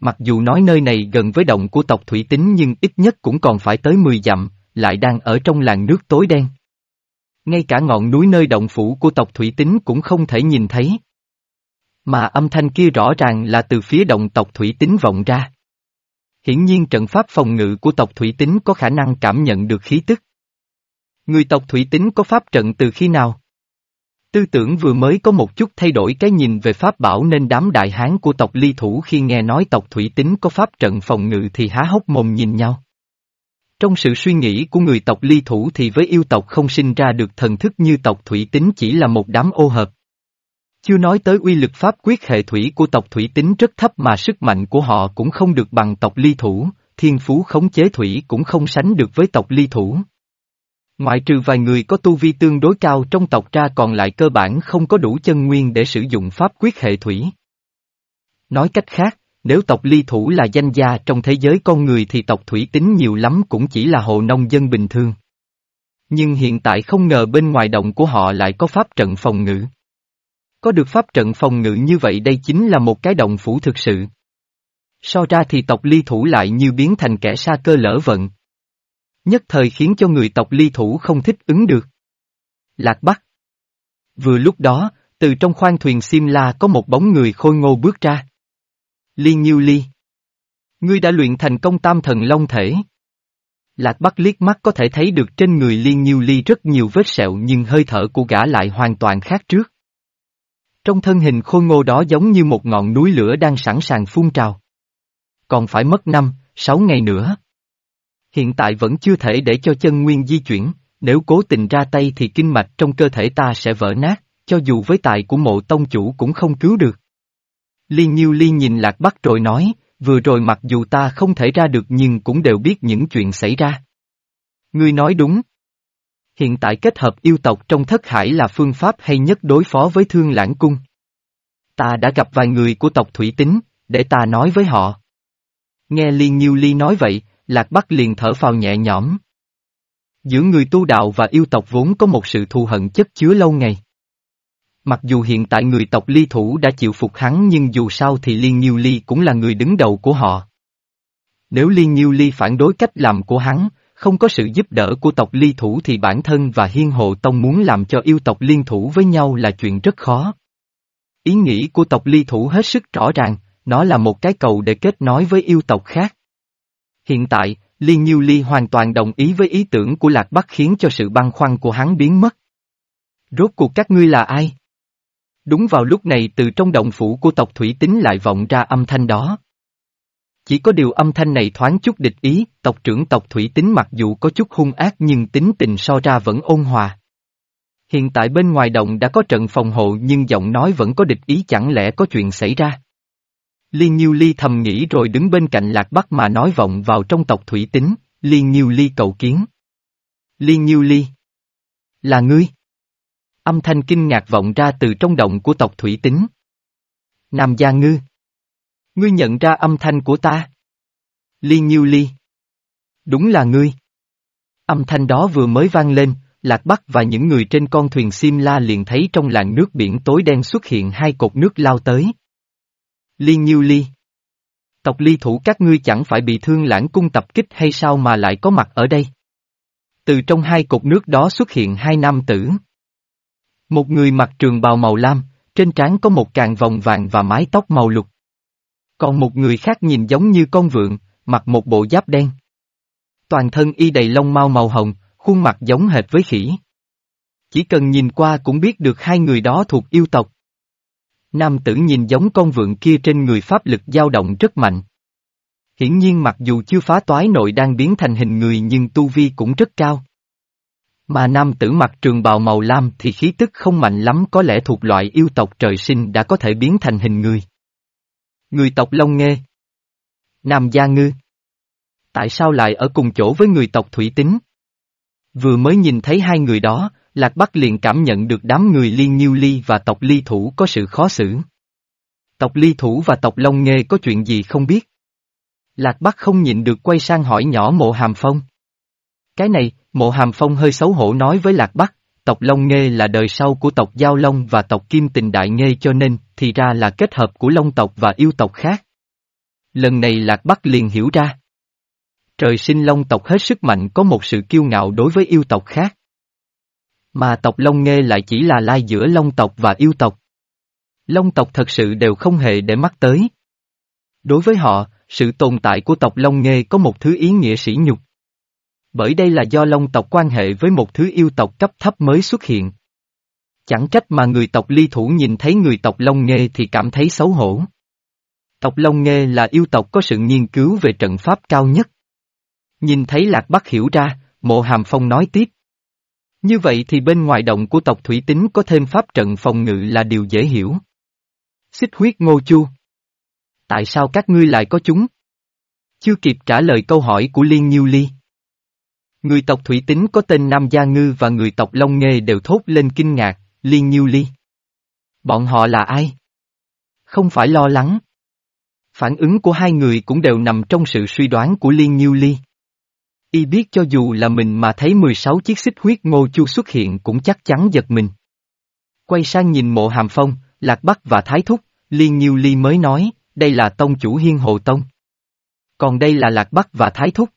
Mặc dù nói nơi này gần với động của tộc thủy tính nhưng ít nhất cũng còn phải tới 10 dặm, lại đang ở trong làng nước tối đen. Ngay cả ngọn núi nơi động phủ của tộc thủy tính cũng không thể nhìn thấy. Mà âm thanh kia rõ ràng là từ phía động tộc thủy tính vọng ra. Hiển nhiên trận pháp phòng ngự của tộc thủy tính có khả năng cảm nhận được khí tức. Người tộc thủy tính có pháp trận từ khi nào? Tư tưởng vừa mới có một chút thay đổi cái nhìn về pháp bảo nên đám đại hán của tộc ly thủ khi nghe nói tộc thủy tính có pháp trận phòng ngự thì há hốc mồm nhìn nhau. Trong sự suy nghĩ của người tộc ly thủ thì với yêu tộc không sinh ra được thần thức như tộc thủy tính chỉ là một đám ô hợp. Chưa nói tới uy lực pháp quyết hệ thủy của tộc thủy tính rất thấp mà sức mạnh của họ cũng không được bằng tộc ly thủ, thiên phú khống chế thủy cũng không sánh được với tộc ly thủ. Ngoại trừ vài người có tu vi tương đối cao trong tộc ra còn lại cơ bản không có đủ chân nguyên để sử dụng pháp quyết hệ thủy. Nói cách khác, nếu tộc ly thủ là danh gia trong thế giới con người thì tộc thủy tính nhiều lắm cũng chỉ là hộ nông dân bình thường. Nhưng hiện tại không ngờ bên ngoài động của họ lại có pháp trận phòng ngự. Có được pháp trận phòng ngự như vậy đây chính là một cái động phủ thực sự. So ra thì tộc ly thủ lại như biến thành kẻ sa cơ lỡ vận. Nhất thời khiến cho người tộc ly thủ không thích ứng được. Lạc Bắc. Vừa lúc đó, từ trong khoang thuyền Simla có một bóng người khôi ngô bước ra. Liên Nhiêu Ly. Ngươi đã luyện thành công tam thần long thể. Lạc Bắc liếc mắt có thể thấy được trên người Liên Nhiêu Ly rất nhiều vết sẹo nhưng hơi thở của gã lại hoàn toàn khác trước. Trong thân hình khôi ngô đó giống như một ngọn núi lửa đang sẵn sàng phun trào. Còn phải mất năm, sáu ngày nữa. Hiện tại vẫn chưa thể để cho chân nguyên di chuyển, nếu cố tình ra tay thì kinh mạch trong cơ thể ta sẽ vỡ nát, cho dù với tài của mộ tông chủ cũng không cứu được. Liên Nhiêu Ly nhìn Lạc Bắc rồi nói, vừa rồi mặc dù ta không thể ra được nhưng cũng đều biết những chuyện xảy ra. Ngươi nói đúng. Hiện tại kết hợp yêu tộc trong thất hải là phương pháp hay nhất đối phó với thương lãng cung. Ta đã gặp vài người của tộc Thủy Tính, để ta nói với họ. Nghe Liên Nhiêu Ly nói vậy, Lạc Bắc liền thở phào nhẹ nhõm. Giữa người tu đạo và yêu tộc vốn có một sự thù hận chất chứa lâu ngày. Mặc dù hiện tại người tộc ly thủ đã chịu phục hắn nhưng dù sao thì Liên Nhiêu Ly cũng là người đứng đầu của họ. Nếu Liên Nhiêu Ly phản đối cách làm của hắn, không có sự giúp đỡ của tộc ly thủ thì bản thân và hiên hộ tông muốn làm cho yêu tộc liên thủ với nhau là chuyện rất khó. Ý nghĩ của tộc ly thủ hết sức rõ ràng, nó là một cái cầu để kết nối với yêu tộc khác. Hiện tại, Liên Nhiêu Ly hoàn toàn đồng ý với ý tưởng của Lạc Bắc khiến cho sự băn khoăn của hắn biến mất. Rốt cuộc các ngươi là ai? Đúng vào lúc này từ trong động phủ của tộc Thủy Tính lại vọng ra âm thanh đó. Chỉ có điều âm thanh này thoáng chút địch ý, tộc trưởng tộc Thủy Tính mặc dù có chút hung ác nhưng tính tình so ra vẫn ôn hòa. Hiện tại bên ngoài động đã có trận phòng hộ nhưng giọng nói vẫn có địch ý chẳng lẽ có chuyện xảy ra. Liên Nhiêu Ly thầm nghĩ rồi đứng bên cạnh Lạc Bắc mà nói vọng vào trong tộc Thủy Tính, Liên Nhiêu Ly cầu kiến. Liên Nhiêu Ly. Là ngươi. Âm thanh kinh ngạc vọng ra từ trong động của tộc Thủy Tính. Nam Gia Ngư. Ngươi nhận ra âm thanh của ta. Liên Nhiêu Ly. Đúng là ngươi. Âm thanh đó vừa mới vang lên, Lạc Bắc và những người trên con thuyền Simla liền thấy trong làn nước biển tối đen xuất hiện hai cột nước lao tới. Liên Nhiêu Ly. Tộc ly thủ các ngươi chẳng phải bị thương lãng cung tập kích hay sao mà lại có mặt ở đây? Từ trong hai cột nước đó xuất hiện hai nam tử. Một người mặc trường bào màu lam, trên trán có một càng vòng vàng và mái tóc màu lục. Còn một người khác nhìn giống như con vượn, mặc một bộ giáp đen. Toàn thân y đầy lông mau màu hồng, khuôn mặt giống hệt với khỉ. Chỉ cần nhìn qua cũng biết được hai người đó thuộc yêu tộc. Nam tử nhìn giống con vượn kia trên người pháp lực dao động rất mạnh. Hiển nhiên mặc dù chưa phá toái nội đang biến thành hình người nhưng tu vi cũng rất cao. Mà nam tử mặc trường bào màu lam thì khí tức không mạnh lắm có lẽ thuộc loại yêu tộc trời sinh đã có thể biến thành hình người. Người tộc Long Nghê Nam Gia Ngư Tại sao lại ở cùng chỗ với người tộc Thủy Tính? Vừa mới nhìn thấy hai người đó, Lạc Bắc liền cảm nhận được đám người liên nhiêu ly và tộc ly thủ có sự khó xử. Tộc ly thủ và tộc Long Nghê có chuyện gì không biết? Lạc Bắc không nhịn được quay sang hỏi nhỏ mộ hàm phong. Cái này, mộ hàm phong hơi xấu hổ nói với Lạc Bắc, tộc Long Nghê là đời sau của tộc Giao Long và tộc Kim Tình Đại Nghê cho nên, thì ra là kết hợp của Long tộc và yêu tộc khác. Lần này Lạc Bắc liền hiểu ra. Trời sinh long tộc hết sức mạnh có một sự kiêu ngạo đối với yêu tộc khác. Mà tộc Long Nghê lại chỉ là lai giữa Long tộc và yêu tộc. Long tộc thật sự đều không hề để mắt tới. Đối với họ, sự tồn tại của tộc Long Nghê có một thứ ý nghĩa sỉ nhục. Bởi đây là do Long tộc quan hệ với một thứ yêu tộc cấp thấp mới xuất hiện. Chẳng trách mà người tộc ly thủ nhìn thấy người tộc Long Nghê thì cảm thấy xấu hổ. Tộc Long Nghê là yêu tộc có sự nghiên cứu về trận pháp cao nhất. Nhìn thấy Lạc Bắc hiểu ra, mộ hàm phong nói tiếp. Như vậy thì bên ngoài động của tộc Thủy Tính có thêm pháp trận phòng ngự là điều dễ hiểu. Xích huyết ngô chu. Tại sao các ngươi lại có chúng? Chưa kịp trả lời câu hỏi của Liên Nhiêu Ly. Người tộc Thủy Tính có tên Nam Gia Ngư và người tộc Long Nghê đều thốt lên kinh ngạc, Liên Nhiêu Ly. Bọn họ là ai? Không phải lo lắng. Phản ứng của hai người cũng đều nằm trong sự suy đoán của Liên Nhiêu Ly. Y biết cho dù là mình mà thấy 16 chiếc xích huyết ngô chu xuất hiện cũng chắc chắn giật mình. Quay sang nhìn mộ hàm phong, Lạc Bắc và Thái Thúc, Liên Nhiêu Ly mới nói, đây là tông chủ hiên hồ tông. Còn đây là Lạc Bắc và Thái Thúc.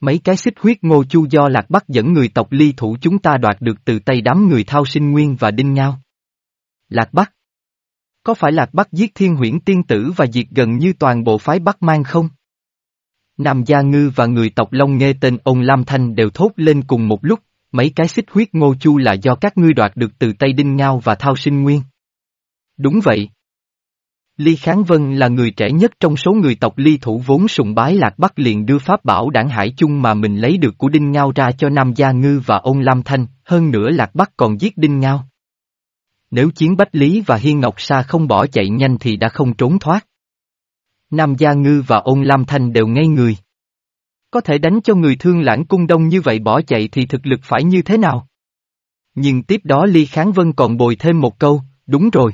Mấy cái xích huyết ngô chu do Lạc Bắc dẫn người tộc ly thủ chúng ta đoạt được từ tay đám người thao sinh nguyên và đinh ngao. Lạc Bắc. Có phải Lạc Bắc giết thiên huyễn tiên tử và diệt gần như toàn bộ phái Bắc mang không? Nam Gia Ngư và người tộc Long nghe tên ông Lam Thanh đều thốt lên cùng một lúc, mấy cái xích huyết ngô chu là do các ngươi đoạt được từ tay Đinh Ngao và Thao Sinh Nguyên. Đúng vậy. Ly Kháng Vân là người trẻ nhất trong số người tộc Ly thủ vốn sùng bái Lạc Bắc liền đưa pháp bảo đảng hải chung mà mình lấy được của Đinh Ngao ra cho Nam Gia Ngư và ông Lam Thanh, hơn nữa Lạc Bắc còn giết Đinh Ngao. Nếu chiến Bách Lý và Hiên Ngọc Sa không bỏ chạy nhanh thì đã không trốn thoát. Nam Gia Ngư và ôn Lam Thanh đều ngây người. Có thể đánh cho người thương lãng cung đông như vậy bỏ chạy thì thực lực phải như thế nào? Nhưng tiếp đó Ly Kháng Vân còn bồi thêm một câu, đúng rồi.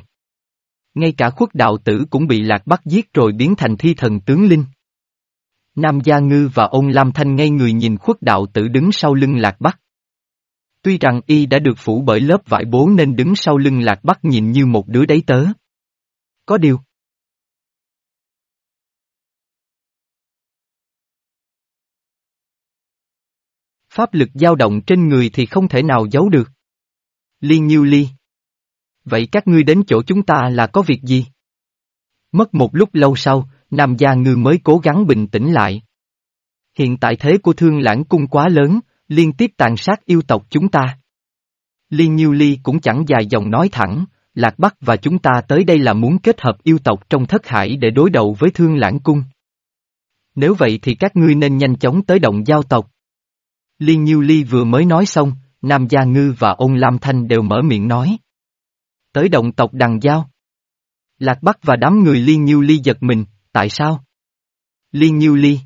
Ngay cả khuất đạo tử cũng bị lạc bắt giết rồi biến thành thi thần tướng linh. Nam Gia Ngư và ôn Lam Thanh ngay người nhìn khuất đạo tử đứng sau lưng lạc bắc. Tuy rằng y đã được phủ bởi lớp vải bố nên đứng sau lưng lạc bắc nhìn như một đứa đấy tớ. Có điều. Pháp lực dao động trên người thì không thể nào giấu được. Liên Nhiêu Ly. Vậy các ngươi đến chỗ chúng ta là có việc gì? Mất một lúc lâu sau, Nam Gia Ngư mới cố gắng bình tĩnh lại. Hiện tại thế của thương lãng cung quá lớn, liên tiếp tàn sát yêu tộc chúng ta. Liên Nhiêu Ly cũng chẳng dài dòng nói thẳng, Lạc Bắc và chúng ta tới đây là muốn kết hợp yêu tộc trong thất hải để đối đầu với thương lãng cung. Nếu vậy thì các ngươi nên nhanh chóng tới động giao tộc. Liên Nhiêu Ly vừa mới nói xong, Nam Gia Ngư và ôn Lam Thanh đều mở miệng nói. Tới động tộc đằng giao. Lạc Bắc và đám người Liên Nhiêu Ly giật mình, tại sao? Liên Nhiêu Ly.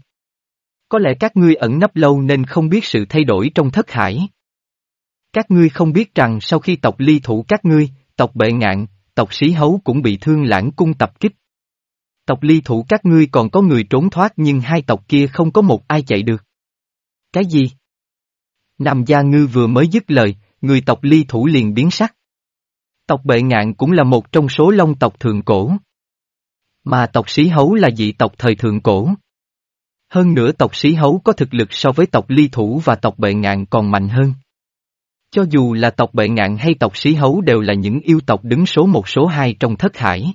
Có lẽ các ngươi ẩn nấp lâu nên không biết sự thay đổi trong thất hải. Các ngươi không biết rằng sau khi tộc ly thủ các ngươi, tộc bệ ngạn, tộc sĩ hấu cũng bị thương lãng cung tập kích. Tộc ly thủ các ngươi còn có người trốn thoát nhưng hai tộc kia không có một ai chạy được. Cái gì? Nam Gia Ngư vừa mới dứt lời, người tộc ly thủ liền biến sắc. Tộc bệ ngạn cũng là một trong số long tộc thượng cổ. Mà tộc sĩ hấu là dị tộc thời thượng cổ. Hơn nữa tộc sĩ hấu có thực lực so với tộc ly thủ và tộc bệ ngạn còn mạnh hơn. Cho dù là tộc bệ ngạn hay tộc sĩ hấu đều là những yêu tộc đứng số một số hai trong thất hải.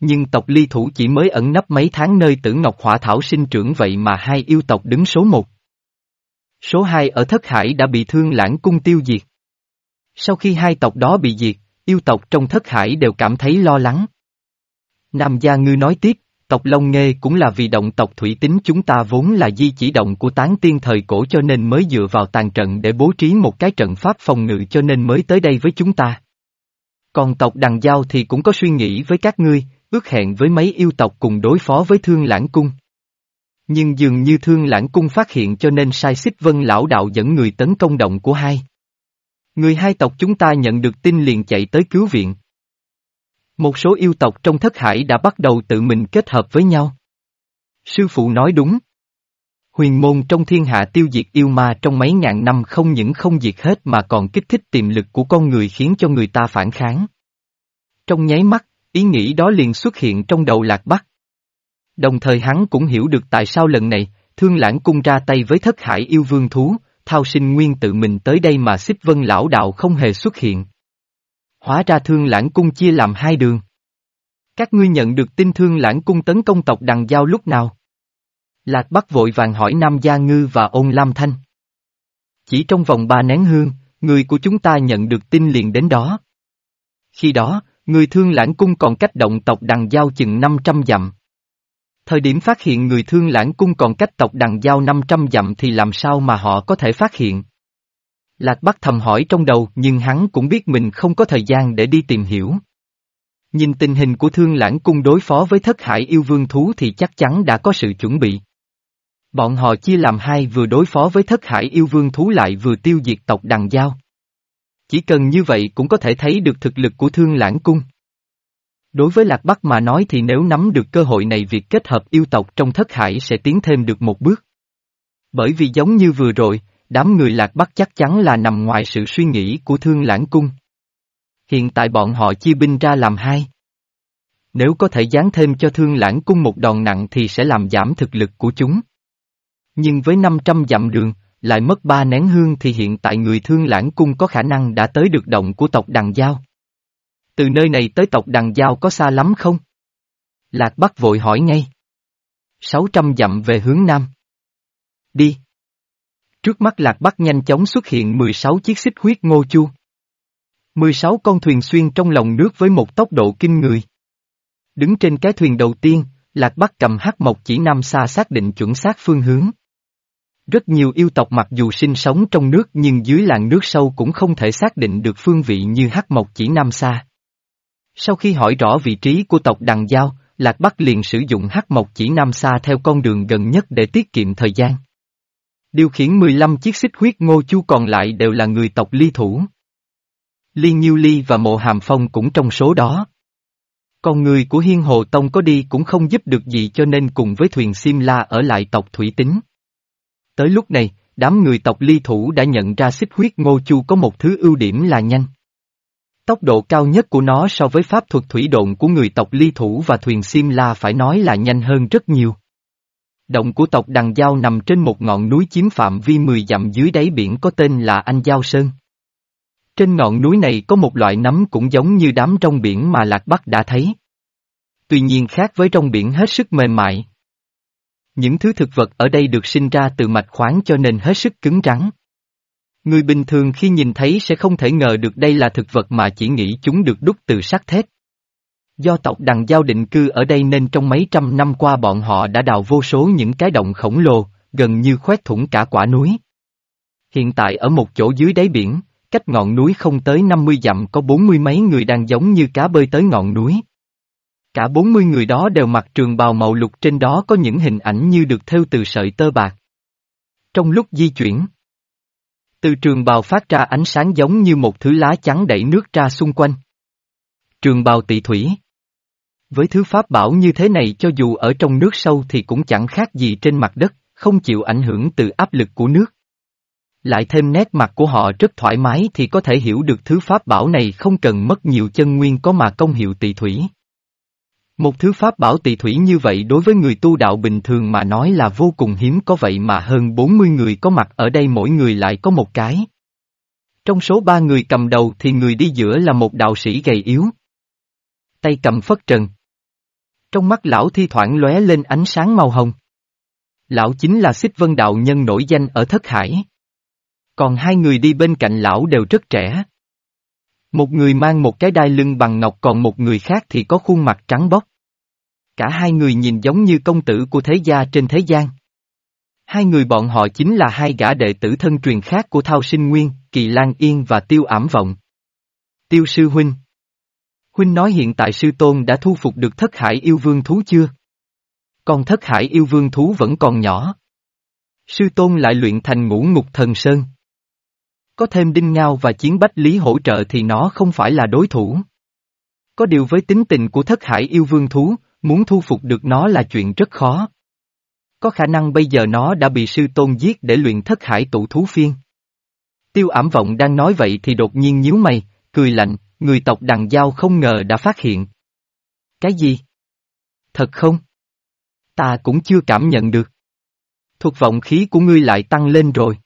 Nhưng tộc ly thủ chỉ mới ẩn nấp mấy tháng nơi tử ngọc hỏa thảo sinh trưởng vậy mà hai yêu tộc đứng số một. Số hai ở Thất Hải đã bị thương lãng cung tiêu diệt. Sau khi hai tộc đó bị diệt, yêu tộc trong Thất Hải đều cảm thấy lo lắng. Nam Gia Ngư nói tiếp, tộc Long Nghê cũng là vì động tộc thủy tính chúng ta vốn là di chỉ động của tán tiên thời cổ cho nên mới dựa vào tàn trận để bố trí một cái trận pháp phòng ngự cho nên mới tới đây với chúng ta. Còn tộc Đằng Giao thì cũng có suy nghĩ với các ngươi, ước hẹn với mấy yêu tộc cùng đối phó với Thương Lãng Cung. Nhưng dường như thương lãng cung phát hiện cho nên sai xích vân lão đạo dẫn người tấn công động của hai. Người hai tộc chúng ta nhận được tin liền chạy tới cứu viện. Một số yêu tộc trong thất hải đã bắt đầu tự mình kết hợp với nhau. Sư phụ nói đúng. Huyền môn trong thiên hạ tiêu diệt yêu ma trong mấy ngàn năm không những không diệt hết mà còn kích thích tiềm lực của con người khiến cho người ta phản kháng. Trong nháy mắt, ý nghĩ đó liền xuất hiện trong đầu lạc bắc. Đồng thời hắn cũng hiểu được tại sao lần này, thương lãng cung ra tay với thất hải yêu vương thú, thao sinh nguyên tự mình tới đây mà xích vân lão đạo không hề xuất hiện. Hóa ra thương lãng cung chia làm hai đường. Các ngươi nhận được tin thương lãng cung tấn công tộc đằng giao lúc nào? Lạc Bắc vội vàng hỏi Nam Gia Ngư và ôn Lam Thanh. Chỉ trong vòng ba nén hương, người của chúng ta nhận được tin liền đến đó. Khi đó, người thương lãng cung còn cách động tộc đằng giao chừng 500 dặm. Thời điểm phát hiện người thương lãng cung còn cách tộc đằng giao 500 dặm thì làm sao mà họ có thể phát hiện? Lạc Bắc thầm hỏi trong đầu, nhưng hắn cũng biết mình không có thời gian để đi tìm hiểu. Nhìn tình hình của thương lãng cung đối phó với thất hải yêu vương thú thì chắc chắn đã có sự chuẩn bị. Bọn họ chia làm hai, vừa đối phó với thất hải yêu vương thú lại vừa tiêu diệt tộc đằng giao. Chỉ cần như vậy cũng có thể thấy được thực lực của thương lãng cung. Đối với Lạc Bắc mà nói thì nếu nắm được cơ hội này việc kết hợp yêu tộc trong thất hải sẽ tiến thêm được một bước. Bởi vì giống như vừa rồi, đám người Lạc Bắc chắc chắn là nằm ngoài sự suy nghĩ của thương lãng cung. Hiện tại bọn họ chia binh ra làm hai. Nếu có thể dán thêm cho thương lãng cung một đòn nặng thì sẽ làm giảm thực lực của chúng. Nhưng với 500 dặm đường, lại mất ba nén hương thì hiện tại người thương lãng cung có khả năng đã tới được động của tộc Đằng Giao. Từ nơi này tới tộc Đằng Giao có xa lắm không? Lạc Bắc vội hỏi ngay. 600 dặm về hướng Nam. Đi. Trước mắt Lạc Bắc nhanh chóng xuất hiện 16 chiếc xích huyết ngô chu. 16 con thuyền xuyên trong lòng nước với một tốc độ kinh người. Đứng trên cái thuyền đầu tiên, Lạc Bắc cầm hắc mộc chỉ nam xa xác định chuẩn xác phương hướng. Rất nhiều yêu tộc mặc dù sinh sống trong nước nhưng dưới làn nước sâu cũng không thể xác định được phương vị như hắc mộc chỉ nam xa. Sau khi hỏi rõ vị trí của tộc Đằng Giao, Lạc Bắc liền sử dụng hắc mộc chỉ nam xa theo con đường gần nhất để tiết kiệm thời gian. Điều khiển 15 chiếc xích huyết ngô chu còn lại đều là người tộc ly thủ. Liên Nhiêu Ly và Mộ Hàm Phong cũng trong số đó. Con người của Hiên Hồ Tông có đi cũng không giúp được gì cho nên cùng với thuyền Sim La ở lại tộc Thủy Tính. Tới lúc này, đám người tộc ly thủ đã nhận ra xích huyết ngô chu có một thứ ưu điểm là nhanh. Tốc độ cao nhất của nó so với pháp thuật thủy độn của người tộc ly thủ và thuyền Sim La phải nói là nhanh hơn rất nhiều. Động của tộc Đằng Giao nằm trên một ngọn núi chiếm phạm vi 10 dặm dưới đáy biển có tên là Anh Giao Sơn. Trên ngọn núi này có một loại nấm cũng giống như đám trong biển mà Lạc Bắc đã thấy. Tuy nhiên khác với trong biển hết sức mềm mại. Những thứ thực vật ở đây được sinh ra từ mạch khoáng cho nên hết sức cứng rắn. Người bình thường khi nhìn thấy sẽ không thể ngờ được đây là thực vật mà chỉ nghĩ chúng được đúc từ sắt thép. Do tộc đằng giao định cư ở đây nên trong mấy trăm năm qua bọn họ đã đào vô số những cái động khổng lồ, gần như khoét thủng cả quả núi. Hiện tại ở một chỗ dưới đáy biển, cách ngọn núi không tới 50 dặm có bốn mươi mấy người đang giống như cá bơi tới ngọn núi. Cả bốn mươi người đó đều mặc trường bào màu lục trên đó có những hình ảnh như được thêu từ sợi tơ bạc. Trong lúc di chuyển, từ trường bào phát ra ánh sáng giống như một thứ lá chắn đẩy nước ra xung quanh. Trường bào tị thủy Với thứ pháp bảo như thế này cho dù ở trong nước sâu thì cũng chẳng khác gì trên mặt đất, không chịu ảnh hưởng từ áp lực của nước. Lại thêm nét mặt của họ rất thoải mái thì có thể hiểu được thứ pháp bảo này không cần mất nhiều chân nguyên có mà công hiệu tị thủy. Một thứ pháp bảo tỳ thủy như vậy đối với người tu đạo bình thường mà nói là vô cùng hiếm, có vậy mà hơn 40 người có mặt ở đây mỗi người lại có một cái. Trong số ba người cầm đầu thì người đi giữa là một đạo sĩ gầy yếu. Tay cầm phất trần. Trong mắt lão thi thoảng lóe lên ánh sáng màu hồng. Lão chính là xích vân đạo nhân nổi danh ở thất hải. Còn hai người đi bên cạnh lão đều rất trẻ. Một người mang một cái đai lưng bằng ngọc, còn một người khác thì có khuôn mặt trắng bóc. Cả hai người nhìn giống như công tử của thế gia trên thế gian. Hai người bọn họ chính là hai gã đệ tử thân truyền khác của Thao Sinh Nguyên, Kỳ Lan Yên và Tiêu Ảm Vọng. Tiêu Sư Huynh Huynh nói hiện tại Sư Tôn đã thu phục được thất hải yêu vương thú chưa? Còn thất hải yêu vương thú vẫn còn nhỏ. Sư Tôn lại luyện thành ngũ ngục thần sơn. Có thêm Đinh Ngao và Chiến Bách Lý hỗ trợ thì nó không phải là đối thủ. Có điều với tính tình của thất hải yêu vương thú, muốn thu phục được nó là chuyện rất khó. Có khả năng bây giờ nó đã bị sư tôn giết để luyện thất hải tụ thú phiên. Tiêu ảm vọng đang nói vậy thì đột nhiên nhíu mày, cười lạnh, người tộc đằng giao không ngờ đã phát hiện. Cái gì? Thật không? Ta cũng chưa cảm nhận được. Thuộc vọng khí của ngươi lại tăng lên rồi.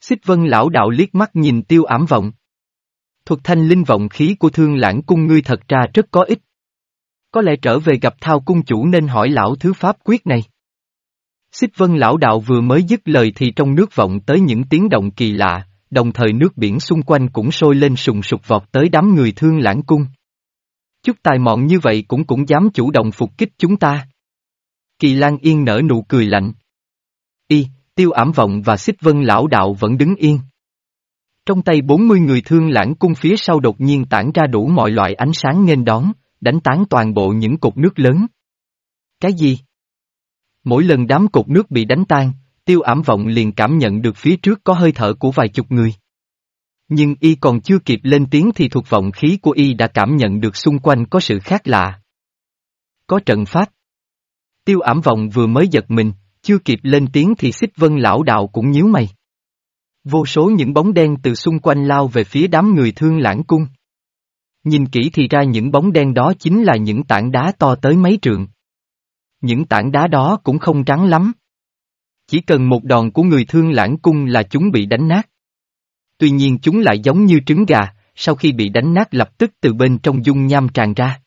Xích vân lão đạo liếc mắt nhìn tiêu ảm vọng. Thuật thanh linh vọng khí của thương lãng cung ngươi thật ra rất có ích. Có lẽ trở về gặp thao cung chủ nên hỏi lão thứ pháp quyết này. Xích vân lão đạo vừa mới dứt lời thì trong nước vọng tới những tiếng động kỳ lạ, đồng thời nước biển xung quanh cũng sôi lên sùng sục vọt tới đám người thương lãng cung. Chút tài mọn như vậy cũng cũng dám chủ động phục kích chúng ta. Kỳ Lan Yên nở nụ cười lạnh. Y, tiêu ảm vọng và xích vân lão đạo vẫn đứng yên. Trong tay 40 người thương lãng cung phía sau đột nhiên tản ra đủ mọi loại ánh sáng nghênh đón, đánh tán toàn bộ những cục nước lớn. Cái gì? Mỗi lần đám cục nước bị đánh tan, tiêu ảm vọng liền cảm nhận được phía trước có hơi thở của vài chục người. Nhưng y còn chưa kịp lên tiếng thì thuộc vọng khí của y đã cảm nhận được xung quanh có sự khác lạ. Có trận pháp. Tiêu ảm vọng vừa mới giật mình, chưa kịp lên tiếng thì xích vân lão đạo cũng nhíu mày. Vô số những bóng đen từ xung quanh lao về phía đám người thương lãng cung. Nhìn kỹ thì ra những bóng đen đó chính là những tảng đá to tới mấy trượng. Những tảng đá đó cũng không trắng lắm. Chỉ cần một đòn của người thương lãng cung là chúng bị đánh nát. Tuy nhiên chúng lại giống như trứng gà, sau khi bị đánh nát lập tức từ bên trong dung nham tràn ra.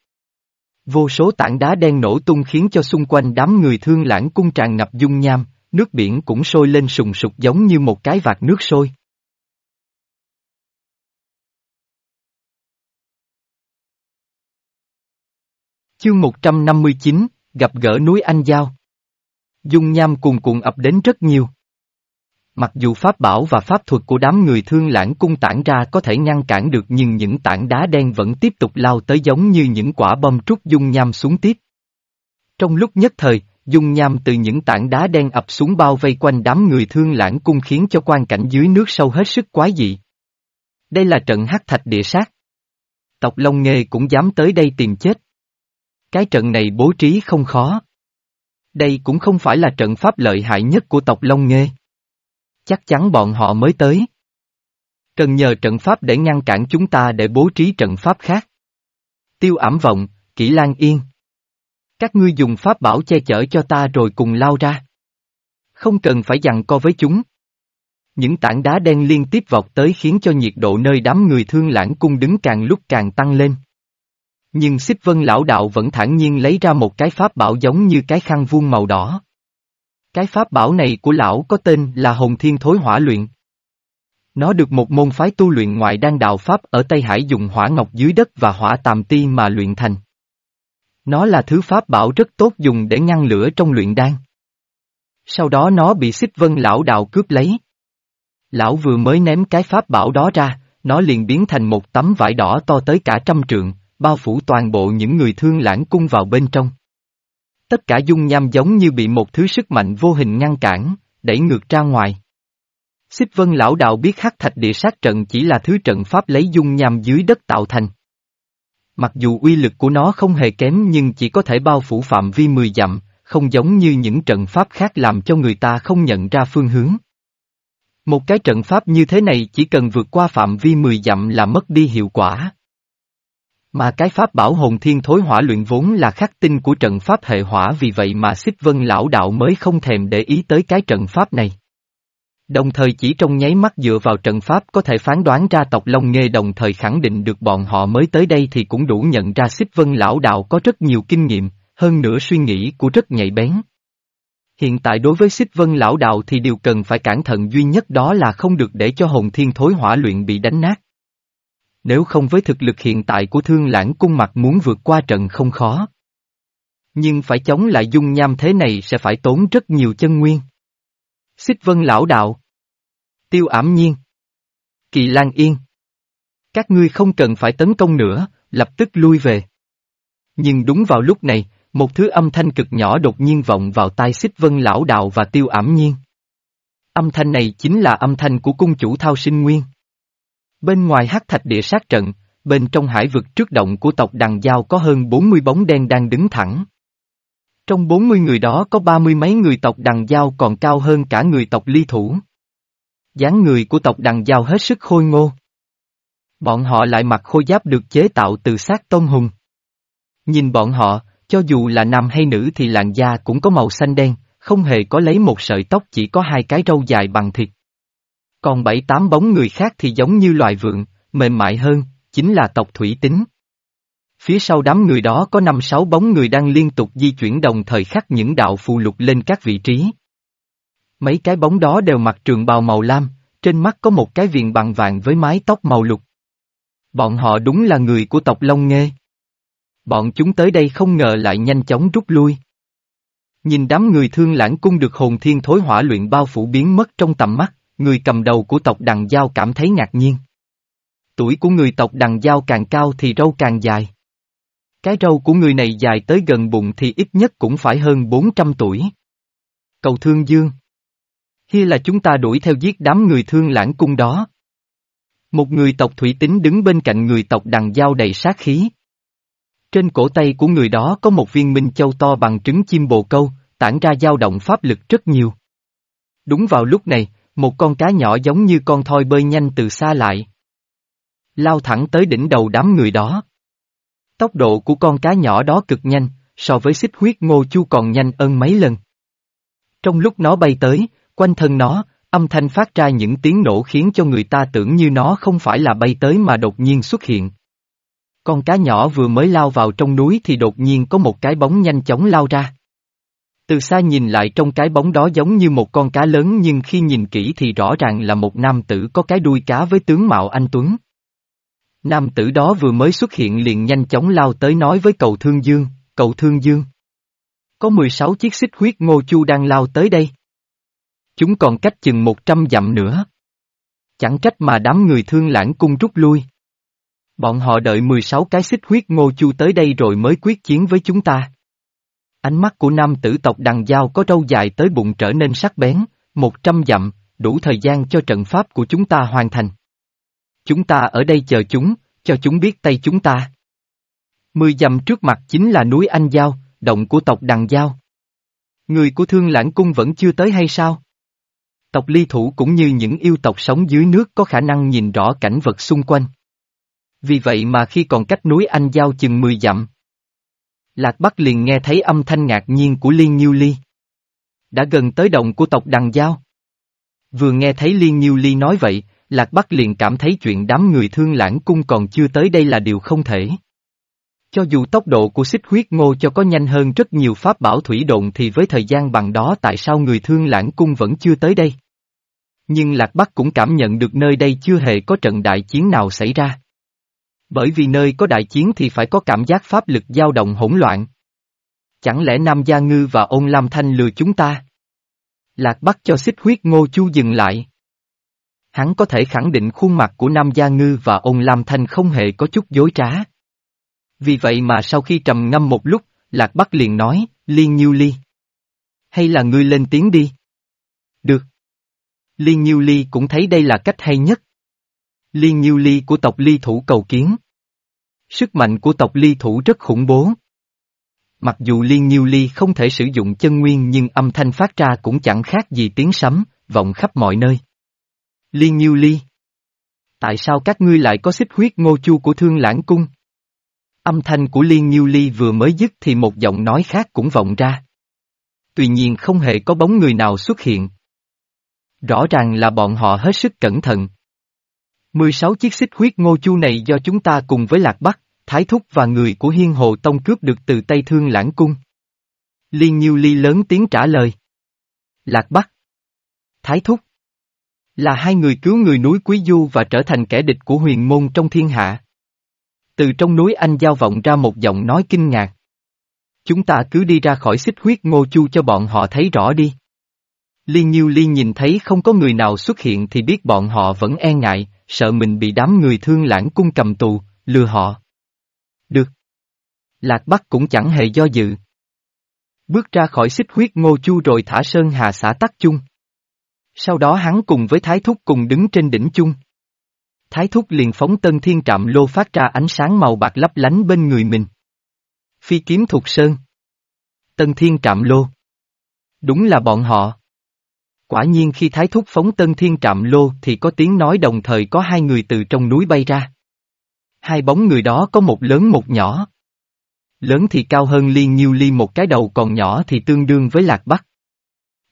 Vô số tảng đá đen nổ tung khiến cho xung quanh đám người thương lãng cung tràn ngập dung nham, nước biển cũng sôi lên sùng sục giống như một cái vạt nước sôi. Chương 159, gặp gỡ núi Anh Giao. Dung nham cuồn cuộn ập đến rất nhiều. Mặc dù pháp bảo và pháp thuật của đám người thương lãng cung tản ra có thể ngăn cản được nhưng những tảng đá đen vẫn tiếp tục lao tới giống như những quả bom trút dung nham xuống tiếp. Trong lúc nhất thời, dung nham từ những tảng đá đen ập xuống bao vây quanh đám người thương lãng cung khiến cho quan cảnh dưới nước sâu hết sức quái dị. Đây là trận hắc thạch địa sát. Tộc Long Nghê cũng dám tới đây tìm chết. Cái trận này bố trí không khó. Đây cũng không phải là trận pháp lợi hại nhất của tộc Long Nghê. Chắc chắn bọn họ mới tới. Cần nhờ trận pháp để ngăn cản chúng ta để bố trí trận pháp khác. Tiêu ảm vọng, kỹ lan yên. Các ngươi dùng pháp bảo che chở cho ta rồi cùng lao ra. Không cần phải dằn co với chúng. Những tảng đá đen liên tiếp vọt tới khiến cho nhiệt độ nơi đám người thương lãng cung đứng càng lúc càng tăng lên. Nhưng xích vân lão đạo vẫn thản nhiên lấy ra một cái pháp bảo giống như cái khăn vuông màu đỏ. Cái pháp bảo này của lão có tên là Hồng Thiên Thối Hỏa Luyện. Nó được một môn phái tu luyện ngoại đan đạo Pháp ở Tây Hải dùng hỏa ngọc dưới đất và hỏa tàm ti mà luyện thành. Nó là thứ pháp bảo rất tốt dùng để ngăn lửa trong luyện đan. Sau đó nó bị xích vân lão đạo cướp lấy. Lão vừa mới ném cái pháp bảo đó ra, nó liền biến thành một tấm vải đỏ to tới cả trăm trượng, bao phủ toàn bộ những người thương lãng cung vào bên trong. Tất cả dung nham giống như bị một thứ sức mạnh vô hình ngăn cản, đẩy ngược ra ngoài. Xích vân lão đạo biết hắc thạch địa sát trận chỉ là thứ trận pháp lấy dung nham dưới đất tạo thành. Mặc dù uy lực của nó không hề kém nhưng chỉ có thể bao phủ phạm vi 10 dặm, không giống như những trận pháp khác làm cho người ta không nhận ra phương hướng. Một cái trận pháp như thế này chỉ cần vượt qua phạm vi 10 dặm là mất đi hiệu quả. Mà cái pháp bảo hồn thiên thối hỏa luyện vốn là khắc tinh của trận pháp hệ hỏa vì vậy mà xích vân lão đạo mới không thèm để ý tới cái trận pháp này. Đồng thời chỉ trong nháy mắt dựa vào trận pháp có thể phán đoán ra tộc Long Nghê đồng thời khẳng định được bọn họ mới tới đây thì cũng đủ nhận ra xích vân lão đạo có rất nhiều kinh nghiệm, hơn nữa suy nghĩ của rất nhạy bén. Hiện tại đối với xích vân lão đạo thì điều cần phải cẩn thận duy nhất đó là không được để cho hồn thiên thối hỏa luyện bị đánh nát nếu không với thực lực hiện tại của thương lãng cung mặt muốn vượt qua trận không khó. Nhưng phải chống lại dung nham thế này sẽ phải tốn rất nhiều chân nguyên. Xích vân lão đạo. Tiêu ảm nhiên. Kỳ lan yên. Các ngươi không cần phải tấn công nữa, lập tức lui về. Nhưng đúng vào lúc này, một thứ âm thanh cực nhỏ đột nhiên vọng vào tai xích vân lão đạo và tiêu ảm nhiên. Âm thanh này chính là âm thanh của cung chủ thao sinh nguyên. Bên ngoài hắc thạch địa sát trận, bên trong hải vực trước động của tộc đằng giao có hơn 40 bóng đen đang đứng thẳng. Trong 40 người đó có ba mươi mấy người tộc đằng giao còn cao hơn cả người tộc ly thủ. dáng người của tộc đằng giao hết sức khôi ngô. Bọn họ lại mặc khôi giáp được chế tạo từ xác tôn hùng. Nhìn bọn họ, cho dù là nam hay nữ thì làn da cũng có màu xanh đen, không hề có lấy một sợi tóc chỉ có hai cái râu dài bằng thịt. Còn bảy tám bóng người khác thì giống như loài vượn, mềm mại hơn, chính là tộc thủy tính. Phía sau đám người đó có năm sáu bóng người đang liên tục di chuyển đồng thời khắc những đạo phù lục lên các vị trí. Mấy cái bóng đó đều mặc trường bào màu lam, trên mắt có một cái viền bằng vàng với mái tóc màu lục. Bọn họ đúng là người của tộc Long Nghê. Bọn chúng tới đây không ngờ lại nhanh chóng rút lui. Nhìn đám người thương lãng cung được hồn thiên thối hỏa luyện bao phủ biến mất trong tầm mắt, người cầm đầu của tộc đằng giao cảm thấy ngạc nhiên. Tuổi của người tộc đằng giao càng cao thì râu càng dài. Cái râu của người này dài tới gần bụng thì ít nhất cũng phải hơn 400 tuổi. Cầu Thương Dương Hi là chúng ta đuổi theo giết đám người thương lãng cung đó. Một người tộc thủy tính đứng bên cạnh người tộc đằng giao đầy sát khí. Trên cổ tay của người đó có một viên minh châu to bằng trứng chim bồ câu, tản ra dao động pháp lực rất nhiều. Đúng vào lúc này, một con cá nhỏ giống như con thoi bơi nhanh từ xa lại. Lao thẳng tới đỉnh đầu đám người đó. Tốc độ của con cá nhỏ đó cực nhanh, so với xích huyết ngô chu còn nhanh ơn mấy lần. Trong lúc nó bay tới, quanh thân nó, âm thanh phát ra những tiếng nổ khiến cho người ta tưởng như nó không phải là bay tới mà đột nhiên xuất hiện. Con cá nhỏ vừa mới lao vào trong núi thì đột nhiên có một cái bóng nhanh chóng lao ra. Từ xa nhìn lại trong cái bóng đó giống như một con cá lớn nhưng khi nhìn kỹ thì rõ ràng là một nam tử có cái đuôi cá với tướng mạo anh Tuấn. Nam tử đó vừa mới xuất hiện liền nhanh chóng lao tới nói với cầu Thương Dương, cầu Thương Dương. Có 16 chiếc xích huyết ngô chu đang lao tới đây. Chúng còn cách chừng 100 dặm nữa. Chẳng trách mà đám người thương lãng cung rút lui. Bọn họ đợi 16 cái xích huyết ngô chu tới đây rồi mới quyết chiến với chúng ta. Ánh mắt của nam tử tộc đằng dao có râu dài tới bụng trở nên sắc bén, 100 dặm, đủ thời gian cho trận pháp của chúng ta hoàn thành. Chúng ta ở đây chờ chúng, cho chúng biết tay chúng ta. Mười dặm trước mặt chính là núi Anh Giao, động của tộc Đằng Giao. Người của Thương Lãng Cung vẫn chưa tới hay sao? Tộc ly thủ cũng như những yêu tộc sống dưới nước có khả năng nhìn rõ cảnh vật xung quanh. Vì vậy mà khi còn cách núi Anh Giao chừng 10 dặm, Lạc Bắc liền nghe thấy âm thanh ngạc nhiên của Liên Nhiêu Ly. Đã gần tới động của tộc Đằng Giao. Vừa nghe thấy Liên Nhiêu Ly nói vậy, Lạc Bắc liền cảm thấy chuyện đám người thương lãng cung còn chưa tới đây là điều không thể. Cho dù tốc độ của xích huyết ngô cho có nhanh hơn rất nhiều pháp bảo thủy độn thì với thời gian bằng đó tại sao người thương lãng cung vẫn chưa tới đây? Nhưng Lạc Bắc cũng cảm nhận được nơi đây chưa hề có trận đại chiến nào xảy ra. Bởi vì nơi có đại chiến thì phải có cảm giác pháp lực dao động hỗn loạn. Chẳng lẽ Nam Gia Ngư và ôn Lam Thanh lừa chúng ta? Lạc Bắc cho xích huyết ngô chu dừng lại. Hắn có thể khẳng định khuôn mặt của Nam Gia Ngư và ôn Lam Thanh không hề có chút dối trá. Vì vậy mà sau khi trầm ngâm một lúc, Lạc Bắc liền nói, Liên Nhiêu Ly. Hay là ngươi lên tiếng đi? Được. Liên Nhiêu Ly cũng thấy đây là cách hay nhất. Liên Nhiêu Ly của tộc Ly Thủ cầu kiến. Sức mạnh của tộc Ly Thủ rất khủng bố. Mặc dù Liên Nhiêu Ly không thể sử dụng chân nguyên nhưng âm thanh phát ra cũng chẳng khác gì tiếng sấm, vọng khắp mọi nơi. Liên Nhiêu Ly. Tại sao các ngươi lại có xích huyết ngô chu của thương lãng cung? Âm thanh của Liên Nhiêu Ly vừa mới dứt thì một giọng nói khác cũng vọng ra. Tuy nhiên không hề có bóng người nào xuất hiện. Rõ ràng là bọn họ hết sức cẩn thận. 16 chiếc xích huyết ngô chu này do chúng ta cùng với Lạc Bắc, Thái Thúc và người của Hiên Hồ Tông cướp được từ Tây Thương Lãng Cung. Liên Nhiêu Ly lớn tiếng trả lời. Lạc Bắc. Thái Thúc. Là hai người cứu người núi Quý Du và trở thành kẻ địch của huyền môn trong thiên hạ. Từ trong núi Anh giao vọng ra một giọng nói kinh ngạc. Chúng ta cứ đi ra khỏi xích huyết ngô chu cho bọn họ thấy rõ đi. Liên Nhiêu Liên nhìn thấy không có người nào xuất hiện thì biết bọn họ vẫn e ngại, sợ mình bị đám người thương lãng cung cầm tù, lừa họ. Được. Lạc Bắc cũng chẳng hề do dự. Bước ra khỏi xích huyết ngô chu rồi thả sơn hà xã tắc chung. Sau đó hắn cùng với Thái Thúc cùng đứng trên đỉnh chung. Thái Thúc liền phóng tân thiên trạm lô phát ra ánh sáng màu bạc lấp lánh bên người mình. Phi kiếm thuộc sơn. Tân thiên trạm lô. Đúng là bọn họ. Quả nhiên khi Thái Thúc phóng tân thiên trạm lô thì có tiếng nói đồng thời có hai người từ trong núi bay ra. Hai bóng người đó có một lớn một nhỏ. Lớn thì cao hơn Liên Nhiêu Ly một cái đầu còn nhỏ thì tương đương với Lạc Bắc.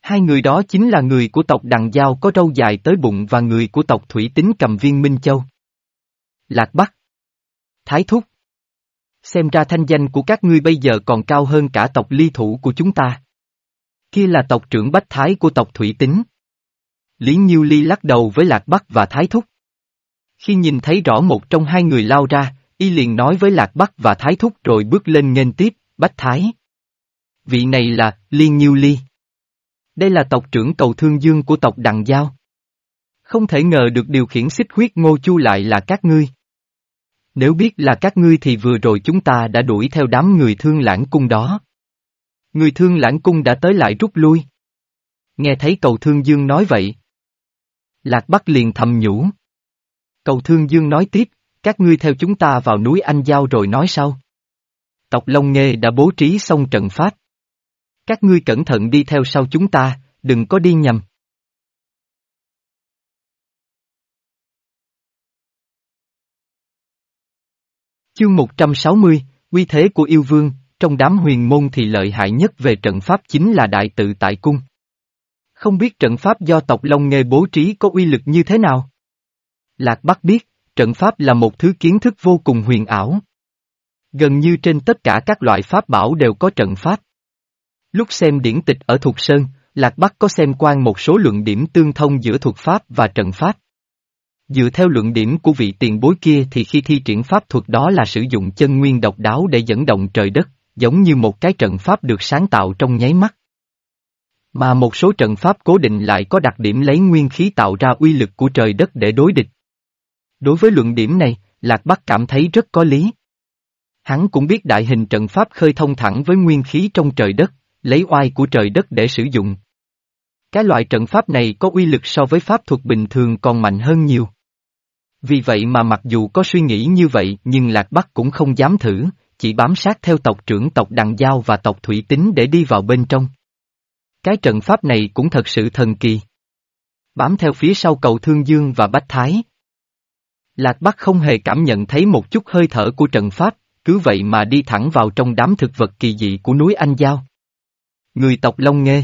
Hai người đó chính là người của tộc Đằng Giao có râu dài tới bụng và người của tộc Thủy Tính cầm viên Minh Châu. Lạc Bắc. Thái Thúc. Xem ra thanh danh của các ngươi bây giờ còn cao hơn cả tộc ly thủ của chúng ta. Kia là tộc trưởng Bách Thái của tộc Thủy Tính. Lý Nhiêu Ly lắc đầu với Lạc Bắc và Thái Thúc. Khi nhìn thấy rõ một trong hai người lao ra, y liền nói với Lạc Bắc và Thái Thúc rồi bước lên nghênh tiếp, Bách Thái. Vị này là Liên Nhiêu Ly. Đây là tộc trưởng cầu thương dương của tộc Đằng Giao. Không thể ngờ được điều khiển xích huyết ngô chu lại là các ngươi. Nếu biết là các ngươi thì vừa rồi chúng ta đã đuổi theo đám người thương lãng cung đó. Người thương lãng cung đã tới lại rút lui. Nghe thấy cầu thương dương nói vậy. Lạc Bắc liền thầm nhủ. Cầu thương dương nói tiếp, các ngươi theo chúng ta vào núi Anh Giao rồi nói sau. Tộc Long Nghê đã bố trí xong trận pháp. Các ngươi cẩn thận đi theo sau chúng ta, đừng có đi nhầm. Chương 160, Quy thế của yêu vương, trong đám huyền môn thì lợi hại nhất về trận pháp chính là đại tự tại cung. Không biết trận pháp do tộc Long Nghê bố trí có uy lực như thế nào? Lạc Bắc biết, trận pháp là một thứ kiến thức vô cùng huyền ảo. Gần như trên tất cả các loại pháp bảo đều có trận pháp. Lúc xem điển tịch ở Thục Sơn, Lạc Bắc có xem quan một số luận điểm tương thông giữa thuật pháp và trận pháp. Dựa theo luận điểm của vị tiền bối kia thì khi thi triển pháp thuật đó là sử dụng chân nguyên độc đáo để dẫn động trời đất, giống như một cái trận pháp được sáng tạo trong nháy mắt. Mà một số trận pháp cố định lại có đặc điểm lấy nguyên khí tạo ra uy lực của trời đất để đối địch. Đối với luận điểm này, Lạc Bắc cảm thấy rất có lý. Hắn cũng biết đại hình trận pháp khơi thông thẳng với nguyên khí trong trời đất, lấy oai của trời đất để sử dụng. Cái loại trận pháp này có uy lực so với pháp thuật bình thường còn mạnh hơn nhiều. Vì vậy mà mặc dù có suy nghĩ như vậy nhưng Lạc Bắc cũng không dám thử, chỉ bám sát theo tộc trưởng tộc Đằng Giao và tộc Thủy Tính để đi vào bên trong. Cái trận pháp này cũng thật sự thần kỳ. Bám theo phía sau cầu Thương Dương và Bách Thái. Lạc Bắc không hề cảm nhận thấy một chút hơi thở của trận pháp, cứ vậy mà đi thẳng vào trong đám thực vật kỳ dị của núi Anh Giao. Người tộc Long Nghê.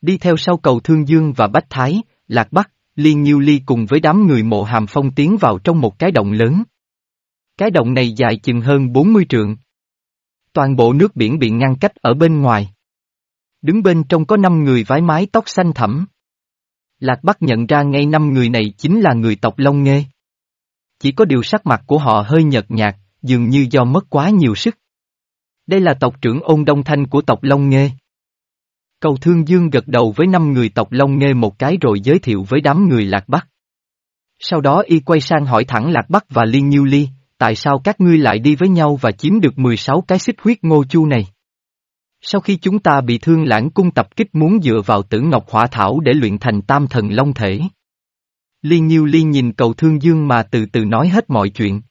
Đi theo sau cầu Thương Dương và Bách Thái, Lạc Bắc, Liên Nhiêu Ly cùng với đám người mộ hàm phong tiến vào trong một cái động lớn. Cái động này dài chừng hơn 40 trượng. Toàn bộ nước biển bị ngăn cách ở bên ngoài. Đứng bên trong có năm người vái mái tóc xanh thẳm. Lạc Bắc nhận ra ngay năm người này chính là người tộc Long Nghê. Chỉ có điều sắc mặt của họ hơi nhợt nhạt, dường như do mất quá nhiều sức. Đây là tộc trưởng ôn đông thanh của tộc Long Nghê. Cầu Thương Dương gật đầu với năm người tộc Long Nghê một cái rồi giới thiệu với đám người Lạc Bắc. Sau đó y quay sang hỏi thẳng Lạc Bắc và Liên Nhiêu Ly, tại sao các ngươi lại đi với nhau và chiếm được 16 cái xích huyết ngô chu này? Sau khi chúng ta bị thương lãng cung tập kích muốn dựa vào tử ngọc hỏa thảo để luyện thành tam thần long thể. Liên Nhiêu Ly nhìn cầu thương dương mà từ từ nói hết mọi chuyện.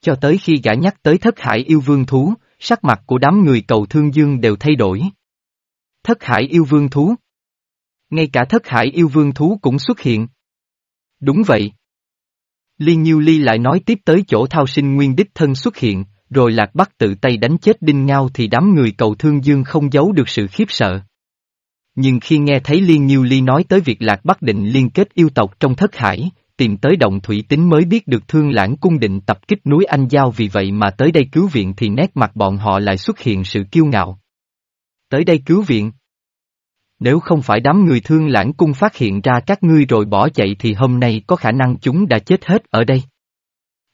Cho tới khi gã nhắc tới thất hải yêu vương thú, sắc mặt của đám người cầu thương dương đều thay đổi. Thất hải yêu vương thú. Ngay cả thất hải yêu vương thú cũng xuất hiện. Đúng vậy. Liên Nhiêu Ly lại nói tiếp tới chỗ thao sinh nguyên đích thân xuất hiện, rồi lạc bắc tự tay đánh chết đinh ngao thì đám người cầu thương dương không giấu được sự khiếp sợ. Nhưng khi nghe thấy Liên Nhiêu Ly nói tới việc lạc bắc định liên kết yêu tộc trong thất hải, tìm tới động thủy tính mới biết được thương lãng cung định tập kích núi Anh Giao vì vậy mà tới đây cứu viện thì nét mặt bọn họ lại xuất hiện sự kiêu ngạo. Tới đây cứu viện. Nếu không phải đám người thương lãng cung phát hiện ra các ngươi rồi bỏ chạy thì hôm nay có khả năng chúng đã chết hết ở đây.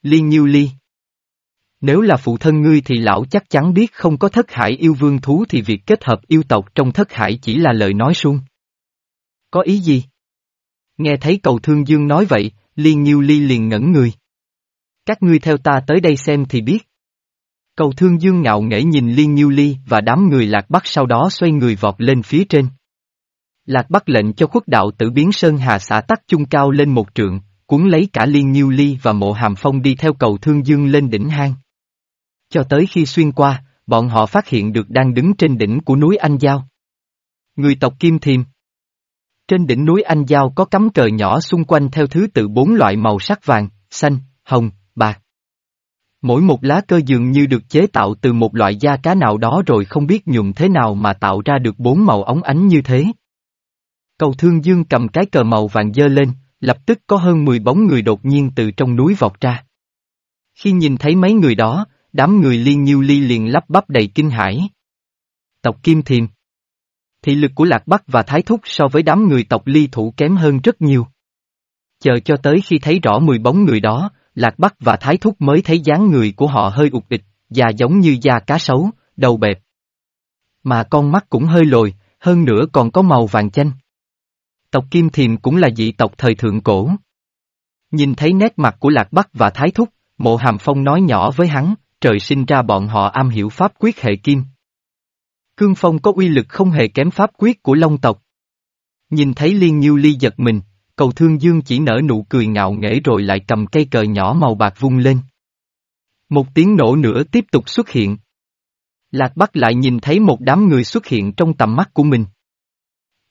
Liên Nhiêu Ly Nếu là phụ thân ngươi thì lão chắc chắn biết không có thất hải yêu vương thú thì việc kết hợp yêu tộc trong thất hải chỉ là lời nói suông. Có ý gì? Nghe thấy cầu thương dương nói vậy, Liên Nhiêu Ly liền ngẩn người. Các ngươi theo ta tới đây xem thì biết. Cầu thương dương ngạo nghễ nhìn Liên Nhiêu Ly và đám người lạc bắc sau đó xoay người vọt lên phía trên. Lạc Bắc lệnh cho khuất đạo tử biến Sơn Hà xã tắc chung cao lên một trượng, cuốn lấy cả Liên Nhiêu Ly và mộ hàm phong đi theo cầu Thương Dương lên đỉnh hang. Cho tới khi xuyên qua, bọn họ phát hiện được đang đứng trên đỉnh của núi Anh Giao. Người tộc Kim Thiềm Trên đỉnh núi Anh Giao có cắm cờ nhỏ xung quanh theo thứ tự bốn loại màu sắc vàng, xanh, hồng, bạc. Mỗi một lá cơ dường như được chế tạo từ một loại da cá nào đó rồi không biết nhuộm thế nào mà tạo ra được bốn màu óng ánh như thế. Cầu thương dương cầm cái cờ màu vàng dơ lên, lập tức có hơn 10 bóng người đột nhiên từ trong núi vọt ra. Khi nhìn thấy mấy người đó, đám người liên nhiêu ly liền lắp bắp đầy kinh hãi. Tộc Kim Thiềm Thị lực của Lạc Bắc và Thái Thúc so với đám người tộc ly thủ kém hơn rất nhiều. Chờ cho tới khi thấy rõ 10 bóng người đó, Lạc Bắc và Thái Thúc mới thấy dáng người của họ hơi ụt địch, da giống như da cá sấu, đầu bẹp. Mà con mắt cũng hơi lồi, hơn nữa còn có màu vàng chanh. Tộc Kim Thiềm cũng là dị tộc thời thượng cổ. Nhìn thấy nét mặt của Lạc Bắc và Thái Thúc, Mộ Hàm Phong nói nhỏ với hắn, trời sinh ra bọn họ am hiểu pháp quyết hệ kim. Cương Phong có uy lực không hề kém pháp quyết của Long tộc. Nhìn thấy Liên Nhiêu Ly giật mình, cầu thương dương chỉ nở nụ cười ngạo nghễ rồi lại cầm cây cờ nhỏ màu bạc vung lên. Một tiếng nổ nữa tiếp tục xuất hiện. Lạc Bắc lại nhìn thấy một đám người xuất hiện trong tầm mắt của mình.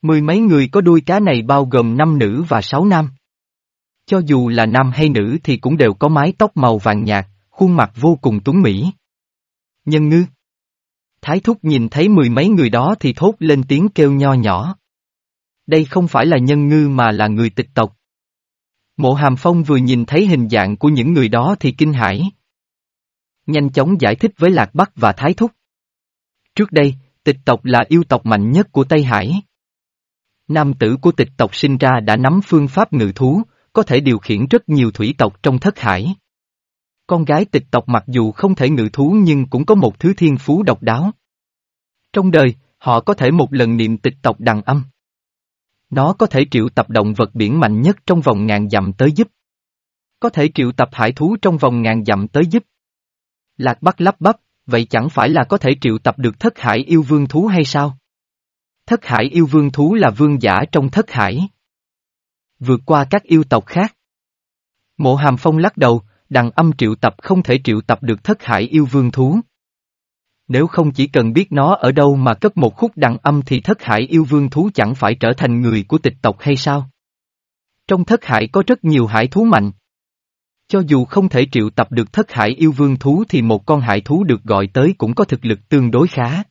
Mười mấy người có đuôi cá này bao gồm năm nữ và sáu nam. Cho dù là nam hay nữ thì cũng đều có mái tóc màu vàng nhạt, khuôn mặt vô cùng tuấn mỹ. Nhân ngư Thái thúc nhìn thấy mười mấy người đó thì thốt lên tiếng kêu nho nhỏ. Đây không phải là nhân ngư mà là người tịch tộc. Mộ hàm phong vừa nhìn thấy hình dạng của những người đó thì kinh hãi. Nhanh chóng giải thích với Lạc Bắc và Thái Thúc. Trước đây, tịch tộc là yêu tộc mạnh nhất của Tây Hải. Nam tử của tịch tộc sinh ra đã nắm phương pháp ngự thú, có thể điều khiển rất nhiều thủy tộc trong thất hải. Con gái tịch tộc mặc dù không thể ngự thú nhưng cũng có một thứ thiên phú độc đáo. Trong đời, họ có thể một lần niệm tịch tộc đằng âm. Nó có thể triệu tập động vật biển mạnh nhất trong vòng ngàn dặm tới giúp. Có thể triệu tập hải thú trong vòng ngàn dặm tới giúp. Lạc Bắc lắp bắp, vậy chẳng phải là có thể triệu tập được thất hải yêu vương thú hay sao? Thất hải yêu vương thú là vương giả trong thất hải. Vượt qua các yêu tộc khác. Mộ hàm phong lắc đầu, đằng âm triệu tập không thể triệu tập được thất hải yêu vương thú. Nếu không chỉ cần biết nó ở đâu mà cất một khúc đằng âm thì thất hải yêu vương thú chẳng phải trở thành người của tịch tộc hay sao? Trong thất hải có rất nhiều hải thú mạnh. Cho dù không thể triệu tập được thất hải yêu vương thú thì một con hải thú được gọi tới cũng có thực lực tương đối khá.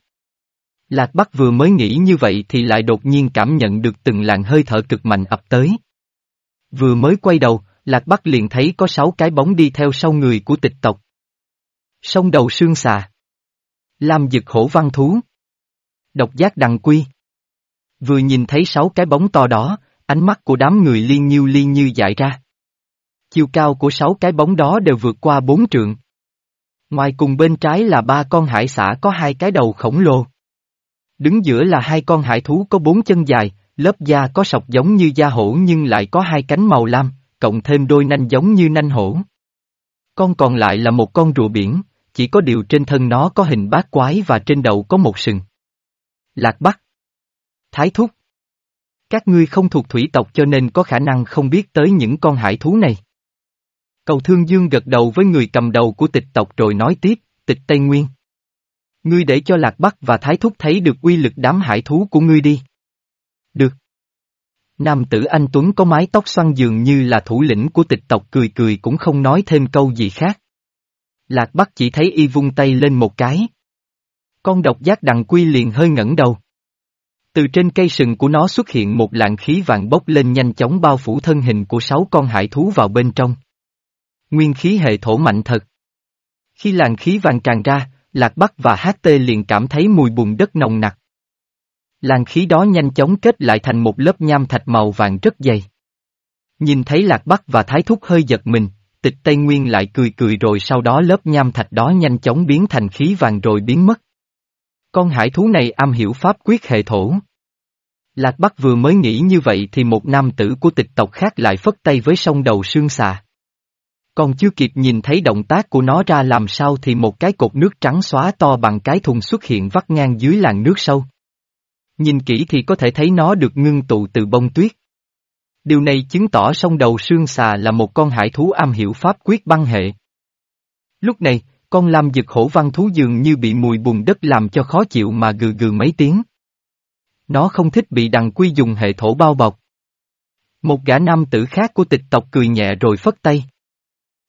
Lạc Bắc vừa mới nghĩ như vậy thì lại đột nhiên cảm nhận được từng làn hơi thở cực mạnh ập tới. Vừa mới quay đầu, Lạc Bắc liền thấy có sáu cái bóng đi theo sau người của tịch tộc. Sông đầu sương xà. Lam dực hổ văn thú. Độc giác đằng quy. Vừa nhìn thấy sáu cái bóng to đó, ánh mắt của đám người liên nhiêu liên như dại ra. Chiều cao của sáu cái bóng đó đều vượt qua bốn trượng. Ngoài cùng bên trái là ba con hải xã có hai cái đầu khổng lồ. Đứng giữa là hai con hải thú có bốn chân dài, lớp da có sọc giống như da hổ nhưng lại có hai cánh màu lam, cộng thêm đôi nanh giống như nanh hổ. Con còn lại là một con rùa biển, chỉ có điều trên thân nó có hình bát quái và trên đầu có một sừng. Lạc Bắc Thái Thúc Các ngươi không thuộc thủy tộc cho nên có khả năng không biết tới những con hải thú này. Cầu Thương Dương gật đầu với người cầm đầu của tịch tộc rồi nói tiếp, tịch Tây Nguyên. Ngươi để cho Lạc Bắc và Thái Thúc thấy được uy lực đám hải thú của ngươi đi. Được. Nam tử anh Tuấn có mái tóc xoăn dường như là thủ lĩnh của tịch tộc cười cười cũng không nói thêm câu gì khác. Lạc Bắc chỉ thấy y vung tay lên một cái. Con độc giác đằng quy liền hơi ngẩng đầu. Từ trên cây sừng của nó xuất hiện một làn khí vàng bốc lên nhanh chóng bao phủ thân hình của sáu con hải thú vào bên trong. Nguyên khí hệ thổ mạnh thật. Khi làn khí vàng tràn ra, Lạc Bắc và HT liền cảm thấy mùi bùn đất nồng nặc. Làn khí đó nhanh chóng kết lại thành một lớp nham thạch màu vàng rất dày. Nhìn thấy Lạc Bắc và Thái Thúc hơi giật mình, tịch Tây Nguyên lại cười cười rồi sau đó lớp nham thạch đó nhanh chóng biến thành khí vàng rồi biến mất. Con hải thú này am hiểu pháp quyết hệ thổ. Lạc Bắc vừa mới nghĩ như vậy thì một nam tử của tịch tộc khác lại phất tay với sông đầu sương xà. Còn chưa kịp nhìn thấy động tác của nó ra làm sao thì một cái cột nước trắng xóa to bằng cái thùng xuất hiện vắt ngang dưới làn nước sâu. Nhìn kỹ thì có thể thấy nó được ngưng tụ từ bông tuyết. Điều này chứng tỏ sông đầu sương xà là một con hải thú am hiểu pháp quyết băng hệ. Lúc này, con lam dực hổ văn thú dường như bị mùi bùn đất làm cho khó chịu mà gừ gừ mấy tiếng. Nó không thích bị đằng quy dùng hệ thổ bao bọc. Một gã nam tử khác của tịch tộc cười nhẹ rồi phất tay.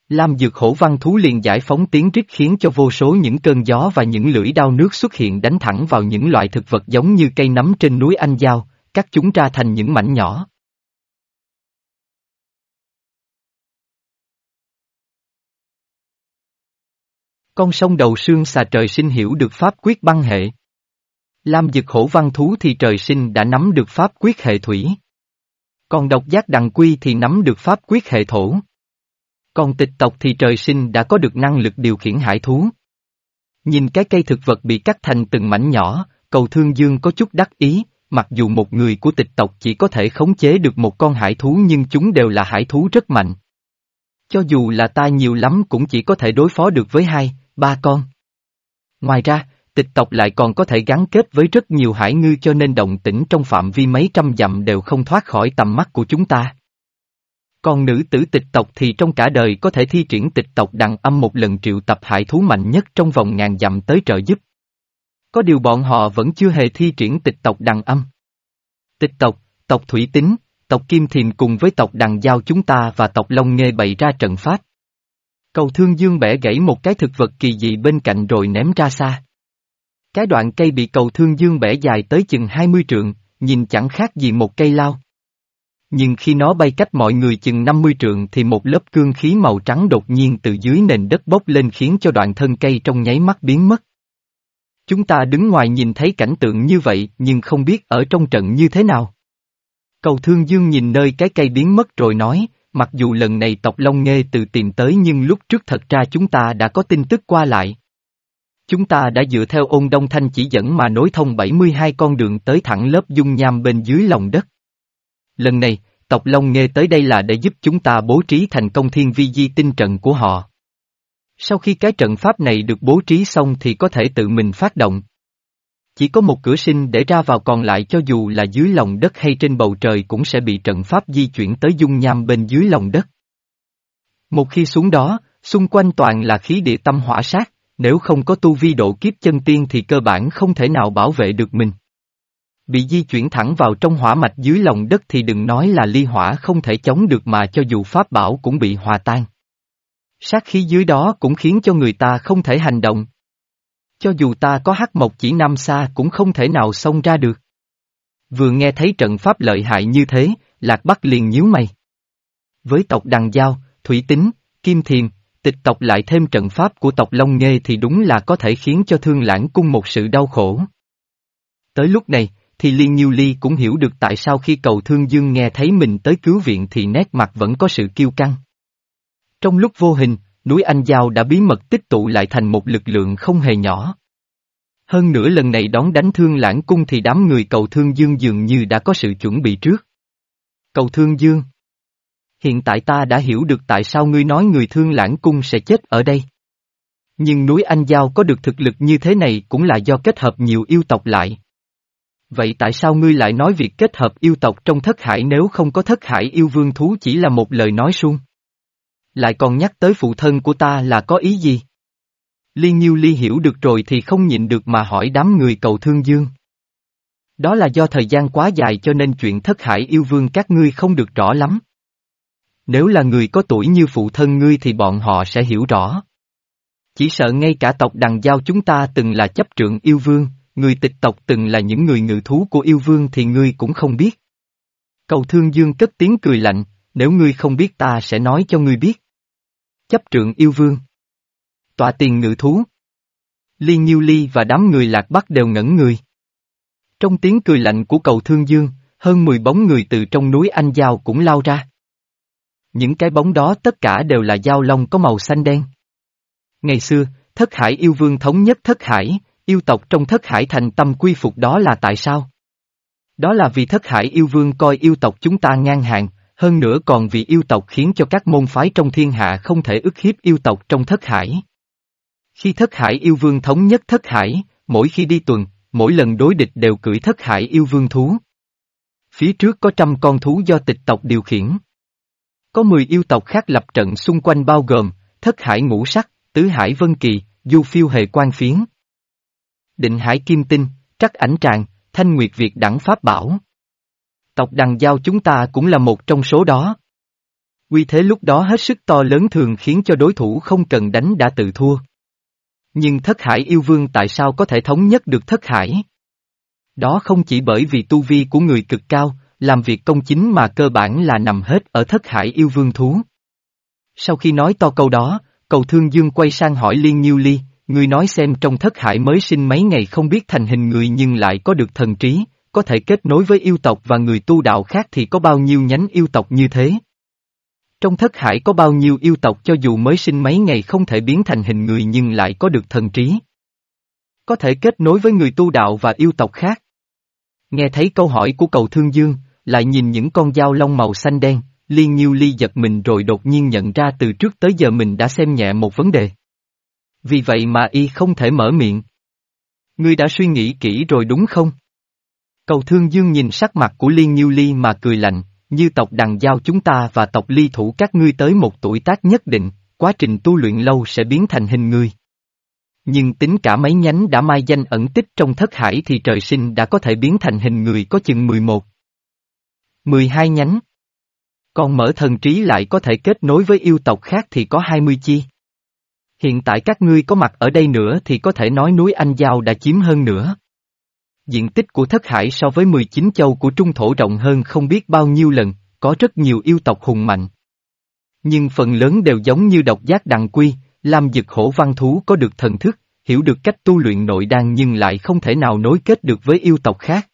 Lam dược hổ văn thú liền giải phóng tiếng rít khiến cho vô số những cơn gió và những lưỡi đao nước xuất hiện đánh thẳng vào những loại thực vật giống như cây nấm trên núi Anh Giao, cắt chúng ra thành những mảnh nhỏ. Con sông đầu sương xà trời sinh hiểu được pháp quyết băng hệ. Lam dực hổ văn thú thì trời sinh đã nắm được pháp quyết hệ thủy. Còn độc giác đằng quy thì nắm được pháp quyết hệ thổ. Còn tịch tộc thì trời sinh đã có được năng lực điều khiển hải thú. Nhìn cái cây thực vật bị cắt thành từng mảnh nhỏ, cầu thương dương có chút đắc ý, mặc dù một người của tịch tộc chỉ có thể khống chế được một con hải thú nhưng chúng đều là hải thú rất mạnh. Cho dù là ta nhiều lắm cũng chỉ có thể đối phó được với hai, ba con. Ngoài ra, tịch tộc lại còn có thể gắn kết với rất nhiều hải ngư cho nên động tĩnh trong phạm vi mấy trăm dặm đều không thoát khỏi tầm mắt của chúng ta. Còn nữ tử tịch tộc thì trong cả đời có thể thi triển tịch tộc đằng âm một lần triệu tập hải thú mạnh nhất trong vòng ngàn dặm tới trợ giúp. Có điều bọn họ vẫn chưa hề thi triển tịch tộc đằng âm. Tịch tộc, tộc thủy tính, tộc kim thiềm cùng với tộc đằng giao chúng ta và tộc long nghê bày ra trận pháp. Cầu thương dương bẻ gãy một cái thực vật kỳ dị bên cạnh rồi ném ra xa. Cái đoạn cây bị cầu thương dương bẻ dài tới chừng 20 trượng, nhìn chẳng khác gì một cây lao. Nhưng khi nó bay cách mọi người chừng 50 trượng thì một lớp cương khí màu trắng đột nhiên từ dưới nền đất bốc lên khiến cho đoạn thân cây trong nháy mắt biến mất. Chúng ta đứng ngoài nhìn thấy cảnh tượng như vậy nhưng không biết ở trong trận như thế nào. Cầu Thương Dương nhìn nơi cái cây biến mất rồi nói, mặc dù lần này tộc Long Nghê từ tìm tới nhưng lúc trước thật ra chúng ta đã có tin tức qua lại. Chúng ta đã dựa theo ôn đông thanh chỉ dẫn mà nối thông 72 con đường tới thẳng lớp dung nham bên dưới lòng đất. Lần này, tộc Long Nghê tới đây là để giúp chúng ta bố trí thành công thiên vi di tinh trận của họ. Sau khi cái trận pháp này được bố trí xong thì có thể tự mình phát động. Chỉ có một cửa sinh để ra vào còn lại cho dù là dưới lòng đất hay trên bầu trời cũng sẽ bị trận pháp di chuyển tới dung nham bên dưới lòng đất. Một khi xuống đó, xung quanh toàn là khí địa tâm hỏa sát, nếu không có tu vi độ kiếp chân tiên thì cơ bản không thể nào bảo vệ được mình. Bị di chuyển thẳng vào trong hỏa mạch dưới lòng đất thì đừng nói là ly hỏa không thể chống được mà cho dù pháp bảo cũng bị hòa tan. Sát khí dưới đó cũng khiến cho người ta không thể hành động. Cho dù ta có hắc mộc chỉ năm xa cũng không thể nào xông ra được. Vừa nghe thấy trận pháp lợi hại như thế, Lạc Bắc liền nhíu mày. Với tộc Đằng Giao, Thủy Tính, Kim Thiềm, tịch tộc lại thêm trận pháp của tộc Long Nghê thì đúng là có thể khiến cho thương lãng cung một sự đau khổ. Tới lúc này, thì Liên Nhiêu Ly cũng hiểu được tại sao khi cầu thương dương nghe thấy mình tới cứu viện thì nét mặt vẫn có sự kiêu căng. Trong lúc vô hình, núi Anh Giao đã bí mật tích tụ lại thành một lực lượng không hề nhỏ. Hơn nữa lần này đón đánh thương lãng cung thì đám người cầu thương dương dường như đã có sự chuẩn bị trước. Cầu thương dương Hiện tại ta đã hiểu được tại sao ngươi nói người thương lãng cung sẽ chết ở đây. Nhưng núi Anh Giao có được thực lực như thế này cũng là do kết hợp nhiều yêu tộc lại. Vậy tại sao ngươi lại nói việc kết hợp yêu tộc trong thất hải nếu không có thất hải yêu vương thú chỉ là một lời nói suông? Lại còn nhắc tới phụ thân của ta là có ý gì? Liên Nhiêu Ly hiểu được rồi thì không nhịn được mà hỏi đám người cầu thương dương. Đó là do thời gian quá dài cho nên chuyện thất hải yêu vương các ngươi không được rõ lắm. Nếu là người có tuổi như phụ thân ngươi thì bọn họ sẽ hiểu rõ. Chỉ sợ ngay cả tộc đằng giao chúng ta từng là chấp trượng yêu vương, người tịch tộc từng là những người ngự thú của yêu vương thì ngươi cũng không biết. Cầu thương dương cất tiếng cười lạnh, nếu ngươi không biết ta sẽ nói cho ngươi biết. Chấp trượng yêu vương. Tọa tiền ngự thú. Liên Nhiêu Ly và đám người lạc bắc đều ngẩn người. Trong tiếng cười lạnh của cầu thương dương, hơn 10 bóng người từ trong núi Anh Giao cũng lao ra. Những cái bóng đó tất cả đều là dao long có màu xanh đen. Ngày xưa, thất hải yêu vương thống nhất thất hải, yêu tộc trong thất hải thành tâm quy phục đó là tại sao? Đó là vì thất hải yêu vương coi yêu tộc chúng ta ngang hàng, hơn nữa còn vì yêu tộc khiến cho các môn phái trong thiên hạ không thể ức hiếp yêu tộc trong thất hải. Khi thất hải yêu vương thống nhất thất hải, mỗi khi đi tuần, mỗi lần đối địch đều cưỡi thất hải yêu vương thú. Phía trước có trăm con thú do tịch tộc điều khiển. Có mười yêu tộc khác lập trận xung quanh bao gồm, thất hải ngũ sắc, tứ hải vân kỳ, du phiêu hề quan phiến. Định hải kim tinh, trắc ảnh tràng, thanh nguyệt việt đẳng pháp bảo. Tộc đằng giao chúng ta cũng là một trong số đó. Quy thế lúc đó hết sức to lớn thường khiến cho đối thủ không cần đánh đã tự thua. Nhưng thất hải yêu vương tại sao có thể thống nhất được thất hải? Đó không chỉ bởi vì tu vi của người cực cao, làm việc công chính mà cơ bản là nằm hết ở thất hải yêu vương thú. Sau khi nói to câu đó, cầu thương dương quay sang hỏi Liên Nhiêu Ly, Ngươi nói xem trong thất hải mới sinh mấy ngày không biết thành hình người nhưng lại có được thần trí, có thể kết nối với yêu tộc và người tu đạo khác thì có bao nhiêu nhánh yêu tộc như thế? Trong thất hải có bao nhiêu yêu tộc cho dù mới sinh mấy ngày không thể biến thành hình người nhưng lại có được thần trí? Có thể kết nối với người tu đạo và yêu tộc khác? Nghe thấy câu hỏi của cầu thương dương, lại nhìn những con dao lông màu xanh đen, liên nhiêu ly giật mình rồi đột nhiên nhận ra từ trước tới giờ mình đã xem nhẹ một vấn đề. Vì vậy mà y không thể mở miệng. Ngươi đã suy nghĩ kỹ rồi đúng không? Cầu thương dương nhìn sắc mặt của liên nhiêu ly mà cười lạnh, như tộc đằng giao chúng ta và tộc ly thủ các ngươi tới một tuổi tác nhất định, quá trình tu luyện lâu sẽ biến thành hình ngươi. Nhưng tính cả mấy nhánh đã mai danh ẩn tích trong thất hải thì trời sinh đã có thể biến thành hình người có chừng 11. 12 nhánh. Còn mở thần trí lại có thể kết nối với yêu tộc khác thì có 20 chi. Hiện tại các ngươi có mặt ở đây nữa thì có thể nói núi Anh Giao đã chiếm hơn nữa. Diện tích của thất hải so với 19 châu của trung thổ rộng hơn không biết bao nhiêu lần, có rất nhiều yêu tộc hùng mạnh. Nhưng phần lớn đều giống như độc giác đằng quy, làm dực hổ văn thú có được thần thức, hiểu được cách tu luyện nội đan nhưng lại không thể nào nối kết được với yêu tộc khác.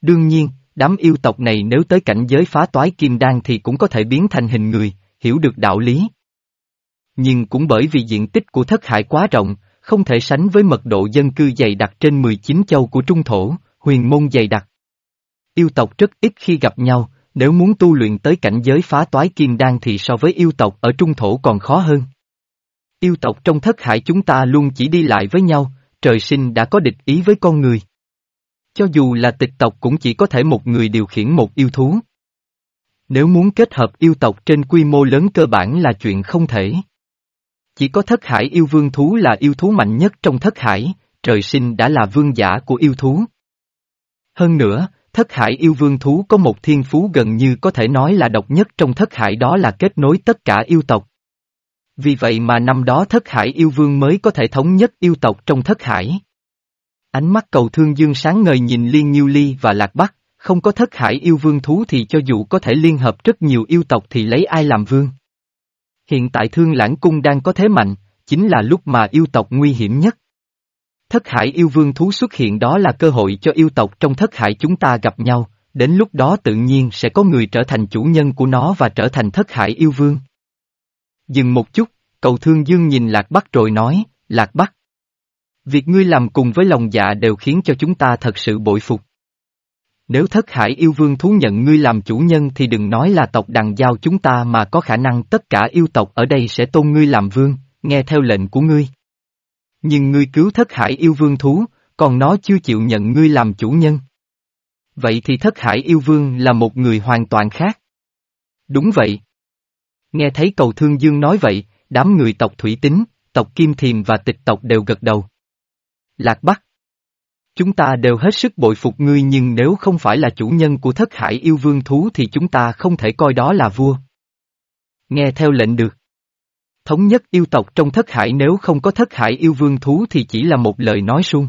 Đương nhiên, đám yêu tộc này nếu tới cảnh giới phá toái kim đan thì cũng có thể biến thành hình người, hiểu được đạo lý. Nhưng cũng bởi vì diện tích của thất hải quá rộng, không thể sánh với mật độ dân cư dày đặc trên 19 châu của trung thổ, huyền môn dày đặc. Yêu tộc rất ít khi gặp nhau, nếu muốn tu luyện tới cảnh giới phá toái kim đan thì so với yêu tộc ở trung thổ còn khó hơn. Yêu tộc trong thất hải chúng ta luôn chỉ đi lại với nhau, trời sinh đã có địch ý với con người. Cho dù là tịch tộc cũng chỉ có thể một người điều khiển một yêu thú. Nếu muốn kết hợp yêu tộc trên quy mô lớn cơ bản là chuyện không thể. Chỉ có thất hải yêu vương thú là yêu thú mạnh nhất trong thất hải, trời sinh đã là vương giả của yêu thú. Hơn nữa, thất hải yêu vương thú có một thiên phú gần như có thể nói là độc nhất trong thất hải đó là kết nối tất cả yêu tộc. Vì vậy mà năm đó thất hải yêu vương mới có thể thống nhất yêu tộc trong thất hải. Ánh mắt cầu thương dương sáng ngời nhìn Liên Nhiêu Ly và Lạc Bắc, không có thất hải yêu vương thú thì cho dù có thể liên hợp rất nhiều yêu tộc thì lấy ai làm vương. Hiện tại thương lãng cung đang có thế mạnh, chính là lúc mà yêu tộc nguy hiểm nhất. Thất hải yêu vương thú xuất hiện đó là cơ hội cho yêu tộc trong thất hải chúng ta gặp nhau, đến lúc đó tự nhiên sẽ có người trở thành chủ nhân của nó và trở thành thất hải yêu vương. Dừng một chút, cầu thương dương nhìn Lạc Bắc rồi nói, Lạc Bắc. Việc ngươi làm cùng với lòng dạ đều khiến cho chúng ta thật sự bội phục. Nếu thất hải yêu vương thú nhận ngươi làm chủ nhân thì đừng nói là tộc đằng giao chúng ta mà có khả năng tất cả yêu tộc ở đây sẽ tôn ngươi làm vương, nghe theo lệnh của ngươi. Nhưng ngươi cứu thất hải yêu vương thú, còn nó chưa chịu nhận ngươi làm chủ nhân. Vậy thì thất hải yêu vương là một người hoàn toàn khác. Đúng vậy. Nghe thấy cầu thương dương nói vậy, đám người tộc thủy tính, tộc kim thiềm và tịch tộc đều gật đầu. Lạc Bắc. Chúng ta đều hết sức bội phục ngươi nhưng nếu không phải là chủ nhân của thất hải yêu vương thú thì chúng ta không thể coi đó là vua. Nghe theo lệnh được. Thống nhất yêu tộc trong thất hải nếu không có thất hải yêu vương thú thì chỉ là một lời nói suông.